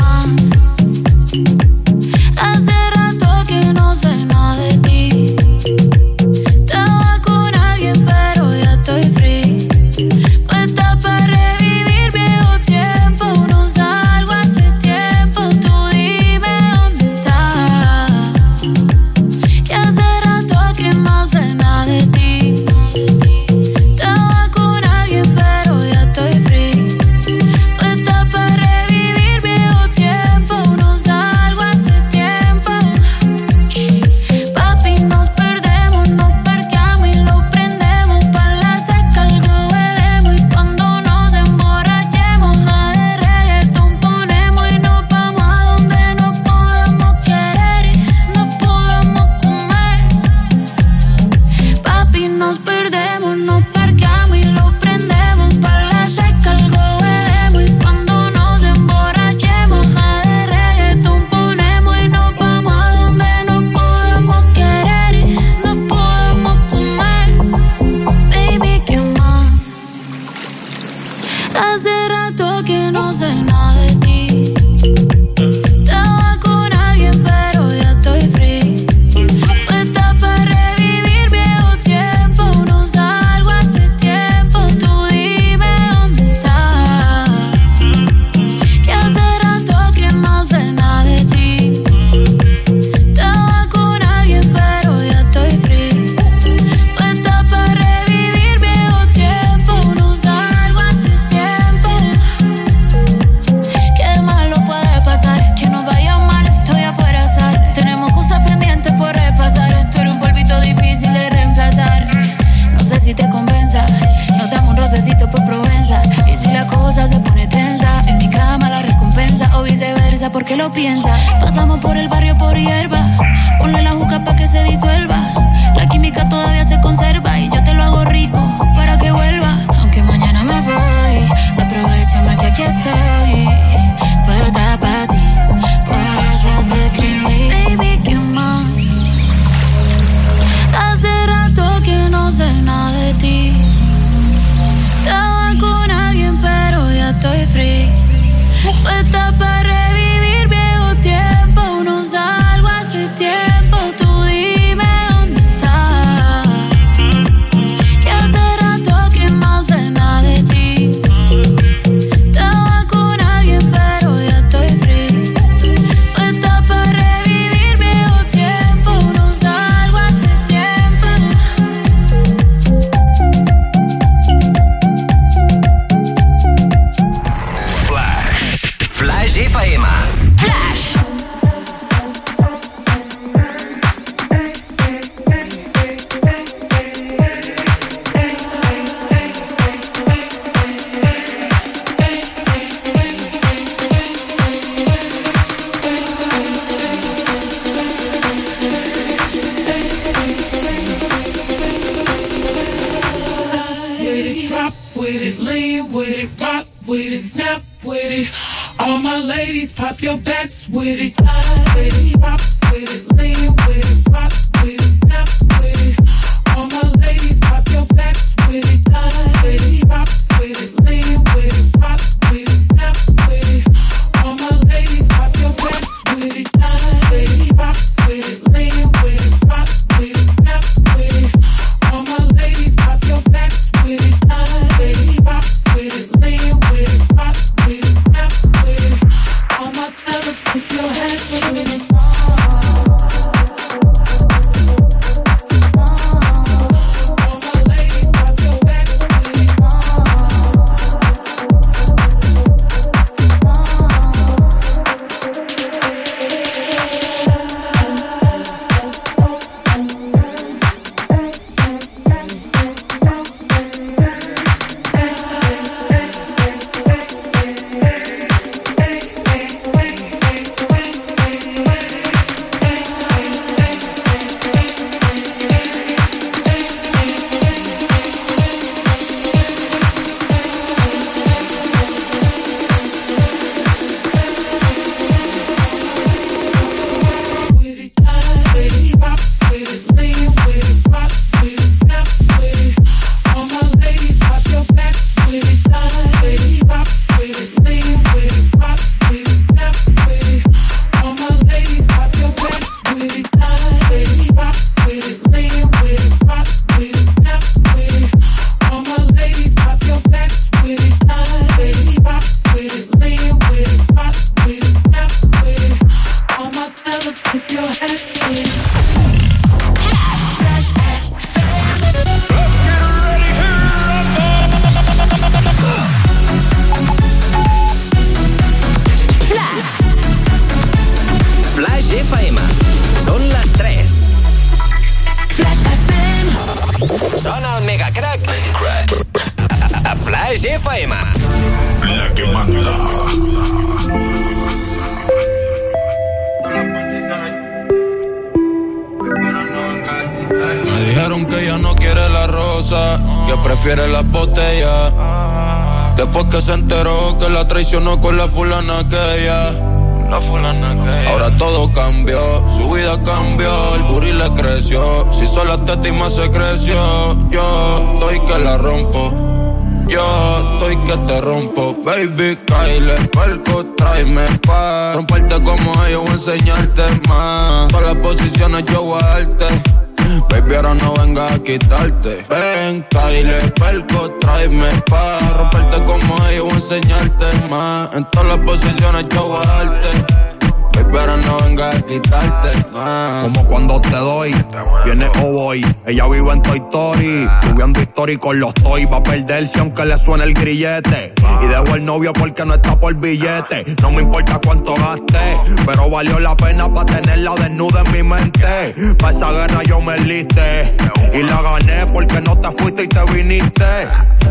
Aunque le suene el grillete. Y dejo el novio porque no está por billete. No me importa cuánto gaste, pero valió la pena para tenerla desnuda en mi mente. Pa' esa guerra yo me liste. Y la gané porque no te fuiste y te viniste.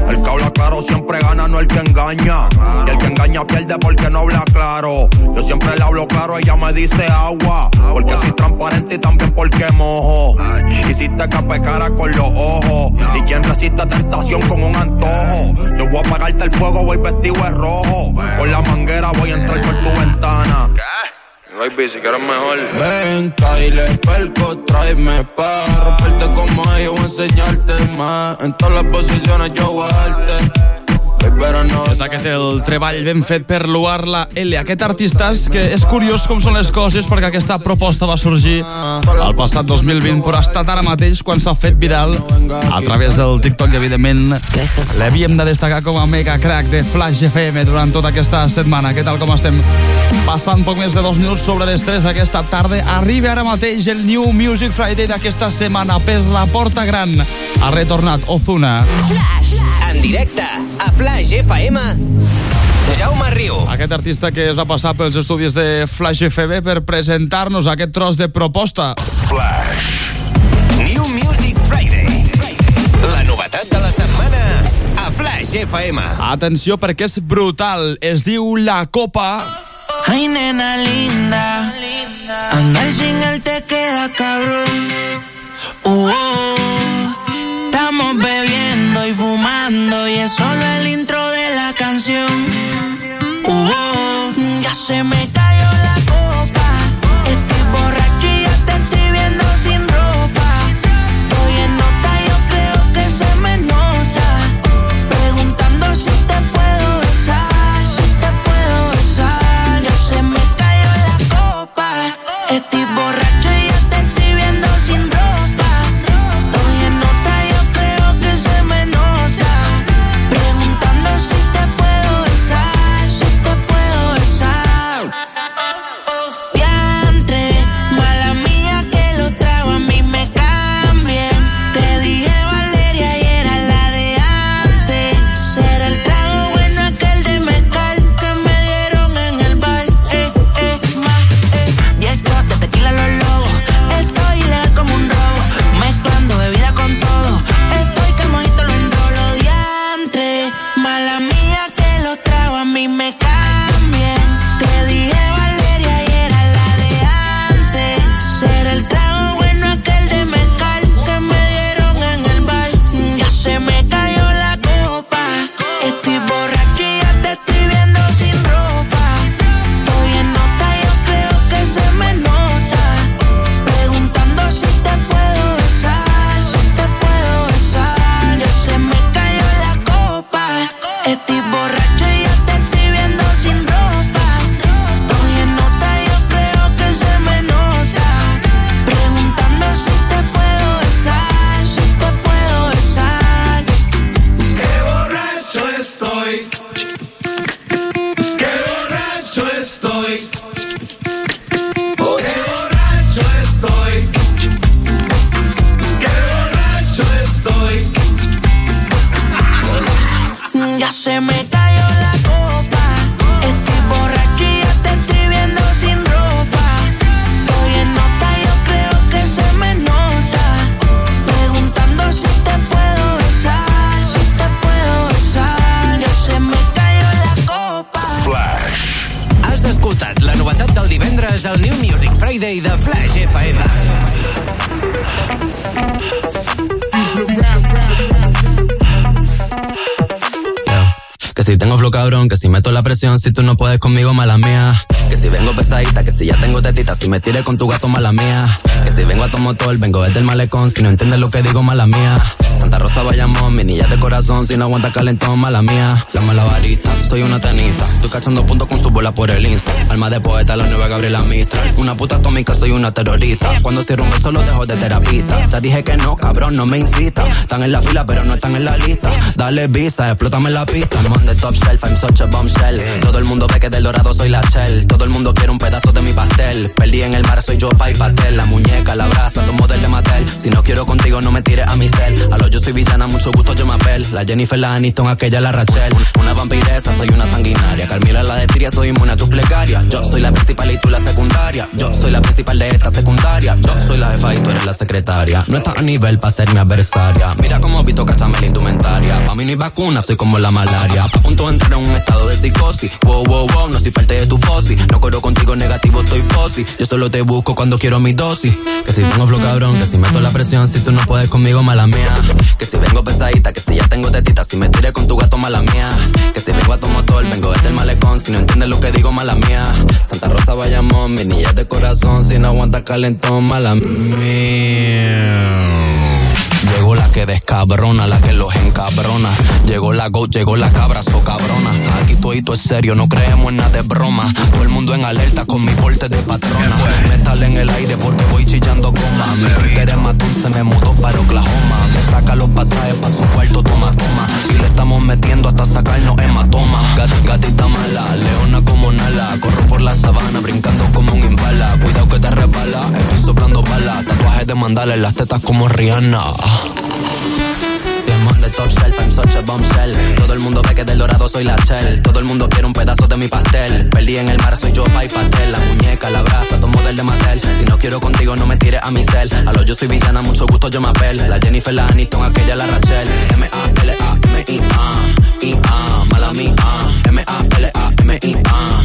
El que habla claro siempre gana, no el que engaña. Y el que engaña pierde porque no habla claro. Yo siempre le hablo claro, ella me dice agua. Porque soy transparente y también porque mojo. Hiciste que pecara con los ojos. Y quien resiste tentación con un antojo. Yo voy a apagarte el fuego, voy vestido de rojo. Con la manguera voy a entrar por tu ventana. Baby, si quieres mejor. Ven, Kyle, perco, tráeme pa' romperte como yo voy a enseñarte más. En todas las posiciones yo voy a darte. És aquest el treball ben fet per luar la L. Aquest artista és que és curiós com són les coses perquè aquesta proposta va sorgir al passat 2020 però ha estat ara mateix quan s'ha fet viral a través del TikTok i evidentment l'havíem de destacar com a mega crack de Flash FM durant tota aquesta setmana. Què tal com estem? Passant poc més de dos minuts sobre les 3 aquesta tarda arriba ara mateix el New Music Friday d'aquesta setmana per la Porta Gran. Ha retornat Ozuna. Flash. En directe Flash FM. Jaume Riu. Aquest artista que es va passar pels estudis de Flash FM per presentar-nos aquest tros de proposta. Flash. New Music Friday. La novetat de la setmana a Flash FM. Atenció perquè és brutal. Es diu La Copa. Ay, nena linda, andar sin él te queda cabrón. Uh, oh, estamos bebiendo y fumando y es solo el intro de la canción. Ya se me que si meto la presión, si tú no puedes conmigo, mala mía. Que si vengo pesadita, que si ya tengo tetita, si me tire con tu gato, mala mía. Que si vengo a tu motor, vengo desde el malecón, si no entiendes lo que digo, mala mía. Santa Rosa Bayamón, mi niña de corazón, si no aguanta calentón, mala mía. La mala varita, soy una tenista, estoy cachando puntos con su bola por el Insta. Alma de poeta, la nueva Gabriela Mistral. Una puta atómica, soy una terrorista. Cuando cierro un beso, lo dejo de terapista. Te dije que no, cabrón, no me incita. Están en la fila, pero no están en la lista. Dale visa, explótame la pista. I'm on the top shelf, I'm such a bombshell. Todo el mundo ve que del dorado soy la shell. Todo el mundo quiere un pedazo de mi pastel. Perdí en el mar, soy yo, pa' y pastel. La muñeca, la brasa, tu modelo de Mattel. Si no quiero contigo, no me tires a mi cel. Yo soy villana, mucho gusto, yo me apel. La Jennifer, la Aniston, aquella, la Rachel. Una vampiresa, soy una sanguinaria. Carmila, la de Tiria, soy inmune a tus plegarias. Yo soy la principal y tú la secundaria. Yo soy la principal de esta secundaria. Yo soy la jefa y tú eres la secretaria. No estás a nivel para ser mi adversaria. Mira cómo Vito cachame la indumentaria. Pa' mí hay vacuna, soy como la malaria. A punto de entrar en un estado de psicosis. Wow, wow, wow, no soy parte de tu fosi. No corro contigo negativo, estoy fosi. Yo solo te busco cuando quiero mi dosis. Que si tengo flow cabrón, que si meto la presión, si tú no puedes conmigo, mala mía. Que si vengo pesadita, que si ya tengo tetita, si me tiré con tu gato, mala mía. Que si vengo a tu motor, vengo desde el malecón, si no entiendes lo que digo, mala mía. Santa Rosa Bayamón, mi niña de corazón, si no aguanta calentón, mala mía. Llegó la que descabrona, la que los encabrona. Llegó la go, llegó la cabra, so cabrona. Aquí todo es serio, no creemos en nada de broma. Todo el mundo en alerta con mi porte de patrona. Metal en el aire porque voy chillando goma. Mi Twitter es matón, se me mudó para Oklahoma. Me saca los pasajes pa' su cuarto, toma, toma. Y le estamos metiendo hasta sacarnos hematoma. Gat- gatita mala, leona como Nala. Corro por la sabana, brincando como un impala. Cuidado que te resbala, estoy soplando bala. Tatuajes de mandala en las tetas como Rihanna. Todo el mundo ve que del dorado soy la shell. Todo el mundo quiere un pedazo de mi pastel. Perdí en el mar, soy yo, pa' y pastel. La muñeca, la brasa, todo model de Mattel. Si no quiero contigo, no me tires a mi cel. A lo yo soy villana, mucho gusto, yo me apel. La Jennifer, la Aniston, aquella, la Rachel. M-A-L-A-M-I-A. I-A, mala mía. M-A-L-A-M-I-A.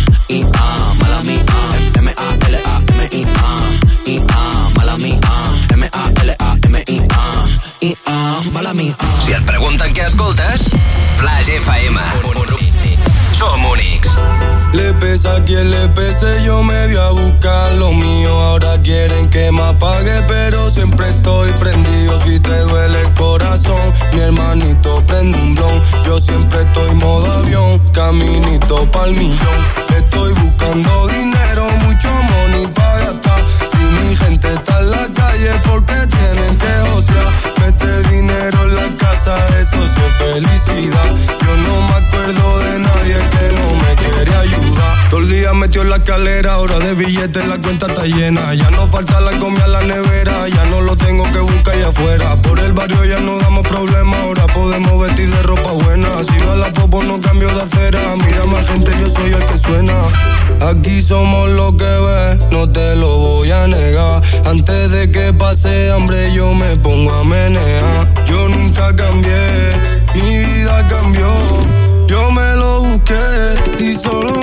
I-A, mala. Si et pregunten què escoltes, Flash FM. Som únics. Pesa quien le pese, yo me voy a buscar lo mío. Ahora quieren que me apague, pero siempre estoy prendido. Si te duele el corazón, mi hermanito prende un blon. Yo siempre estoy modo avión, caminito pa'l millón. Estoy buscando dinero, mucho money para gastar. Si mi gente está en la calle, porque tienen que josear. Mete dinero en la casa, eso es felicidad. Yo no me acuerdo de nadie que no me quiere ayudar. Todo el día metió en la escalera, hora de billetes, la cuenta está llena. Ya no falta la comida en la nevera, ya no lo tengo que buscar allá afuera. Por el barrio ya no damos problemas, ahora podemos vestir de ropa buena. Si va la popo no cambio de acera, mira más gente, yo soy el que suena. Aquí somos lo que ves, no te lo voy a negar. Antes de que pase hambre yo me pongo a menear. Yo nunca cambié, mi vida cambió. Yo me lo busqué y solo.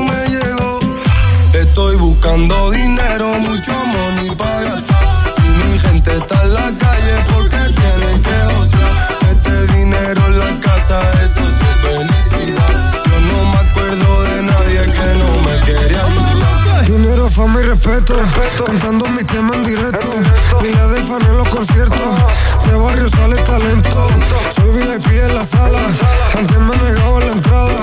Estoy buscando dinero, mucho money para gastar. Si mi gente está en la calle, porque tienen que josear. Este dinero en la casa, eso es felicidad. Yo no me acuerdo de nadie que no me quería ayudar. Dinero, fama y respeto. Cantando mi tema en directo. Pila de fan en los conciertos. De barrio sale talento. Soy VIP en la sala. Antes me negaba la entrada.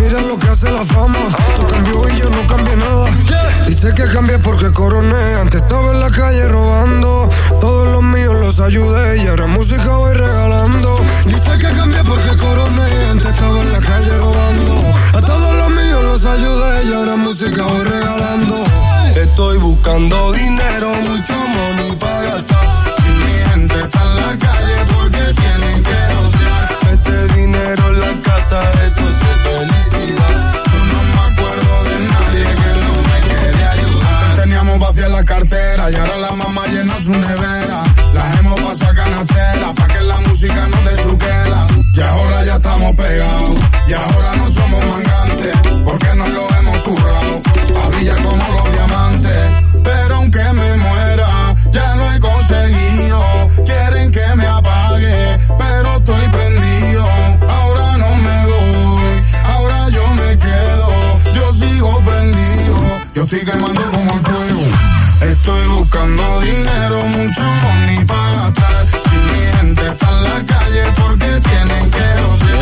Mira lo que hace la fama. Tú cambió y yo no cambié nada. Dice que cambié porque coroné. Antes estaba en la calle robando. Todos los míos los ayudé. Y ahora música voy regalando. Dice que cambié porque coroné. Antes estaba en la calle robando. A todos los los ayudé. Y ahora música voy regalando. Estoy buscando dinero, mucho money para gastar. Si mi gente está en la calle, porque tienen que josear. Este dinero en la casa, eso es felicidad. Yo no me acuerdo de nadie que no me quiere ayudar. Teníamos vacía la cartera y ahora la mamá llena su nevera. Las hemos pasado canastera pa' que la música no te chuquela. Y ahora ya estamos pegados y ahora no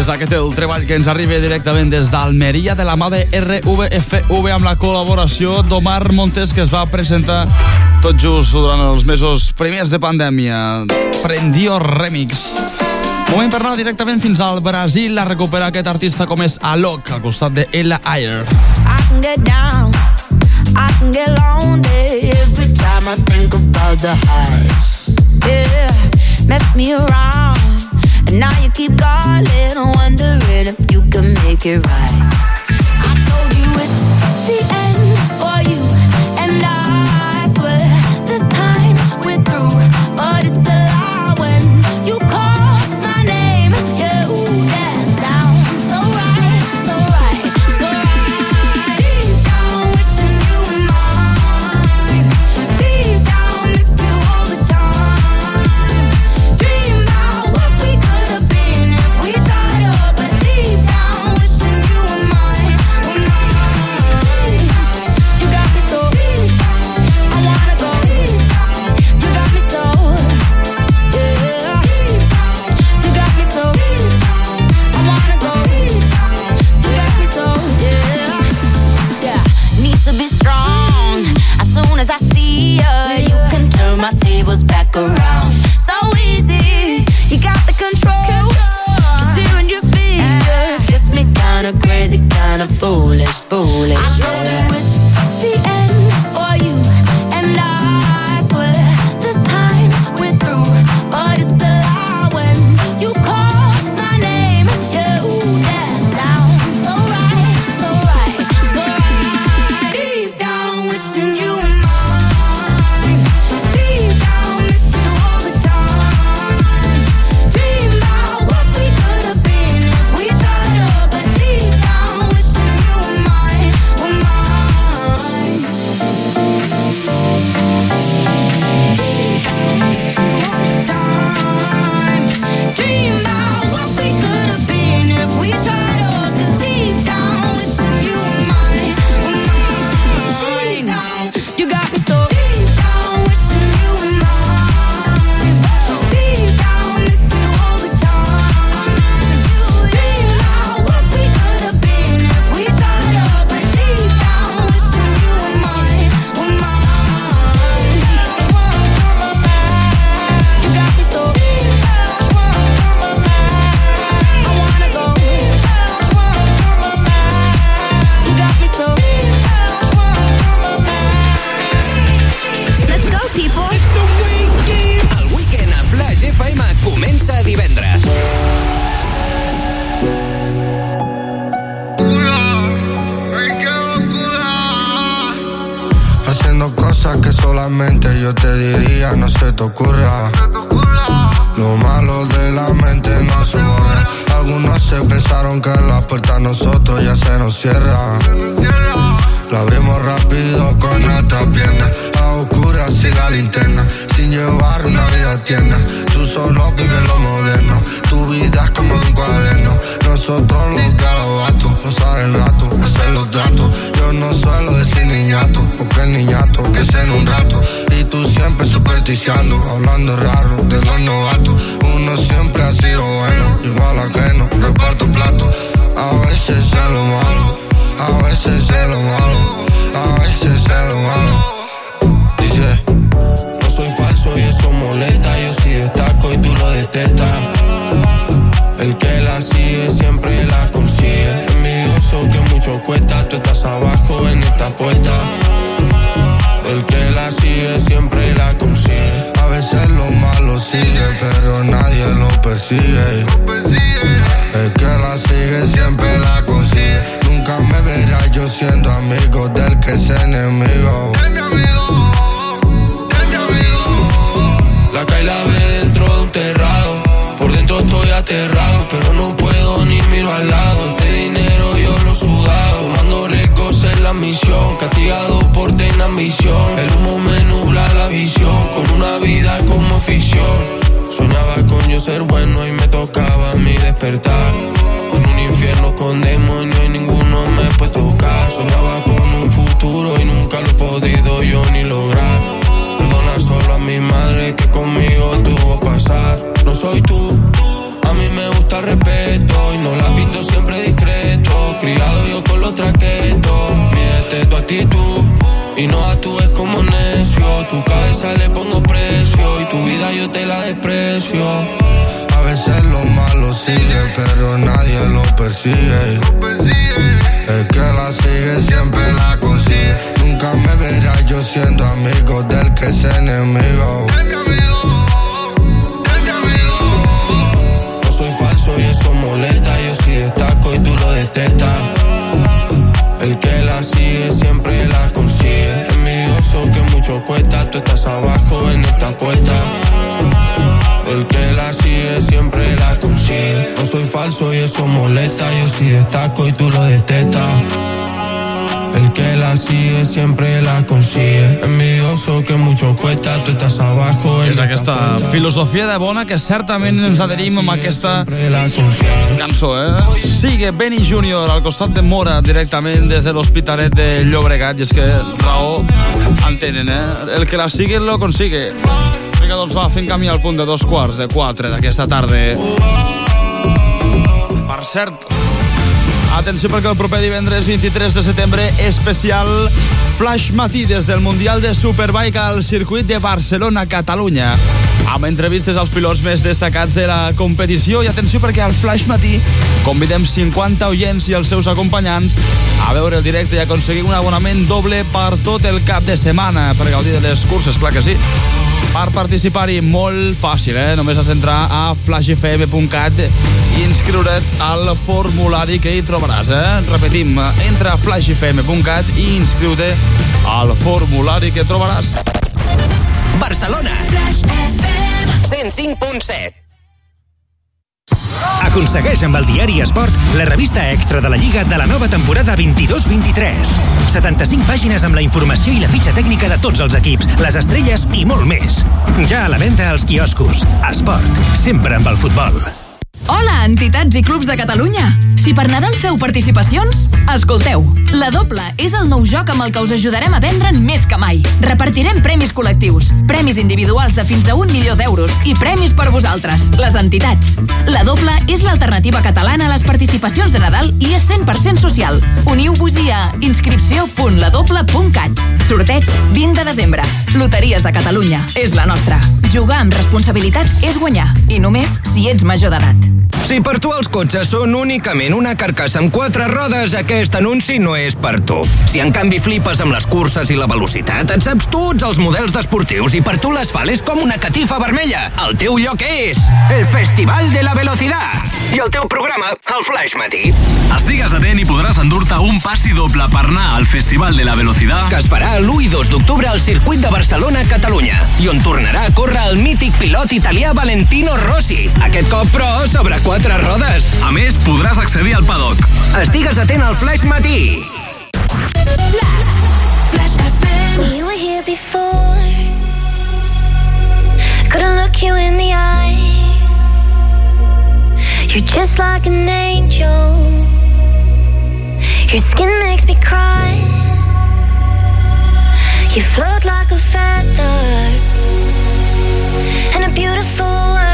És aquest el treball que ens arriba directament des d'Almeria de la mà de RVFV amb la col·laboració d'Omar Montes que es va presentar tot just durant els mesos primers de pandèmia. Prendio Remix. Moment per anar directament fins al Brasil a recuperar aquest artista com és Alok, al costat de Ella Ayer. I can get down, I can get lonely every time I think about the highs. Yeah, mess me around, now you keep calling, wondering if you can make it right. I told you it's the end filosofia de bona que certament ens adherim amb aquesta cançó, eh? Sigue Benny Junior al costat de Mora directament des de l'Hospitalet de Llobregat i és que raó en tenen, eh? El que la sigue lo consigue. Vinga, doncs va, fent camí al punt de dos quarts de quatre d'aquesta tarda. Per cert, Atenció perquè el proper divendres 23 de setembre especial Flash Matí des del Mundial de Superbike al circuit de Barcelona-Catalunya amb entrevistes als pilots més destacats de la competició i atenció perquè al Flash Matí convidem 50 oients i els seus acompanyants a veure el directe i aconseguir un abonament doble per tot el cap de setmana per gaudir de les curses, clar que sí per participar-hi molt fàcil, eh? Només has d'entrar a flashfm.cat i inscriure't al formulari que hi trobaràs, eh? Repetim, entra a flashfm.cat i inscriu-te al formulari que trobaràs. Barcelona. 105.7 Aconsegueix amb el diari Esport la revista extra de la Lliga de la nova temporada 22-23. 75 pàgines amb la informació i la fitxa tècnica de tots els equips, les estrelles i molt més. Ja a la venda als quioscos. Esport, sempre amb el futbol. Hola, entitats i clubs de Catalunya! Si per Nadal feu participacions, escolteu. La Doble és el nou joc amb el que us ajudarem a vendre'n més que mai. Repartirem premis col·lectius, premis individuals de fins a un milió d'euros i premis per vosaltres, les entitats. La Doble és l'alternativa catalana a les participacions de Nadal i és 100% social. Uniu-vos-hi a inscripció.ladoble.cat. Sorteig 20 de desembre. Loteries de Catalunya. És la nostra. Jugar amb responsabilitat és guanyar. I només si ets major d'edat. Si per tu els cotxes són únicament una carcassa amb quatre rodes, aquest anunci no és per tu. Si en canvi flipes amb les curses i la velocitat, et saps tots els models d'esportius i per tu l'asfalt és com una catifa vermella. El teu lloc és el Festival de la Velocitat i el teu programa, el Flash Matí. Estigues atent i podràs endur-te un passi doble per anar al Festival de la Velocitat que es farà l'1 i 2 d'octubre al circuit de Barcelona, Catalunya i on tornarà a córrer el mític pilot italià Valentino Rossi. Aquest cop, però, sobre sobre quatre rodes. A més, podràs accedir al paddock. Estigues atent al Flash Matí. Flash We were here before. Couldn't look you in the eye. You're just like an angel. Your skin makes me cry. You float like a feather. And a beautiful world.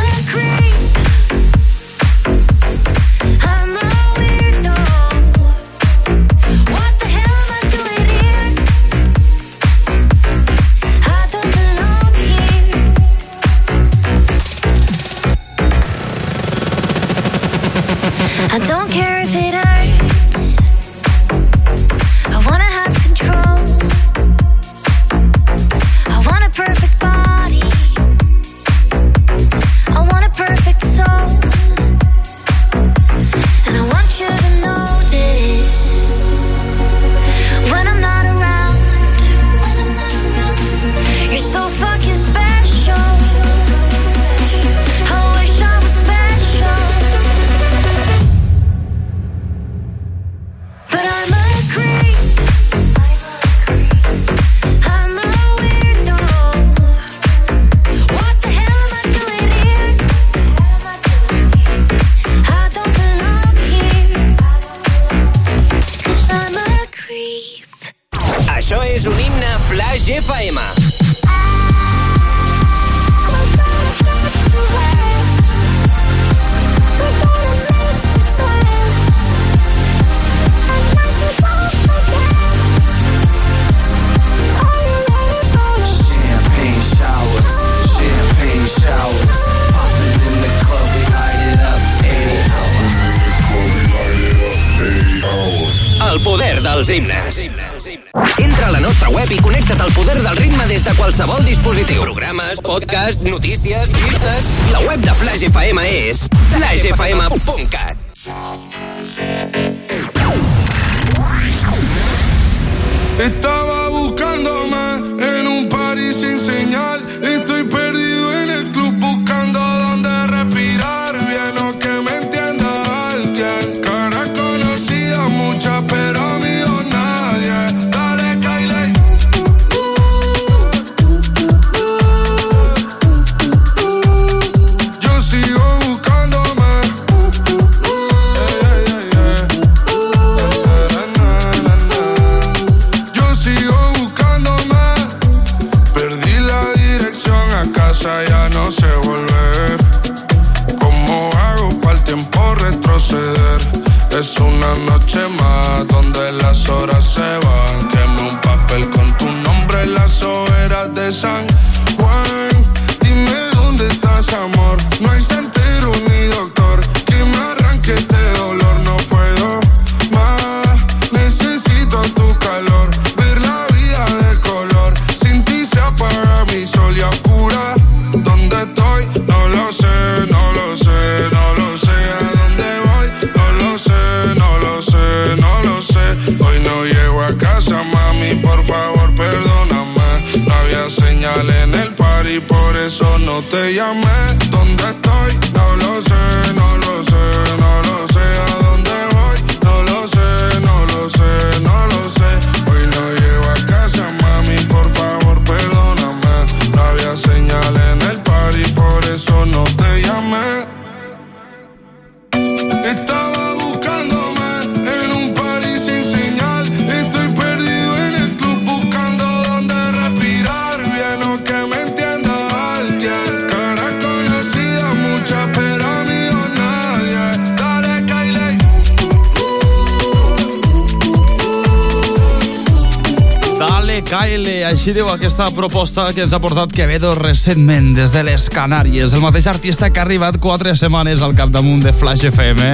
aquesta proposta que ens ha portat Quevedo recentment des de les Canàries. El mateix artista que ha arribat quatre setmanes al capdamunt de Flash FM.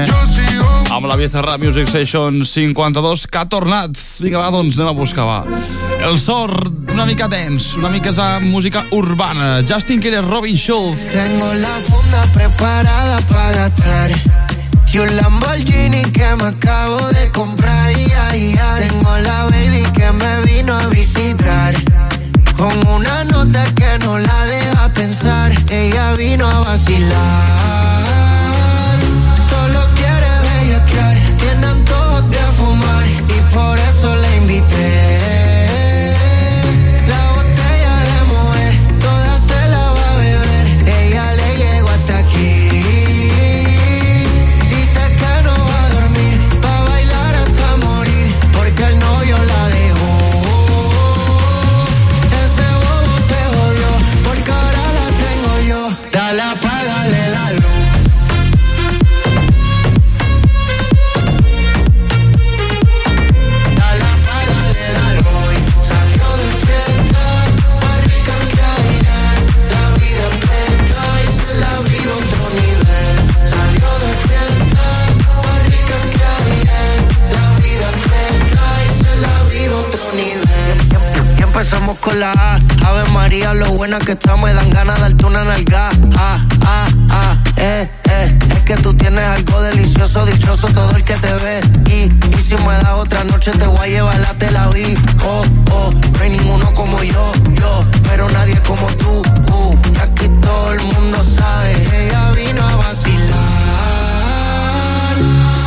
Amb la Bizarra Music Session 52 que ha tornat. Vinga, va, doncs anem a buscar, va. El sort una mica dens, una mica esa música urbana. Justin Quiles, Robin Schulz. Tengo la funda preparada para gastar. Y un Lamborghini que me acabo de comprar. Y ay, ay. Tengo la baby que me vino a visitar. Con una nota que no la deja pensar. Ella vino a vacilar. Con la A. Ave María, lo buena que está, me dan ganas de darte una nalga. Ah, ah, ah, eh, eh. Es que tú tienes algo delicioso, dichoso todo el que te ve. Y, y si me das otra noche, te voy a llevar la Tel Aviv. Oh, oh, no hay ninguno como yo, yo. Pero nadie como tú, uh. Aquí todo el mundo sabe. Ella vino a vacilar.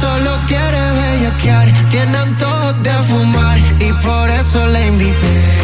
Solo quiere bellaquear. Tiene antojos de fumar. Y por eso la invité.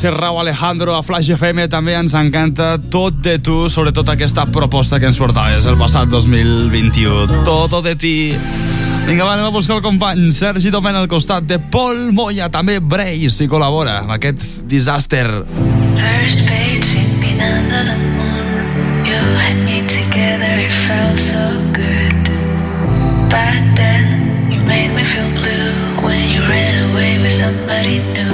Serrao Alejandro a Flash FM també ens encanta tot de tu, sobretot aquesta proposta que ens portaves el passat 2021. Todo de ti. Vinga, va, anem a buscar el company Sergi Domen al costat de Pol Moya, també Brace, i col·labora amb aquest disaster. First page sipping under the moon You and me together, it felt so good But then you made me feel blue When you ran away with somebody new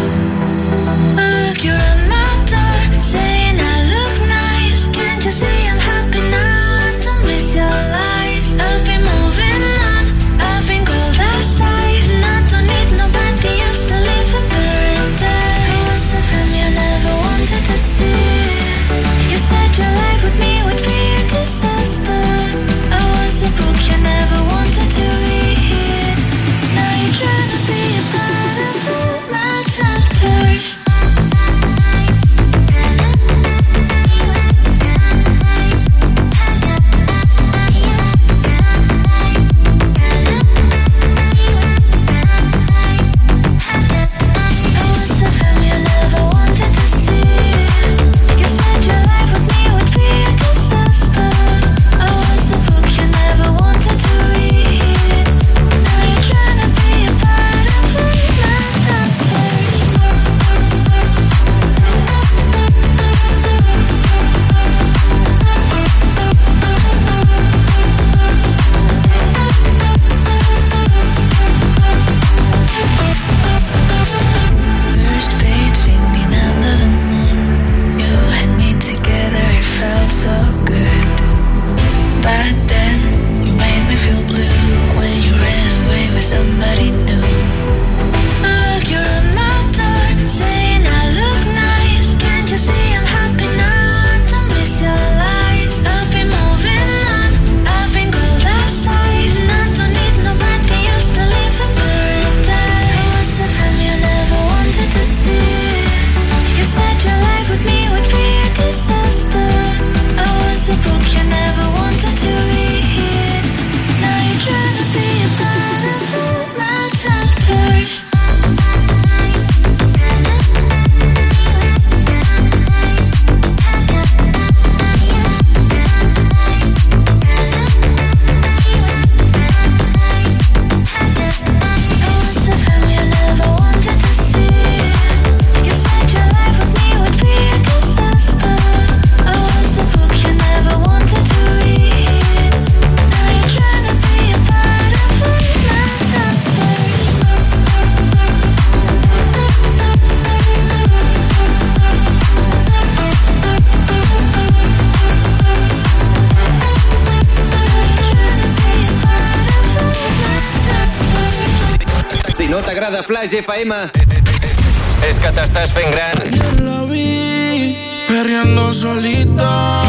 Rise FM. Es que t'estàs fent gran. Ayer la vi perreando solita.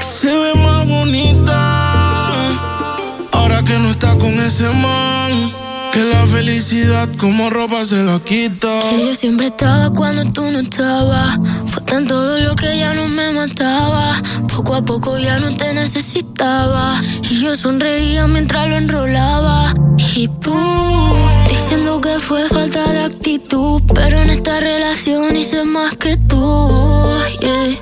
Se ve más bonita. Ahora que no está con ese man. Que la felicidad como ropa se la quita. Que yo siempre estaba cuando tú no estabas. Fue tanto dolor que ya no me mataba. Poco a poco ya no te necesitaba. Y yo sonreía mientras lo enrolaba. Y tú diciendo que fue falta de actitud, pero en esta relación hice más que tú, yeah.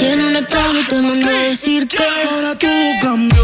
Y en un estado te mandé a decir que ahora tú cambias.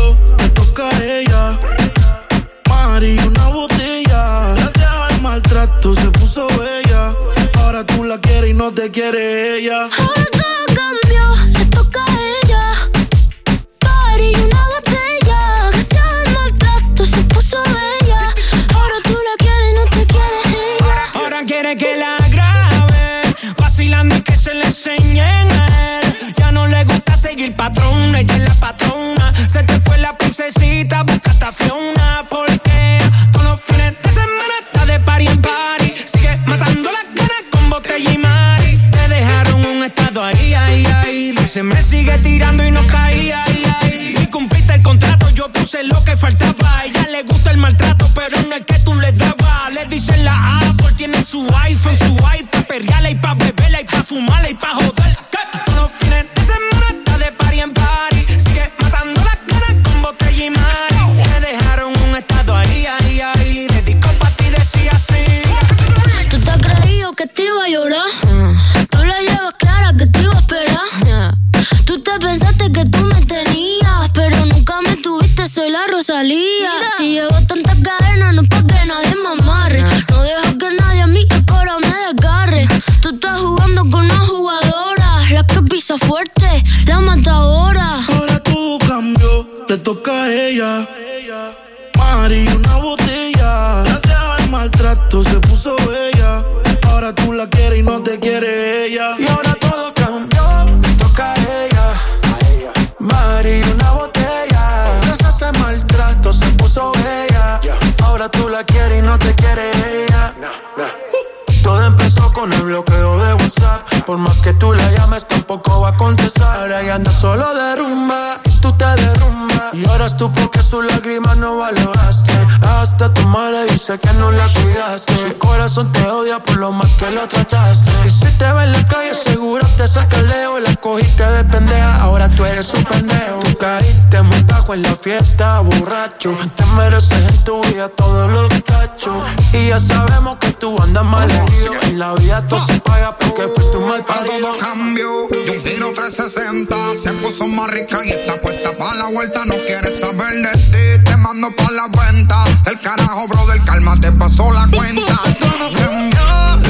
En la fiesta, borracho. Te mereces en tu vida todos los cachos. Y ya sabemos que tú andas mal herido. En la vida todo se paga porque fuiste un mal parido. todo cambio, yo un giro 360. Se puso más rica y está puesta para la vuelta. No quieres saber de ti, te mando para la venta. El carajo, bro, del calma te pasó la cuenta.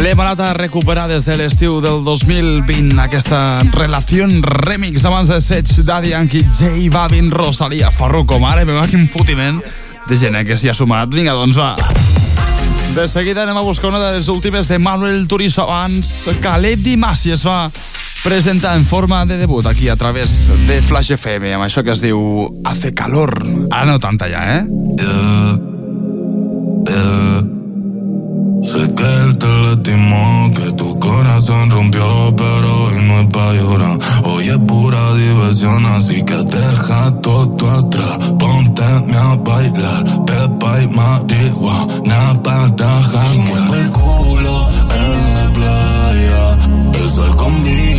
L'hem anat a recuperar des de l'estiu del 2020, aquesta relació remix abans de Sets, Daddy Anki, J Babin, Rosalia, Farruko, mare meva, quin fotiment de gent eh, que s'hi ha sumat. Vinga, doncs va. De seguida anem a buscar una de les últimes de Manuel Turizo abans. Caleb Dimassi es va presentar en forma de debut aquí a través de Flash FM amb això que es diu Hace calor. Ara no tanta ja, eh? Uh, uh. Que él te lastimó, que tu corazón rompió, pero hoy no es pa' llorar. Hoy es pura diversión, así que deja todo atrás. Ponte a bailar, pepa y marihuana para janguear. el culo en la playa, el sol conmigo.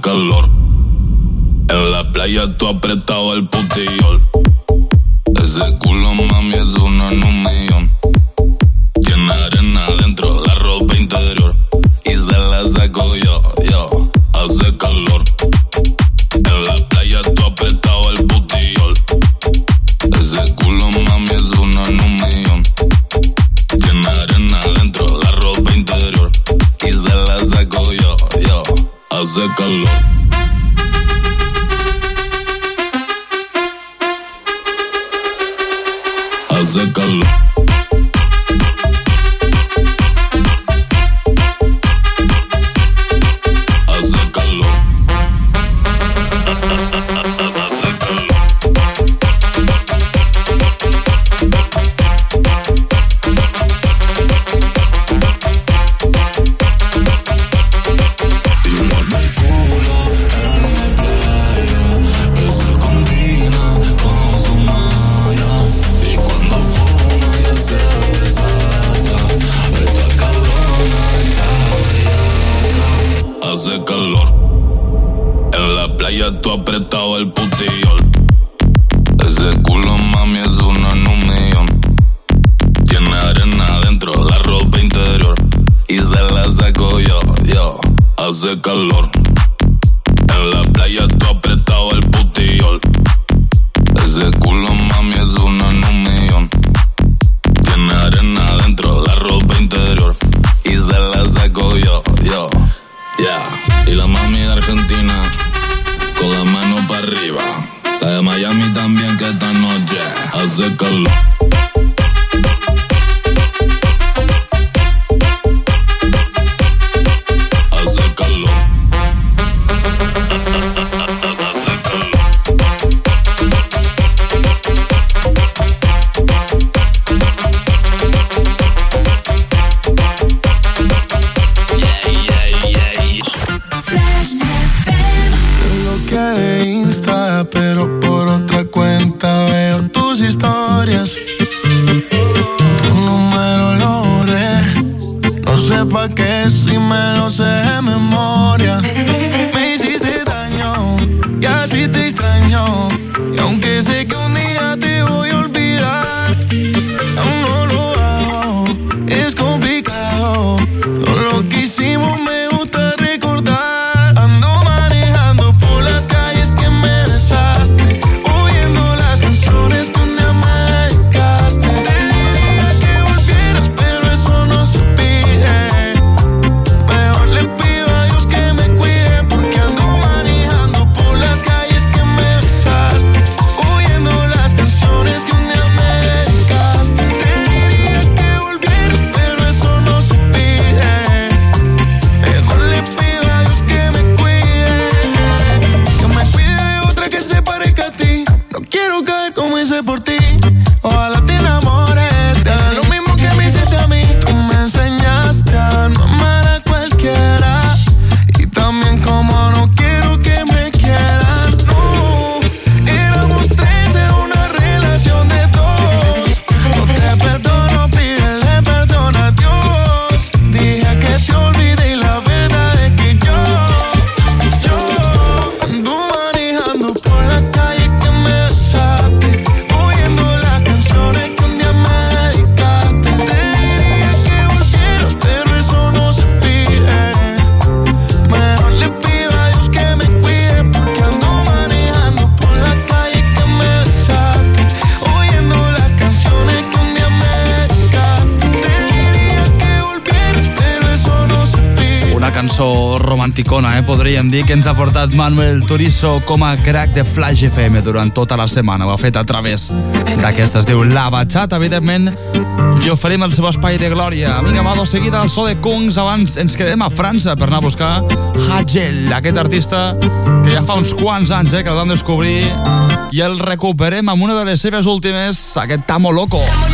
calor. En la playa tú apretado el putillol. Ese culo, mami, es uno en un millón. presentat Manuel Turizo com a crack de Flash FM durant tota la setmana. Ho ha fet a través d'aquesta. Es diu La Batxat, evidentment. Li oferim el seu espai de glòria. Vinga, va, dos seguida el so de Kungs. Abans ens quedem a França per anar a buscar Hagel, aquest artista que ja fa uns quants anys eh, que el vam descobrir i el recuperem amb una de les seves últimes, aquest Tamo Loco. Tamo Loco.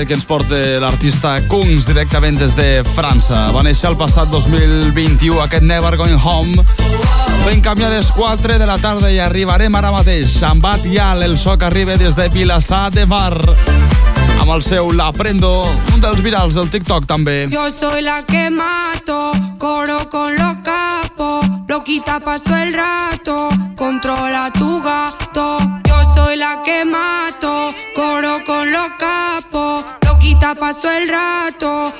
treball que ens porta l'artista Kungs directament des de França. Va néixer el passat 2021 aquest Never Going Home. Fent a les 4 de la tarda i arribarem ara mateix. Amb Batial, el so que arriba des de Vilassar de Mar. Amb el seu L'Aprendo, un dels virals del TikTok també. Yo soy la que mato, coro con los capos, lo quita paso el rato, controla pasó el rato.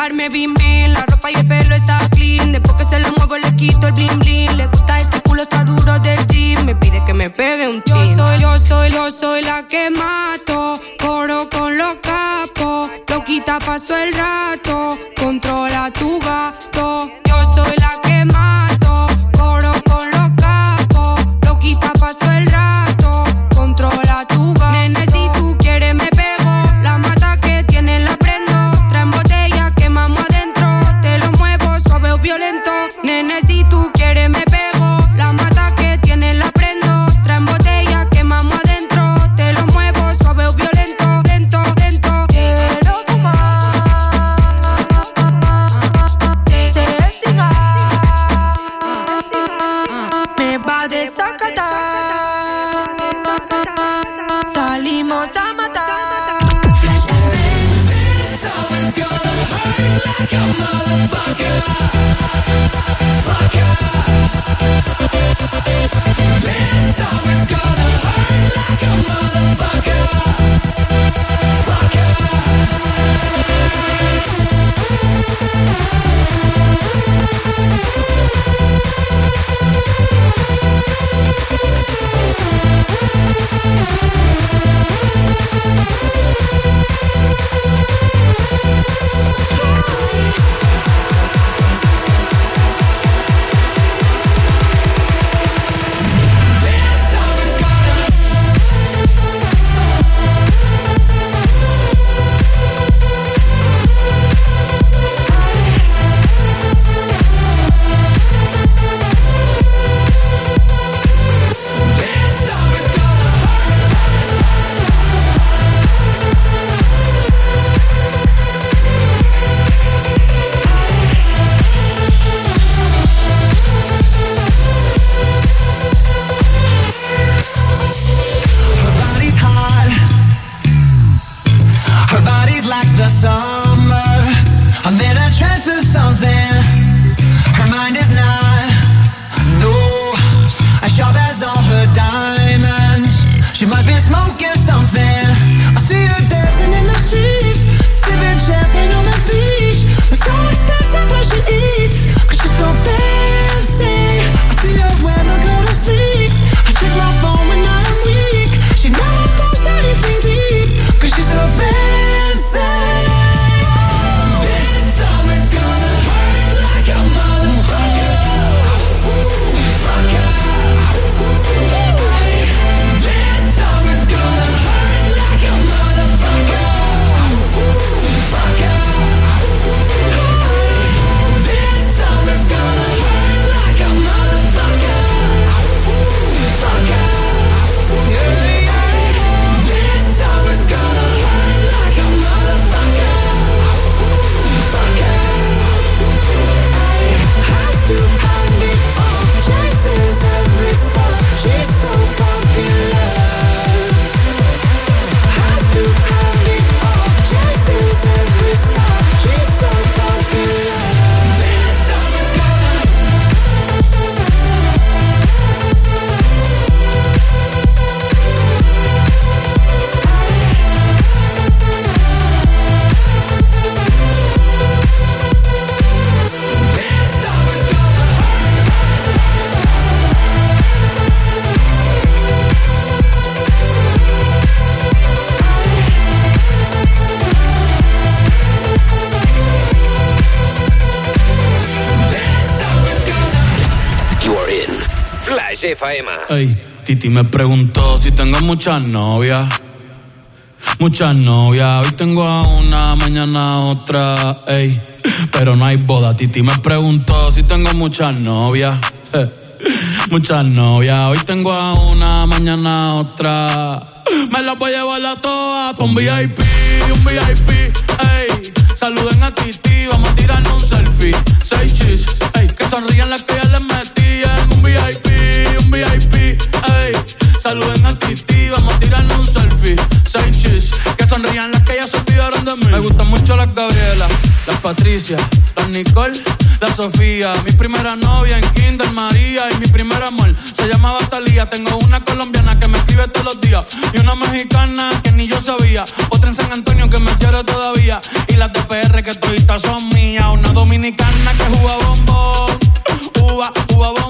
negarme vi Ey, Titi me preguntó si tengo muchas novias. Muchas novias, hoy tengo a una, mañana otra, ey. Pero no hay boda. Titi me preguntó si tengo muchas novias. Muchas novias, hoy tengo a una, mañana otra. Me las voy a llevar a todas pa' un VIP, un VIP, ey. Saluden a Titi, vamos a tirarnos un selfie. Seis chis, ey. Que sonrían las que ya les metí un VIP, un VIP, ey. Saluden a Titi, vamos a tirarnos un selfie. Seis chis, que sonrían las que ya se olvidaron de mí. Me gustan mucho las Gabriela, las Patricia, las Nicole, la Sofía. Mi primera novia en Kinder María y mi primer amor se llamaba Talía. Tengo una colombiana que me escribe todos los días y una mexicana que ni yo sabía. Otra en San Antonio que me quiere todavía y las de PR que toditas son mías. Una dominicana que juega bombón, uva, uva bombón.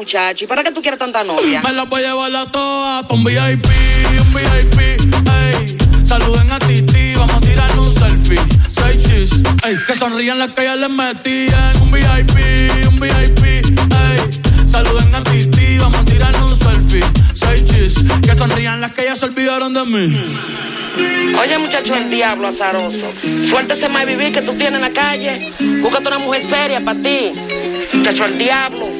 muchacho, ¿y para qué tú quieres tanta novia? Me las voy a llevar a todas pa' un VIP, un VIP, ey. Saluden a Titi, vamos a tirarnos un selfie. Seis chis, ey. Que sonrían las que ya les metí en un VIP, un VIP, ey. Saluden a Titi, vamos a tirarnos un selfie. Seis chis, que sonrían las que ya se olvidaron de mí. Oye, muchacho, el diablo azaroso. Suéltese más vivir que tú tienes en la calle. Búscate una mujer seria para ti. Muchacho, el diablo.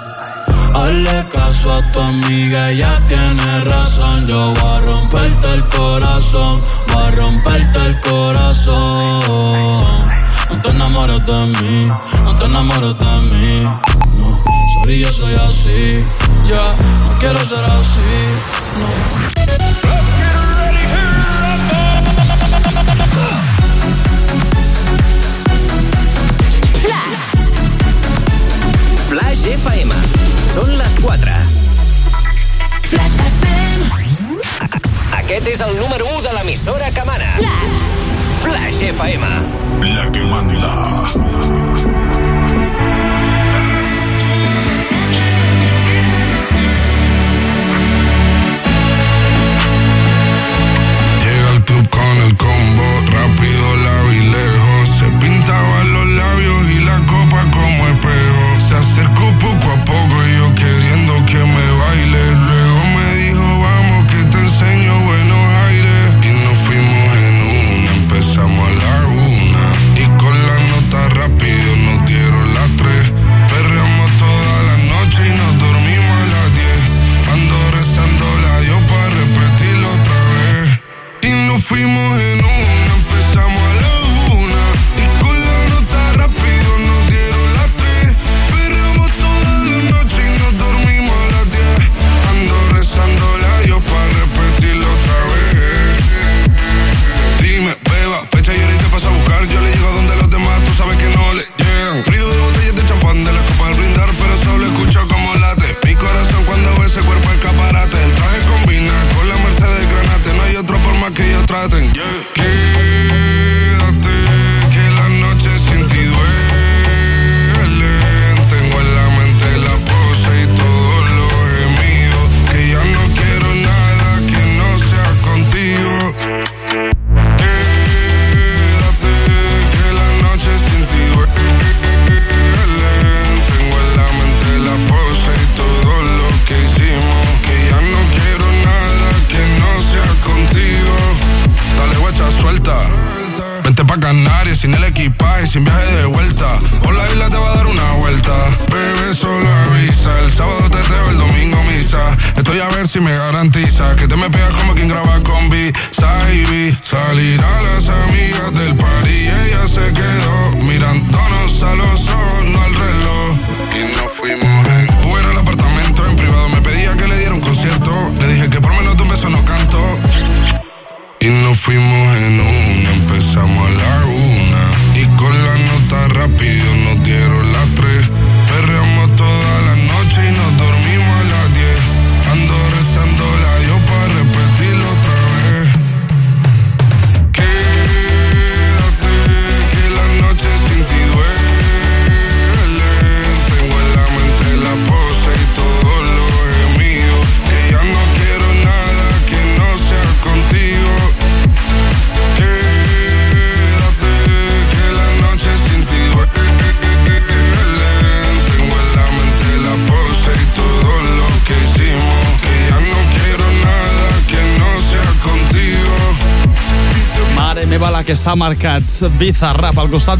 Hazle caso a tu amiga, ella tiene razón. Yo voy a romperte el corazón, voy a romperte el corazón. No te enamores de mí, no te enamores de mí. No, sorry, yo soy así. Ya, no quiero ser así. No. Flash FM. Són les 4. Flash FM. Aquest és el número 1 de l'emissora que mana. Flash FM. La que manda. sin el equipaje, sin viaje de vuelta. Por la isla te va a dar una vuelta. Bebé, solo avisa. El sábado te veo, el domingo misa. Estoy a ver si me garantiza que te me pegas como quien graba con B. Saibi. Salir a las amigas del par y ella se quedó mirándonos a los ojos, no al reloj. Y nos fuimos en fuera al apartamento en privado. Me pedía que le diera un concierto. Le dije que por menos de un beso no canto. Y nos fuimos en un, empezamos a rápido nos dieron que s'ha marcat Bizarrap al costat de